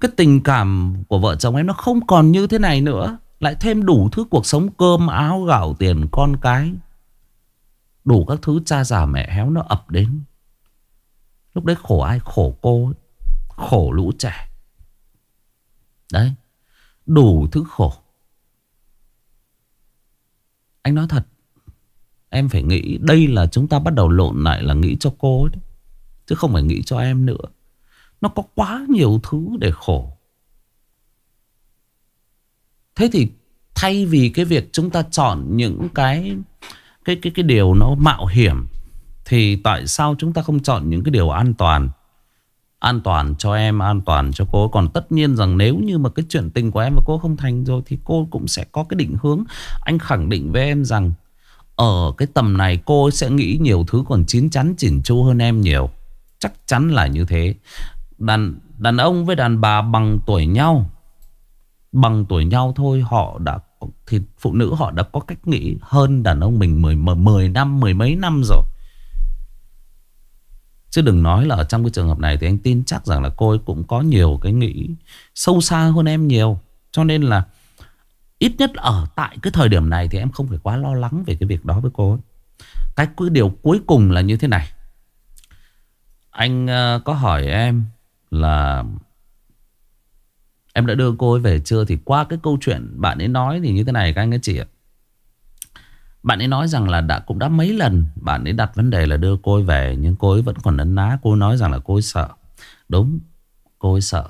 Cái tình cảm của vợ chồng em Nó không còn như thế này nữa, Lại thêm đủ thứ cuộc sống cơm áo gạo tiền con cái, Đủ các thứ cha già mẹ héo nó ập đến. Lúc đấy khổ ai? Khổ cô ấy. Khổ lũ trẻ. Đấy. Đủ thứ khổ. Anh nói thật, Em phải nghĩ đây là chúng ta bắt đầu lộn lại là nghĩ cho cô ấy. Chứ không phải nghĩ cho em nữa. Nó có quá nhiều thứ để khổ. Thế thì thay vì cái việc chúng ta chọn những cái cái cái cái điều nó mạo hiểm, thì tại sao chúng ta không chọn những cái điều an toàn? An toàn cho em An toàn cho cô. Còn tất nhiên rằng nếu như mà cái chuyện tình của em và cô không thành rồi Thì cô cũng sẽ có cái định hướng. Anh khẳng định với em rằng Ở cái tầm này cô sẽ nghĩ nhiều thứ còn chín chắn chỉnh chu hơn em nhiều. Chắc chắn là như thế. Đàn, đàn ông với đàn bà bằng tuổi nhau Bằng tuổi nhau thôi Họ đã Thì phụ nữ họ đã có cách nghĩ hơn đàn ông mình 10, 10 năm, mười mấy năm rồi. Chứ đừng nói là ở trong cái trường hợp này thì anh tin chắc rằng là cô ấy cũng có nhiều cái nghĩ sâu xa hơn em nhiều. Cho nên là ít nhất ở tại cái thời điểm này thì em không phải quá lo lắng về cái việc đó với cô ấy. Cái điều cuối cùng là như thế này. Anh ờ, có hỏi em là em đã đưa cô ấy về chưa thì qua cái câu chuyện bạn ấy nói thì như thế này các anh các chị ạ. Bạn ấy nói rằng là đã cũng đã mấy lần bạn ấy đặt vấn đề là đưa cô ấy về nhưng cô ấy vẫn còn ấn ná. Cô ấy nói rằng là cô ấy sợ. Đúng, cô ấy sợ.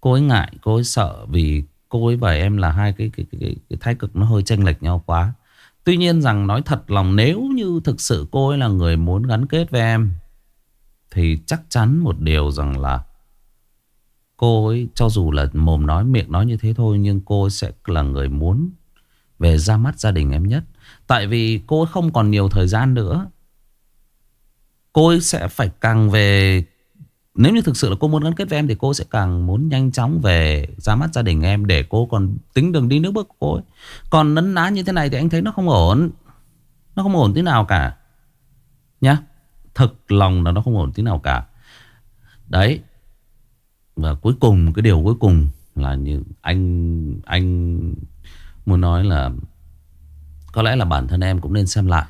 Cô ấy ngại, cô ấy sợ vì cô ấy và em là hai cái cái, cái, cái, cái thái cực nó hơi chênh lệch nhau quá. Tuy nhiên rằng nói thật lòng nếu như thực sự cô ấy là người muốn gắn kết với em thì chắc chắn một điều rằng là cô ấy cho dù là mồm nói miệng nói như thế thôi nhưng cô ấy sẽ là người muốn về ra mắt gia đình em nhất. Tại vì cô ấy không còn nhiều thời gian nữa. Cô ấy sẽ phải càng về... Nếu như thực sự là cô muốn gắn kết với em thì cô sẽ càng muốn nhanh chóng về ra mắt gia đình em để cô còn tính đường đi nước bước của cô ấy. Còn nấn ná như thế này thì anh thấy nó không ổn. Nó không ổn tí nào cả. Nhá. Thực lòng là nó không ổn tí nào cả. Đấy. Và cuối cùng, cái điều cuối cùng là như anh anh Muốn nói là Có lẽ là bản thân em cũng nên xem lại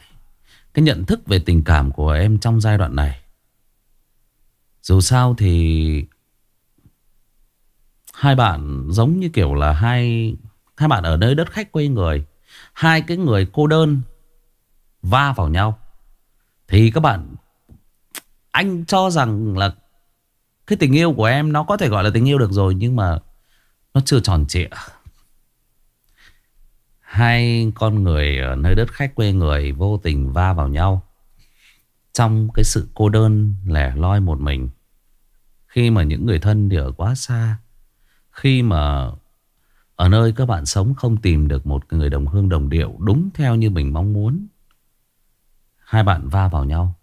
Cái nhận thức về tình cảm của em trong giai đoạn này. Dù sao thì Hai bạn giống như kiểu là hai Hai bạn ở nơi đất khách quê người, Hai cái người cô đơn Va vào nhau, Thì các bạn, Anh cho rằng là Cái tình yêu của em Nó có thể gọi là tình yêu được rồi Nhưng mà Nó chưa tròn trịa. Hai con người ở nơi đất khách quê người vô tình va vào nhau. Trong cái sự cô đơn, lẻ loi một mình. Khi mà những người thân thì ở quá xa. Khi mà ở nơi các bạn sống không tìm được một người đồng hương đồng điệu đúng theo như mình mong muốn. Hai bạn va vào nhau.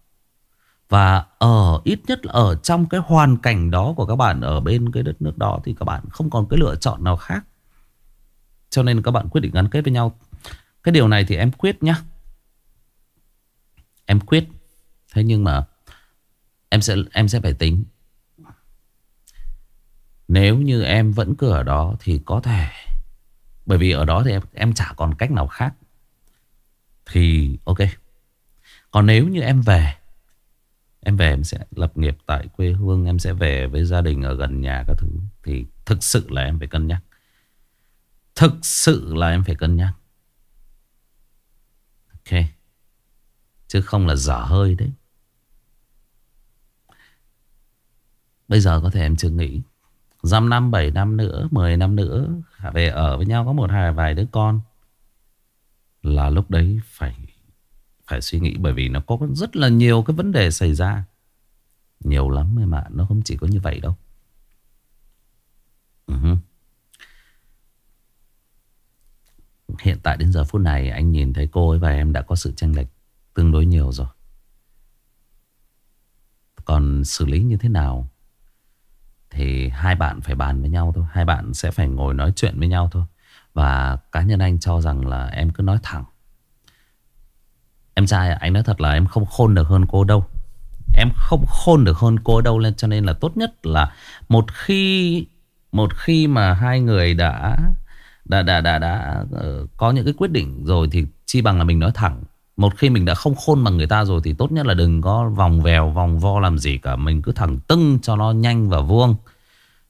Và ở, ít nhất ở trong cái hoàn cảnh đó của các bạn ở bên cái đất nước đó thì các bạn không còn cái lựa chọn nào khác. Cho nên các bạn quyết định gắn kết với nhau. Cái điều này thì em quyết nhá. Em quyết. Thế nhưng mà Em sẽ em sẽ phải tính. Nếu như em vẫn cứ ở đó Thì có thể. Bởi vì ở đó thì em, em chả còn cách nào khác. Thì ok. Còn nếu như em về Em về em sẽ lập nghiệp tại quê hương Em sẽ về với gia đình ở gần nhà các thứ Thì thực sự là em phải cân nhắc. Thực sự là em phải cân nhắc. Ok. Chứ không là dở hơi đấy. Bây giờ có thể em chưa nghĩ. Dăm năm, bảy năm nữa, mười năm nữa về ở với nhau có một hai vài đứa con. Là lúc đấy phải phải suy nghĩ bởi vì nó có rất là nhiều cái vấn đề xảy ra. Nhiều lắm mà nó không chỉ có như vậy đâu. Ừ uh -huh. Hiện tại đến giờ phút này, anh nhìn thấy cô ấy và em đã có sự tranh lệch tương đối nhiều rồi. Còn xử lý như thế nào Thì hai bạn phải bàn với nhau thôi. Hai bạn sẽ phải ngồi nói chuyện với nhau thôi. Và cá nhân anh cho rằng là em cứ nói thẳng. Em trai anh nói thật là em không khôn được hơn cô đâu. Em không khôn được hơn cô đâu, nên Cho nên là tốt nhất là Một khi Một khi mà hai người đã đã đã đã, đã ờ, có những cái quyết định rồi Thì chi bằng là mình nói thẳng. Một khi mình đã không khôn bằng người ta rồi Thì tốt nhất là đừng có vòng vèo Vòng vo làm gì cả. Mình cứ thẳng tưng cho nó nhanh và vuông.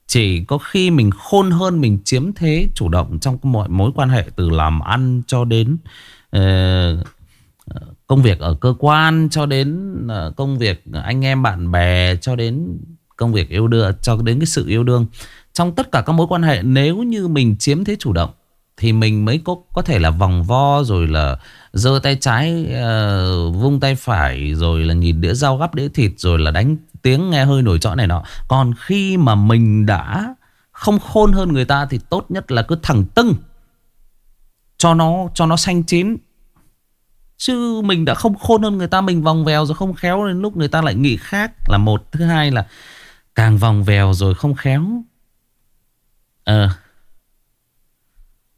Chỉ có khi mình khôn hơn Mình chiếm thế chủ động Trong mọi mối quan hệ Từ làm ăn cho đến uh, công việc ở cơ quan cho đến uh, công việc anh em bạn bè cho đến công việc yêu đương cho đến cái sự yêu đương trong tất cả các mối quan hệ nếu như mình chiếm thế chủ động thì mình mới có có thể là vòng vo rồi là giơ tay trái uh, vung tay phải rồi là nhìn đĩa rau gắp đĩa thịt rồi là đánh tiếng nghe hơi nổi trõ này nọ. Còn khi mà mình đã không khôn hơn người ta thì tốt nhất là cứ thẳng tưng cho nó cho nó xanh chín. Chứ mình đã không khôn hơn người ta Mình vòng vèo rồi không khéo Đến lúc người ta lại nghĩ khác là một. Thứ hai là càng vòng vèo rồi không khéo à,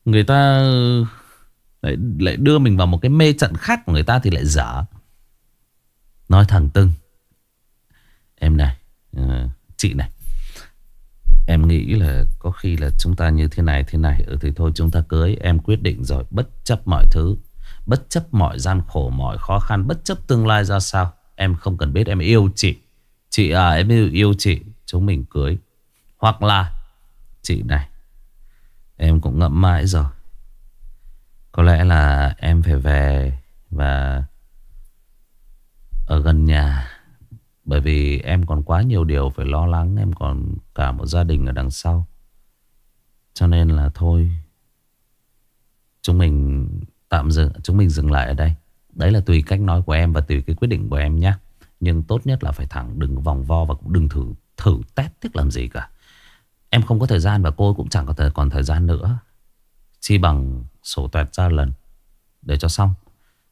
Người ta lại, lại đưa mình vào một cái mê trận khác của người ta Thì lại dở. Nói thẳng tưng. Em này à, Chị này. Em nghĩ là có khi là chúng ta như thế này thế này Ừ thì thôi chúng ta cưới. Em quyết định rồi bất chấp mọi thứ Bất chấp mọi gian khổ, mọi khó khăn Bất chấp tương lai ra sao Em không cần biết em yêu chị. Chị à em yêu, yêu chị. Chúng mình cưới. Hoặc là Chị này, Em cũng ngậm mãi rồi. Có lẽ là em phải về Và Ở gần nhà, Bởi vì em còn quá nhiều điều phải lo lắng, Em còn cả một gia đình ở đằng sau. Cho nên là thôi, Chúng mình Tạm dừng, chúng mình dừng lại ở đây. Đấy là tùy cách nói của em và tùy cái quyết định của em nhé Nhưng tốt nhất là phải thẳng Đừng vòng vo và cũng đừng thử thử test thích làm gì cả. Em không có thời gian và cô cũng chẳng có thời, còn thời gian nữa. Chi bằng sổ tuẹt ra lần. Để cho xong.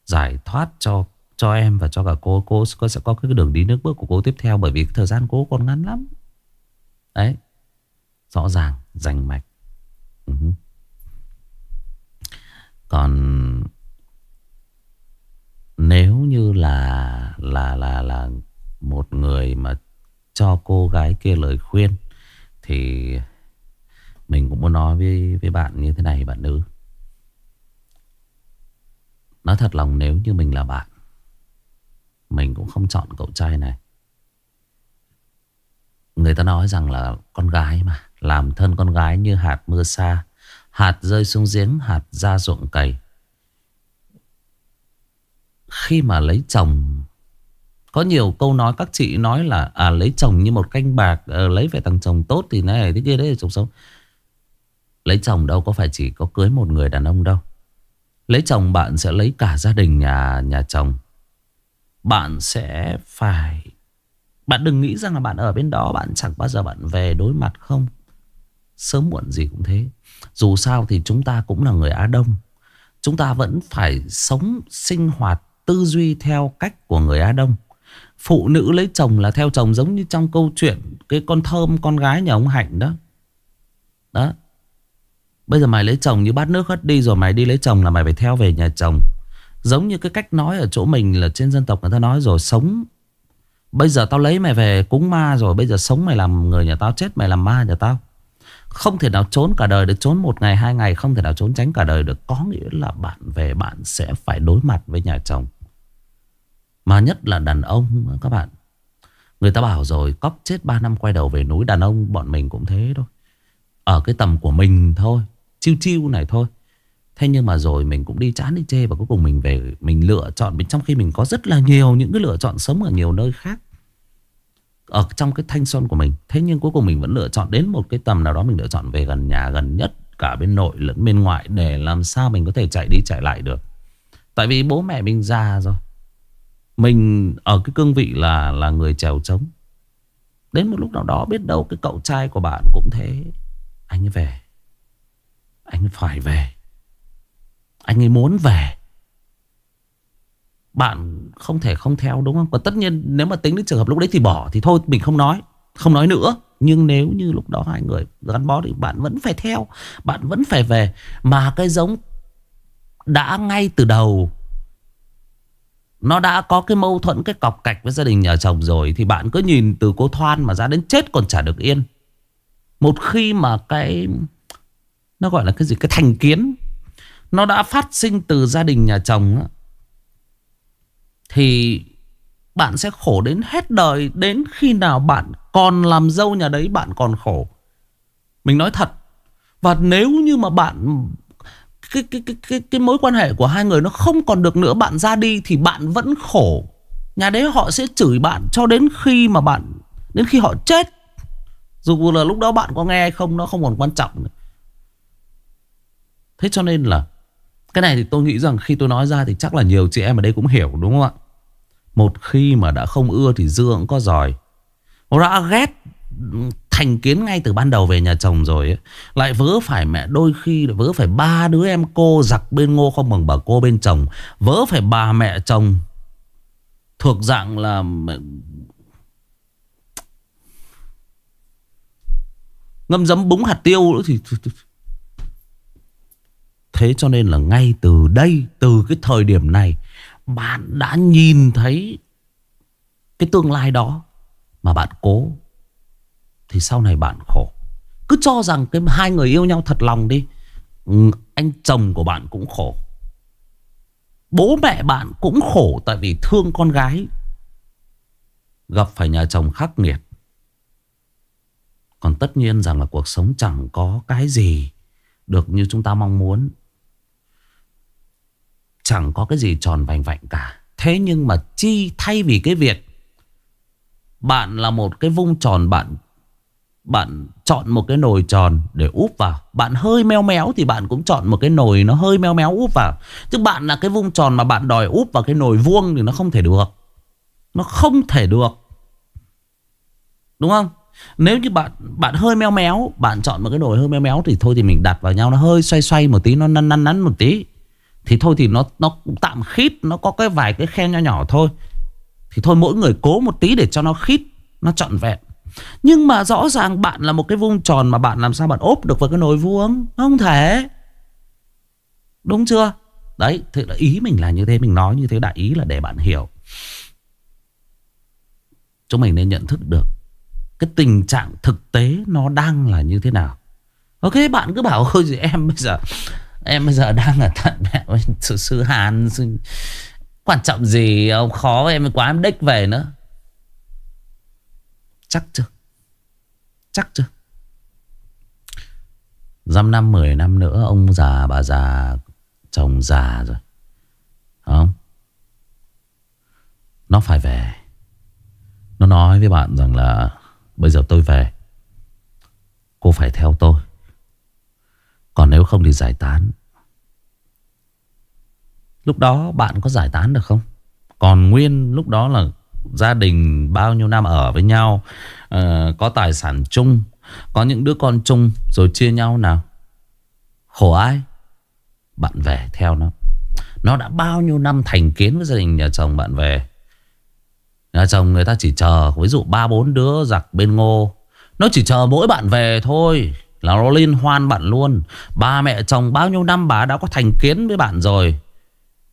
Giải thoát cho cho em và cho cả cô. Cô sẽ có cái đường đi nước bước của cô tiếp theo Bởi vì thời gian cô còn ngắn lắm. Đấy. Rõ ràng, rành mạch. Ừ uh -huh. Còn nếu như là là là là một người mà cho cô gái kia lời khuyên thì mình cũng muốn nói với với bạn như thế này, bạn nữ. Nói thật lòng, nếu như mình là bạn, Mình cũng không chọn cậu trai này Người ta nói rằng là con gái mà, Làm thân con gái như hạt mưa xa, Hạt rơi xuống giếng, Hạt ra ruộng cày Khi mà lấy chồng có nhiều câu nói các chị nói là à lấy chồng như một canh bạc à, Lấy về thằng chồng tốt thì này thế kia đấy là chồng sống. Lấy chồng đâu có phải chỉ có cưới một người đàn ông đâu. Lấy chồng bạn sẽ lấy cả gia đình nhà nhà chồng. Bạn sẽ phải Bạn đừng nghĩ rằng là bạn ở bên đó Bạn chẳng bao giờ bạn về đối mặt không. Sớm muộn gì cũng thế. Dù sao thì chúng ta cũng là người Á Đông. Chúng ta vẫn phải sống sinh hoạt tư duy theo cách của người Á Đông. Phụ nữ lấy chồng là theo chồng giống như trong câu chuyện Cái con thơm, con gái nhà ông Hạnh đó. Đó. Bây giờ mày lấy chồng như bát nước hết đi rồi mày đi lấy chồng là mày phải theo về nhà chồng. Giống như cái cách nói ở chỗ mình là trên dân tộc người ta nói rồi, sống. Bây giờ tao lấy mày về cúng ma rồi, Bây giờ sống mày làm người nhà tao, chết mày làm ma nhà tao. Không thể nào trốn cả đời được, Trốn một ngày, hai ngày, Không thể nào trốn tránh cả đời được. Có nghĩa là bạn về bạn sẽ phải đối mặt với nhà chồng. Mà nhất là đàn ông các bạn. Người ta bảo rồi, Cóc chết 3 năm quay đầu về núi, Đàn ông bọn mình cũng thế thôi. Ở cái tầm của mình thôi, Chiêu chiêu này thôi. Thế nhưng mà rồi mình cũng đi chán, đi chê Và cuối cùng mình về, Mình lựa chọn Trong khi mình có rất là nhiều Những cái lựa chọn sống ở nhiều nơi khác, ở trong cái thanh xuân của mình. Thế nhưng cuối cùng mình vẫn lựa chọn đến một cái tầm nào đó, mình lựa chọn về gần nhà, gần nhất, cả bên nội lẫn bên ngoại, để làm sao mình có thể chạy đi, chạy lại được. Tại vì bố mẹ mình già rồi mình ở cái cương vị là là người trèo trống. Đến một lúc nào đó biết đâu cái cậu trai của bạn cũng thế. Anh ấy về. Anh ấy phải về. Anh ấy muốn về. Bạn không thể không theo, đúng không? Và tất nhiên nếu mà tính đến trường hợp lúc đấy thì bỏ thì thôi, mình không nói. Không nói nữa. Nhưng nếu như lúc đó hai người gắn bó Thì bạn vẫn phải theo, Bạn vẫn phải về. Mà cái giống Đã ngay từ đầu nó đã có cái mâu thuẫn, Cái cọc cạch với gia đình nhà chồng rồi, Thì bạn cứ nhìn từ cô Thoan mà ra đến chết còn chả được yên. Một khi mà cái, Nó gọi là cái gì? Cái thành kiến Nó đã phát sinh từ gia đình nhà chồng Thì bạn sẽ khổ đến hết đời, Đến khi nào bạn còn làm dâu nhà đấy, Bạn còn khổ. Mình nói thật, Và nếu như mà bạn cái, cái, cái, cái, cái mối quan hệ của hai người Nó không còn được nữa Bạn ra đi thì bạn vẫn khổ. Nhà đấy họ sẽ chửi bạn cho đến khi mà bạn Đến khi họ chết. Dù là lúc đó bạn có nghe hay không Nó không còn quan trọng nữa. Thế cho nên là Cái này thì tôi nghĩ rằng khi tôi nói ra Thì chắc là nhiều chị em ở đây cũng hiểu đúng không ạ? Một khi mà đã không ưa thì dưa cũng có giỏi Đã ghét thành kiến ngay từ ban đầu về nhà chồng rồi ấy. Lại vớ phải mẹ, đôi khi vớ phải ba đứa em cô giặc bên ngô không bằng bà cô bên chồng Vớ phải bà mẹ chồng Thuộc dạng là Ngâm giấm búng hạt tiêu nữa thì Thế cho nên là ngay từ đây, Từ cái thời điểm này, bạn đã nhìn thấy cái tương lai đó mà bạn cố thì sau này bạn khổ. Cứ cho rằng cái hai người yêu nhau thật lòng đi. Ừ, anh chồng của bạn cũng khổ. Bố mẹ bạn cũng khổ tại vì thương con gái. Gặp phải nhà chồng khắc nghiệt. Còn tất nhiên rằng là cuộc sống chẳng có cái gì được như chúng ta mong muốn. Chẳng có cái gì tròn vành vạnh cả Thế nhưng mà chi thay vì cái việc Bạn là một cái vung tròn Bạn bạn chọn một cái nồi tròn để úp vào. Bạn hơi meo méo thì bạn cũng chọn một cái nồi nó hơi meo méo úp vào. Chứ bạn là cái vung tròn mà bạn đòi úp vào cái nồi vuông thì nó không thể được. Nó không thể được. Đúng không? Nếu như bạn bạn hơi meo méo, Bạn chọn một cái nồi hơi meo méo Thì thôi thì mình đặt vào nhau, Nó hơi xoay xoay một tí, Nó năn năn, nắn một tí. Thì thôi thì nó nó tạm khít, Nó có cái vài cái khe nhỏ nhỏ thôi. Thì thôi mỗi người cố một tí để cho nó khít, Nó trọn vẹn. Nhưng mà rõ ràng bạn là một cái vuông tròn Mà bạn làm sao bạn ốp được vào cái nồi vuông? Không thể. Đúng chưa? Đấy thì là ý mình là như thế Mình nói như thế đại ý là để bạn hiểu. Chúng mình nên nhận thức được Cái tình trạng thực tế Nó đang là như thế nào. Ok bạn cứ bảo ôi em bây giờ Em bây giờ đang ở tận mẹ sư, sư Hàn sư... Quan trọng gì ông khó em quá em đích về nữa. Chắc chưa? Chắc chưa? Dăm năm, mười năm nữa, Ông già, bà già, Chồng già rồi. Không? Nó phải về. Nó nói với bạn rằng là Bây giờ tôi về. Cô phải theo tôi. Còn nếu không thì giải tán. Lúc đó bạn có giải tán được không? Còn Nguyên lúc đó là Gia đình bao nhiêu năm ở với nhau uh, Có tài sản chung Có những đứa con chung Rồi chia nhau nào. Khổ ai? Bạn về theo nó. Nó đã bao nhiêu năm thành kiến với gia đình nhà chồng bạn về. Nhà chồng người ta chỉ chờ Ví dụ ba bốn đứa giặc bên ngô. Nó chỉ chờ mỗi bạn về thôi là nó liên hoan bạn luôn. Ba mẹ chồng bao nhiêu năm bà đã có thành kiến với bạn rồi.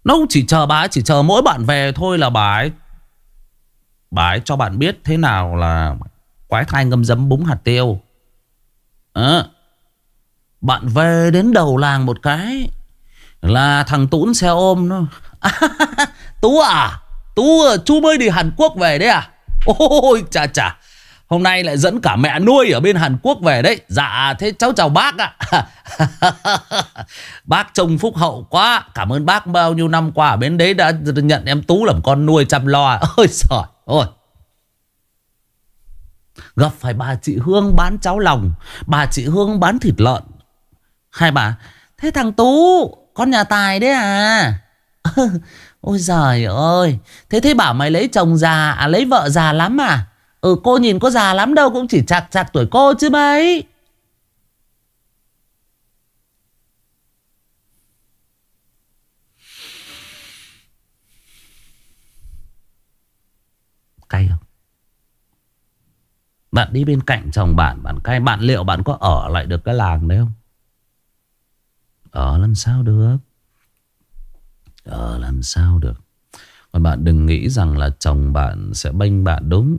Nó cũng chỉ chờ bà ấy Chỉ chờ mỗi bạn về thôi là bà ấy Bà ấy cho bạn biết thế nào là Quái thai ngâm dấm búng hạt tiêu. À, Bạn về đến đầu làng một cái Là thằng Tún xe ôm nó [LAUGHS] Tú à Tú à, chú mới đi Hàn Quốc về đấy à? Ôi chà chà Hôm nay lại dẫn cả mẹ nuôi ở bên Hàn Quốc về đấy. Dạ thế cháu chào bác ạ. [LAUGHS] Bác trông phúc hậu quá Cảm ơn bác bao nhiêu năm qua ở bên đấy đã nhận em Tú làm con nuôi chăm lo. [LAUGHS] Ôi trời ôi. Gặp phải bà chị Hương bán cháo lòng, Bà chị Hương bán thịt lợn. Hai bà, Thế thằng Tú, Con nhà tài đấy à? [LAUGHS] Ôi giời ơi, Thế thế bảo mày lấy chồng già À lấy vợ già lắm à? Ừ cô nhìn có già lắm đâu, Cũng chỉ chạc chạc tuổi cô chứ mấy. Cay không? Bạn đi bên cạnh chồng bạn Bạn cay. Bạn liệu bạn có ở lại được cái làng đấy không? Ở làm sao được? Ở làm sao được? Còn bạn đừng nghĩ rằng là chồng bạn sẽ bênh bạn, đúng.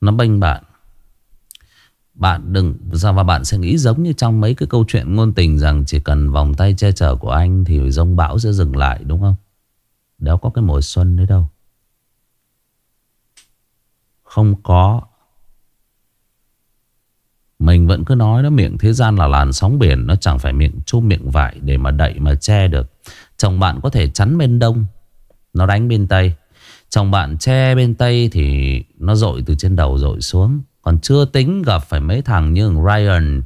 Nó bênh bạn. Bạn đừng Và bạn sẽ nghĩ giống như trong mấy cái câu chuyện ngôn tình Rằng chỉ cần vòng tay che chở của anh Thì rông bão sẽ dừng lại, đúng không? Đâu có cái mùa xuân đấy đâu. Không có. Mình vẫn cứ nói đó, Miệng thế gian là làn sóng biển, Nó chẳng phải miệng chôm miệng vải Để mà đậy mà che được. Chồng bạn có thể chắn bên đông, Nó đánh bên tây. Chồng bạn che bên tây Thì nó dội từ trên đầu dội xuống. Còn chưa tính gặp phải mấy thằng như Ryan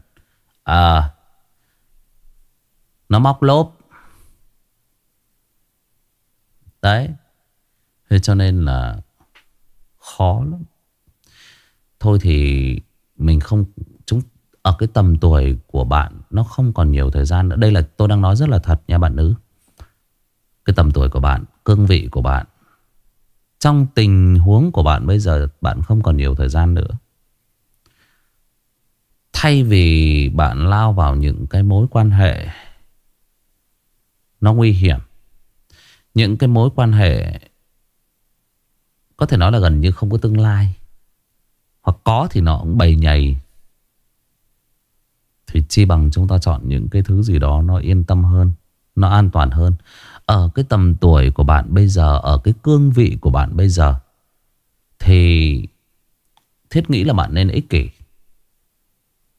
À Nó móc lốp. Đấy. Thế cho nên là Khó lắm. Thôi thì Mình không, chúng, Ở cái tầm tuổi của bạn, Nó không còn nhiều thời gian nữa. Đây là, tôi đang nói rất là thật nha bạn nữ. Cái tầm tuổi của bạn, Cương vị của bạn. Trong tình huống của bạn bây giờ, Bạn không còn nhiều thời gian nữa. Thay vì bạn lao vào những cái mối quan hệ Nó nguy hiểm, những cái mối quan hệ Có thể nói là gần như không có tương lai hoặc có thì nó cũng bầy nhầy. Thì chi bằng chúng ta chọn những cái thứ gì đó Nó yên tâm hơn Nó an toàn hơn. Ở cái tầm tuổi của bạn bây giờ Ở cái cương vị của bạn bây giờ Thì Thiết nghĩ là bạn nên ích kỷ.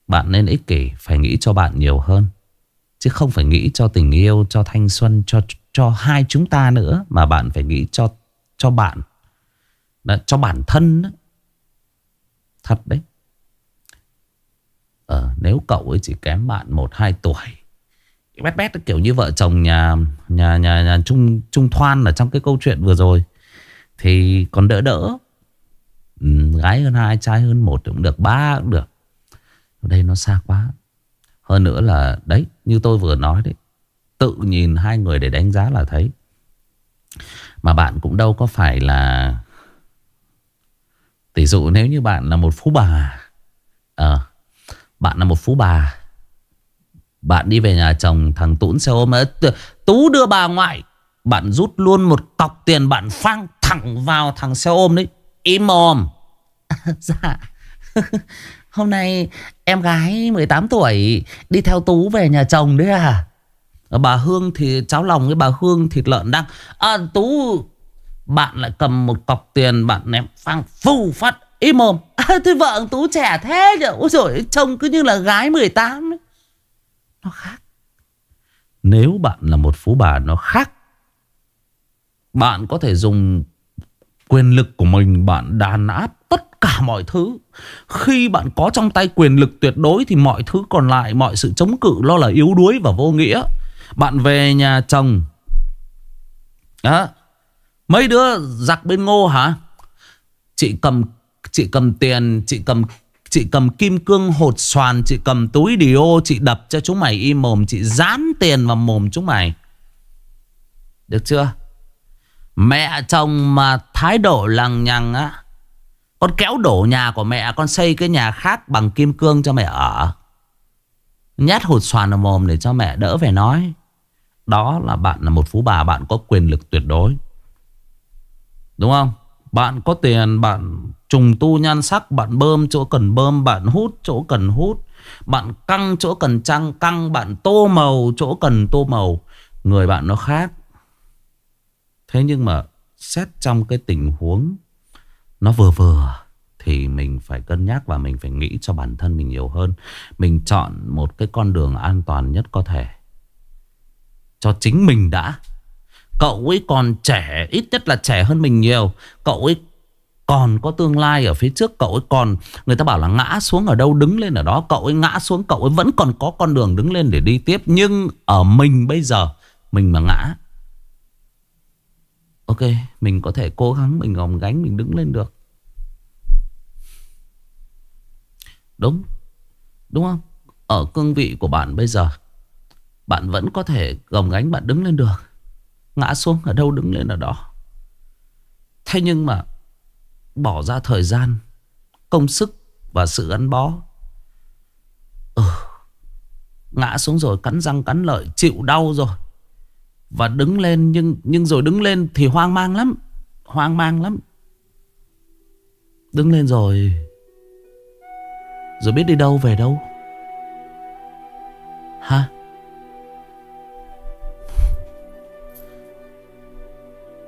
Bạn nên ích kỷ Phải nghĩ cho bạn nhiều hơn. Chứ không phải nghĩ cho tình yêu Cho thanh xuân Cho cho hai chúng ta nữa Mà bạn phải nghĩ cho cho bạn. Đó, Cho bản thân đó. Thật đấy ờ, Nếu cậu ấy chỉ kém bạn 1-2 tuổi Bét bét kiểu như vợ chồng nhà nhà nhà, nhà Trung Trung Thoan ở trong cái câu chuyện vừa rồi thì còn đỡ đỡ. Ừ, gái hơn hai, trai hơn một cũng được, ba cũng được. Ở đây nó xa quá. Hơn nữa là đấy, như tôi vừa nói đấy, Tự nhìn hai người để đánh giá là thấy Mà bạn cũng đâu có phải là Tỷ dụ nếu như bạn là một phú bà Ờ Bạn là một phú bà Bạn đi về nhà chồng thằng Tún xe ôm Tú đưa bà ngoại Bạn rút luôn một cọc tiền Bạn phang thẳng vào thằng xe ôm đấy Im mồm. [LAUGHS] Dạ. [LAUGHS] Hôm nay em gái 18 tuổi Đi theo Tú về nhà chồng đấy à? Bà Hương thì cháu lòng với bà Hương thịt lợn đang À Tú bạn lại cầm một cọc tiền Bạn ném phang phu phát im mồm. [LAUGHS] À, Thế vợ Tú trẻ thế nhỉ? Ôi dồi trông cứ như là gái 18 ấy. Nó khác. Nếu bạn là một phú bà nó khác. Bạn có thể dùng quyền lực của mình Bạn đàn áp tất cả mọi thứ. Khi bạn có trong tay quyền lực tuyệt đối Thì mọi thứ còn lại Mọi sự chống cự lo là yếu đuối và vô nghĩa. Bạn về nhà chồng. Đó. Mấy đứa giặc bên ngô hả? Chị cầm Chị cầm tiền, Chị cầm Chị cầm kim cương hột xoàn, Chị cầm túi đi ô, Chị đập cho chúng mày im mồm, Chị dán tiền vào mồm chúng mày. Được chưa? Mẹ chồng mà thái độ lằng nhằng á, Con kéo đổ nhà của mẹ, Con xây cái nhà khác bằng kim cương cho mẹ ở. Nhát hột xoàn vào mồm để cho mẹ đỡ về nói. Đó là bạn là một phú bà, Bạn có quyền lực tuyệt đối. Đúng không? Bạn có tiền, Bạn trùng tu nhan sắc, Bạn bơm chỗ cần bơm, Bạn hút chỗ cần hút, Bạn căng chỗ cần trăng, căng Bạn tô màu chỗ cần tô màu. Người bạn nó khác. Thế nhưng mà Xét trong cái tình huống Nó vừa vừa Thì mình phải cân nhắc Và mình phải nghĩ cho bản thân mình nhiều hơn. Mình chọn một cái con đường an toàn nhất có thể cho chính mình đã. Cậu ấy còn trẻ, Ít nhất là trẻ hơn mình nhiều. Cậu ấy còn có tương lai ở phía trước, Cậu ấy còn, Người ta bảo là ngã xuống ở đâu đứng lên ở đó. Cậu ấy ngã xuống, Cậu ấy vẫn còn có con đường đứng lên để đi tiếp. Nhưng ở mình bây giờ, Mình mà ngã, Ok, Mình có thể cố gắng, Mình gồng gánh, Mình đứng lên được. Đúng Đúng không? Ở cương vị của bạn bây giờ, bạn vẫn có thể gồng gánh, bạn đứng lên được. Ngã xuống ở đâu đứng lên ở đó Thế nhưng mà Bỏ ra thời gian công sức và sự gắn bó. Ừ, ngã xuống rồi cắn răng cắn lợi, chịu đau rồi. Và đứng lên nhưng nhưng rồi đứng lên thì hoang mang lắm, hoang mang lắm. Đứng lên rồi Rồi biết đi đâu về đâu Hả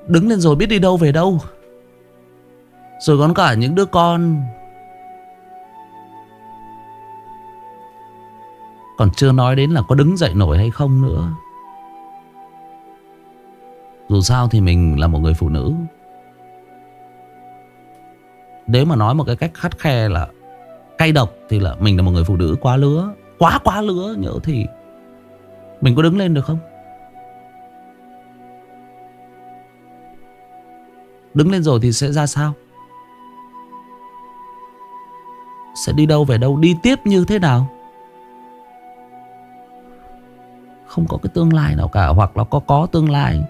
Đứng lên rồi biết đi đâu về đâu. Rồi còn cả những đứa con. Còn chưa nói đến là có đứng dậy nổi hay không nữa. Dù sao thì mình là một người phụ nữ. Nếu mà nói một cái cách khắt khe là Cay độc thì là mình là một người phụ nữ quá lứa, Quá quá lứa nhớ thì Mình có đứng lên được không? Đứng lên rồi thì sẽ ra sao? Sẽ đi đâu về đâu? Đi tiếp như thế nào? Không có cái tương lai nào cả, Hoặc là có có tương lai.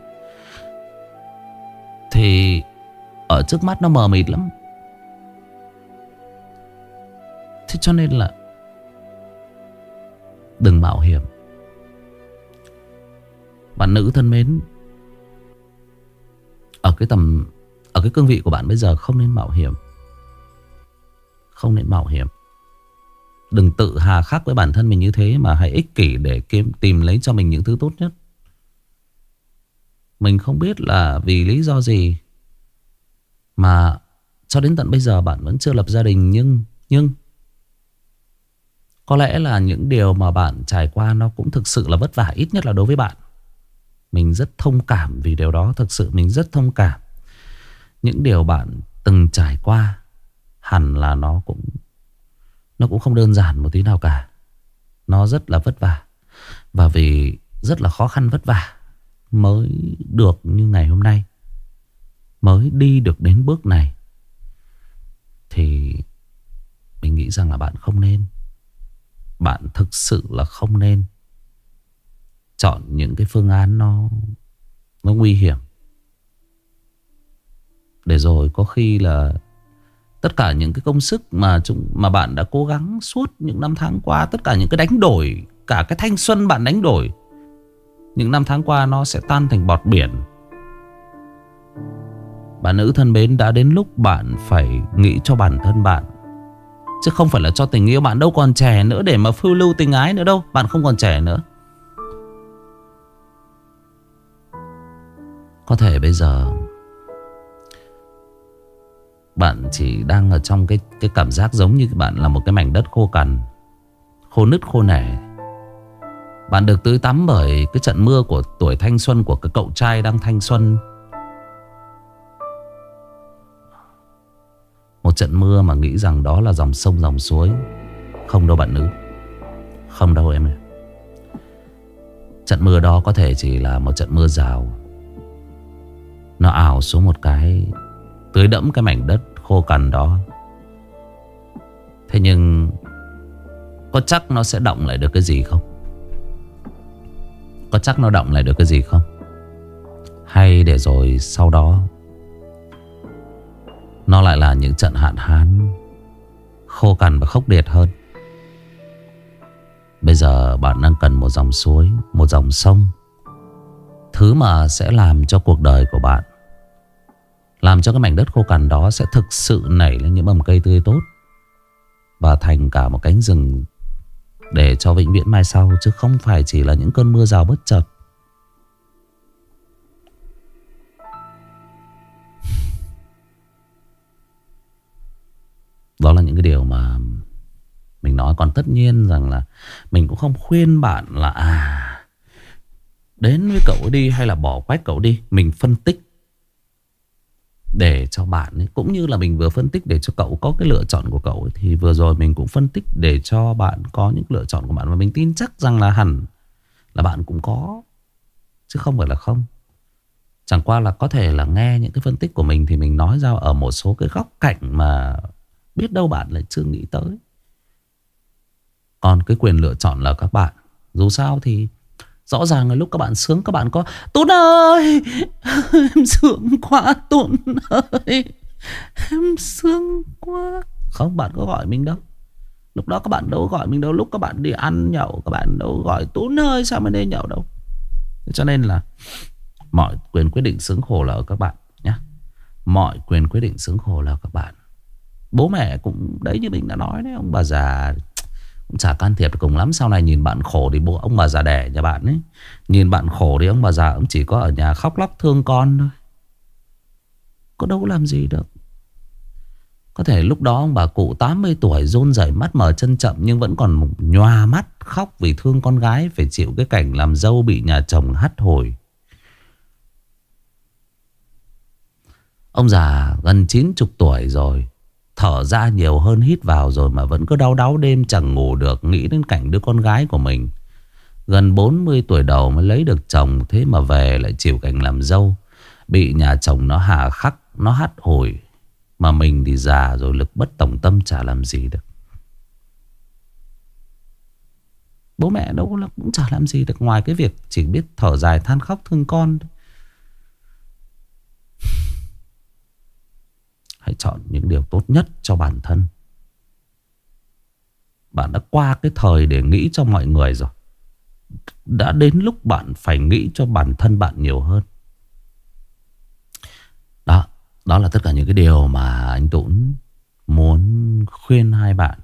Thì Ở trước mắt nó mờ mịt lắm. Thế cho nên là Đừng mạo hiểm. Bạn nữ thân mến, Ở cái tầm ở cái cương vị của bạn bây giờ không nên mạo hiểm Không nên mạo hiểm Đừng tự hà khắc với bản thân mình như thế Mà hãy ích kỷ để kiếm tìm lấy cho mình những thứ tốt nhất Mình không biết là vì lý do gì Mà cho đến tận bây giờ bạn vẫn chưa lập gia đình Nhưng Nhưng có lẽ là những điều mà bạn trải qua nó cũng thực sự là vất vả ít nhất là đối với bạn. Mình rất thông cảm vì điều đó, thực sự mình rất thông cảm. Những điều bạn từng trải qua, hẳn là nó cũng nó cũng không đơn giản một tí nào cả. Nó rất là vất vả. Và vì rất là khó khăn vất vả mới được như ngày hôm nay. Mới đi được đến bước này. Thì mình nghĩ rằng là bạn không nên bạn thực sự là không nên chọn những cái phương án nó nó nguy hiểm. Để rồi có khi là tất cả những cái công sức mà chúng mà bạn đã cố gắng suốt những năm tháng qua, tất cả những cái đánh đổi, cả cái thanh xuân bạn đánh đổi những năm tháng qua nó sẽ tan thành bọt biển. Bạn nữ thân mến đã đến lúc bạn phải nghĩ cho bản thân bạn Chứ không phải là cho tình yêu bạn đâu còn trẻ nữa Để mà phiêu lưu tình ái nữa đâu Bạn không còn trẻ nữa Có thể bây giờ bạn chỉ đang ở trong cái cái cảm giác giống như bạn là một cái mảnh đất khô cằn, Khô nứt, khô nẻ. Bạn được tưới tắm bởi cái trận mưa của tuổi thanh xuân Của cái cậu trai đang thanh xuân. Một trận mưa mà nghĩ rằng đó là dòng sông, dòng suối. Không đâu bạn nữ. Không đâu em ạ. Trận mưa đó có thể chỉ là một trận mưa rào. Nó ảo xuống một cái. Tưới đẫm cái mảnh đất khô cằn đó. Thế nhưng, Có chắc nó sẽ động lại được cái gì không? Có chắc nó động lại được cái gì không? Hay để rồi sau đó, nó lại là những trận hạn hán, Khô cằn và khốc liệt hơn? Bây giờ bạn đang cần một dòng suối, Một dòng sông, Thứ mà sẽ làm cho cuộc đời của bạn làm cho cái mảnh đất khô cằn đó Sẽ thực sự nảy lên những mầm cây tươi tốt Và thành cả một cánh rừng Để cho vĩnh viễn mai sau, Chứ không phải chỉ là những cơn mưa rào bất chợt Đó là những cái điều mà mình nói còn tất nhiên rằng là mình cũng không khuyên bạn là à đến với cậu đi hay là bỏ quách cậu đi. Mình phân tích để cho bạn ấy, cũng như là mình vừa phân tích để cho cậu có cái lựa chọn của cậu ấy, thì vừa rồi mình cũng phân tích để cho bạn có những lựa chọn của bạn. Và mình tin chắc rằng là hẳn là bạn cũng có chứ không phải là không. Chẳng qua là có thể là nghe những cái phân tích của mình thì mình nói ra ở một số cái góc cạnh mà Biết đâu bạn lại chưa nghĩ tới. Còn cái quyền lựa chọn là các bạn. Dù sao thì Rõ ràng là lúc các bạn sướng, các bạn có, Tốn ơi, Em sướng quá, Tốn ơi, Em sướng quá. Không, bạn có gọi mình đâu. Lúc đó các bạn đâu gọi mình đâu. Lúc các bạn đi ăn nhậu, Các bạn đâu gọi, Tốn ơi, sao mới đi nhậu đâu? Cho nên là Mọi quyền quyết định sướng khổ là ở các bạn nhé Mọi quyền quyết định sướng khổ là ở các bạn. Bố mẹ cũng Đấy như mình đã nói đấy, Ông bà già chả can thiệp cùng lắm. Sau này nhìn bạn khổ thì bố ông bà già đẻ nhà bạn ấy. Nhìn bạn khổ thì ông bà già cũng chỉ có ở nhà khóc lóc thương con thôi. Có đâu làm gì được. Có thể lúc đó ông bà cụ 80 tuổi rôn rẩy mắt mở chân chậm Nhưng vẫn còn nhòa mắt, khóc vì thương con gái, Phải chịu cái cảnh làm dâu bị nhà chồng hắt hồi. Ông già gần 90 tuổi rồi. Thở ra nhiều hơn hít vào rồi mà vẫn cứ đau đau đêm chẳng ngủ được, Nghĩ đến cảnh đứa con gái của mình. Gần 40 tuổi đầu mới lấy được chồng, Thế mà về lại chịu cảnh làm dâu. Bị nhà chồng nó hà khắc, Nó hắt hồi. Mà mình thì già rồi, lực bất tổng tâm chả làm gì được. Bố mẹ đâu là cũng chả làm gì được, Ngoài cái việc chỉ biết thở dài than khóc thương con Hãy chọn những điều tốt nhất cho bản thân. Bạn đã qua cái thời để nghĩ cho mọi người rồi. Đã đến lúc bạn phải nghĩ cho bản thân bạn nhiều hơn. Đó Đó là tất cả những cái điều mà anh Tũng muốn khuyên hai bạn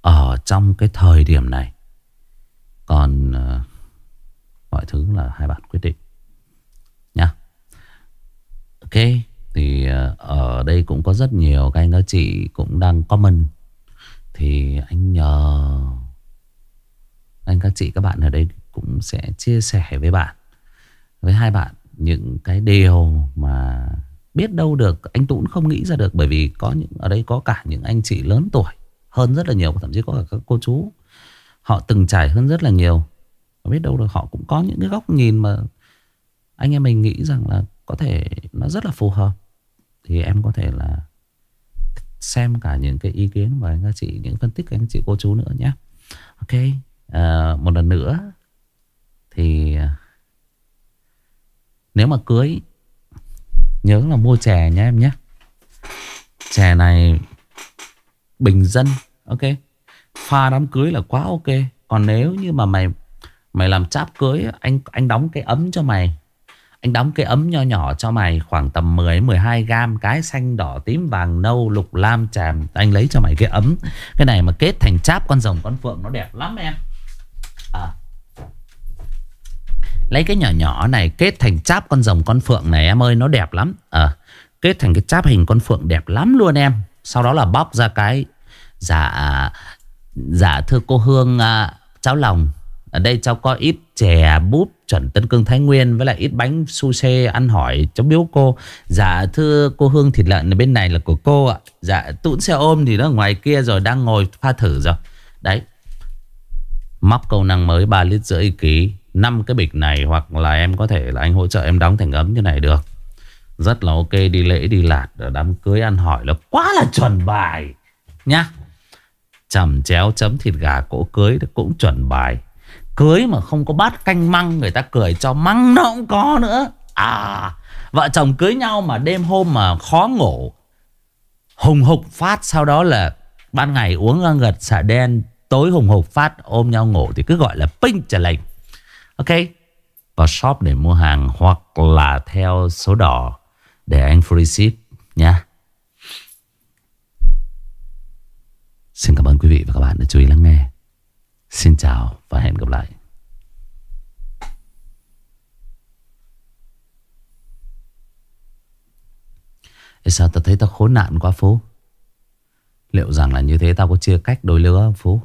Ở trong cái thời điểm này. Còn uh, mọi thứ là hai bạn quyết định Nha Ok thì ờ, ở đây cũng có rất nhiều các anh các chị cũng đang comment. Thì anh nhờ anh các chị, các bạn ở đây cũng sẽ chia sẻ với bạn, Với hai bạn những cái điều mà biết đâu được. Anh Tũng không nghĩ ra được Bởi vì có những, ở đây có cả những anh chị lớn tuổi hơn rất là nhiều, Thậm chí có cả các cô chú. Họ từng trải hơn rất là nhiều. Biết đâu được họ cũng có những cái góc nhìn mà anh em mình nghĩ rằng là có thể nó rất là phù hợp. Thì em có thể là xem cả những cái ý kiến của anh các chị những phân tích của anh chị cô chú nữa nhé. Ok à, một lần nữa thì à, nếu mà cưới nhớ là mua chè nhé em nhé. Chè này bình dân ok. Pha đám cưới là quá ok. Còn nếu như mà mày mày làm cháp cưới anh anh đóng cái ấm cho mày anh đóng cái ấm nho nhỏ cho mày khoảng tầm 10-12 gam Cái xanh đỏ tím vàng nâu lục lam tràm Anh lấy cho mày cái ấm. Cái này mà kết thành cháp con rồng con phượng nó đẹp lắm em. À. Lấy cái nhỏ nhỏ này kết thành cháp con rồng con phượng này em ơi nó đẹp lắm. À. Kết thành cái cháp hình con phượng đẹp lắm luôn em. Sau đó là bóc ra cái Dạ Dạ thưa cô Hương à, Cháu lòng. Ở đây cháu có ít chè bút chuẩn Tân Cương, Thái Nguyên, với lại ít bánh su xê ăn hỏi cháu biếu cô. Dạ thưa cô Hương thịt lợn, ở bên này là của cô ạ. Dạ tụn xe ôm thì nó ở ngoài kia rồi, đang ngồi pha thử rồi. Đấy. Móc câu năng mới 3 lít rưỡi ký. 5 cái bịch này hoặc là em có thể là anh hỗ trợ em đóng thành ấm như này được. Rất là ok, đi lễ, đi lạt, ở đám cưới ăn hỏi là quá là chuẩn bài nhá. Chầm chéo chấm thịt gà cỗ cưới cũng chuẩn bài. Cưới mà không có bát canh măng, Người ta cười cho măng nó cũng có nữa. À Vợ chồng cưới nhau mà đêm hôm mà khó ngủ. Hùng hục phát Sau đó là ban ngày uống ngang gật xả đen, Tối hùng hục phát ôm nhau ngủ Thì cứ gọi là pinh trả lệnh Ok, Vào shop để mua hàng Hoặc là theo số đỏ Để anh free ship nha. Xin cảm ơn quý vị và các bạn đã chú ý lắng nghe. Xin chào và hẹn gặp lại. Ê, sao tao thấy tao khốn nạn quá, Phú Liệu rằng là như thế tao có chia cách đôi lứa không, Phú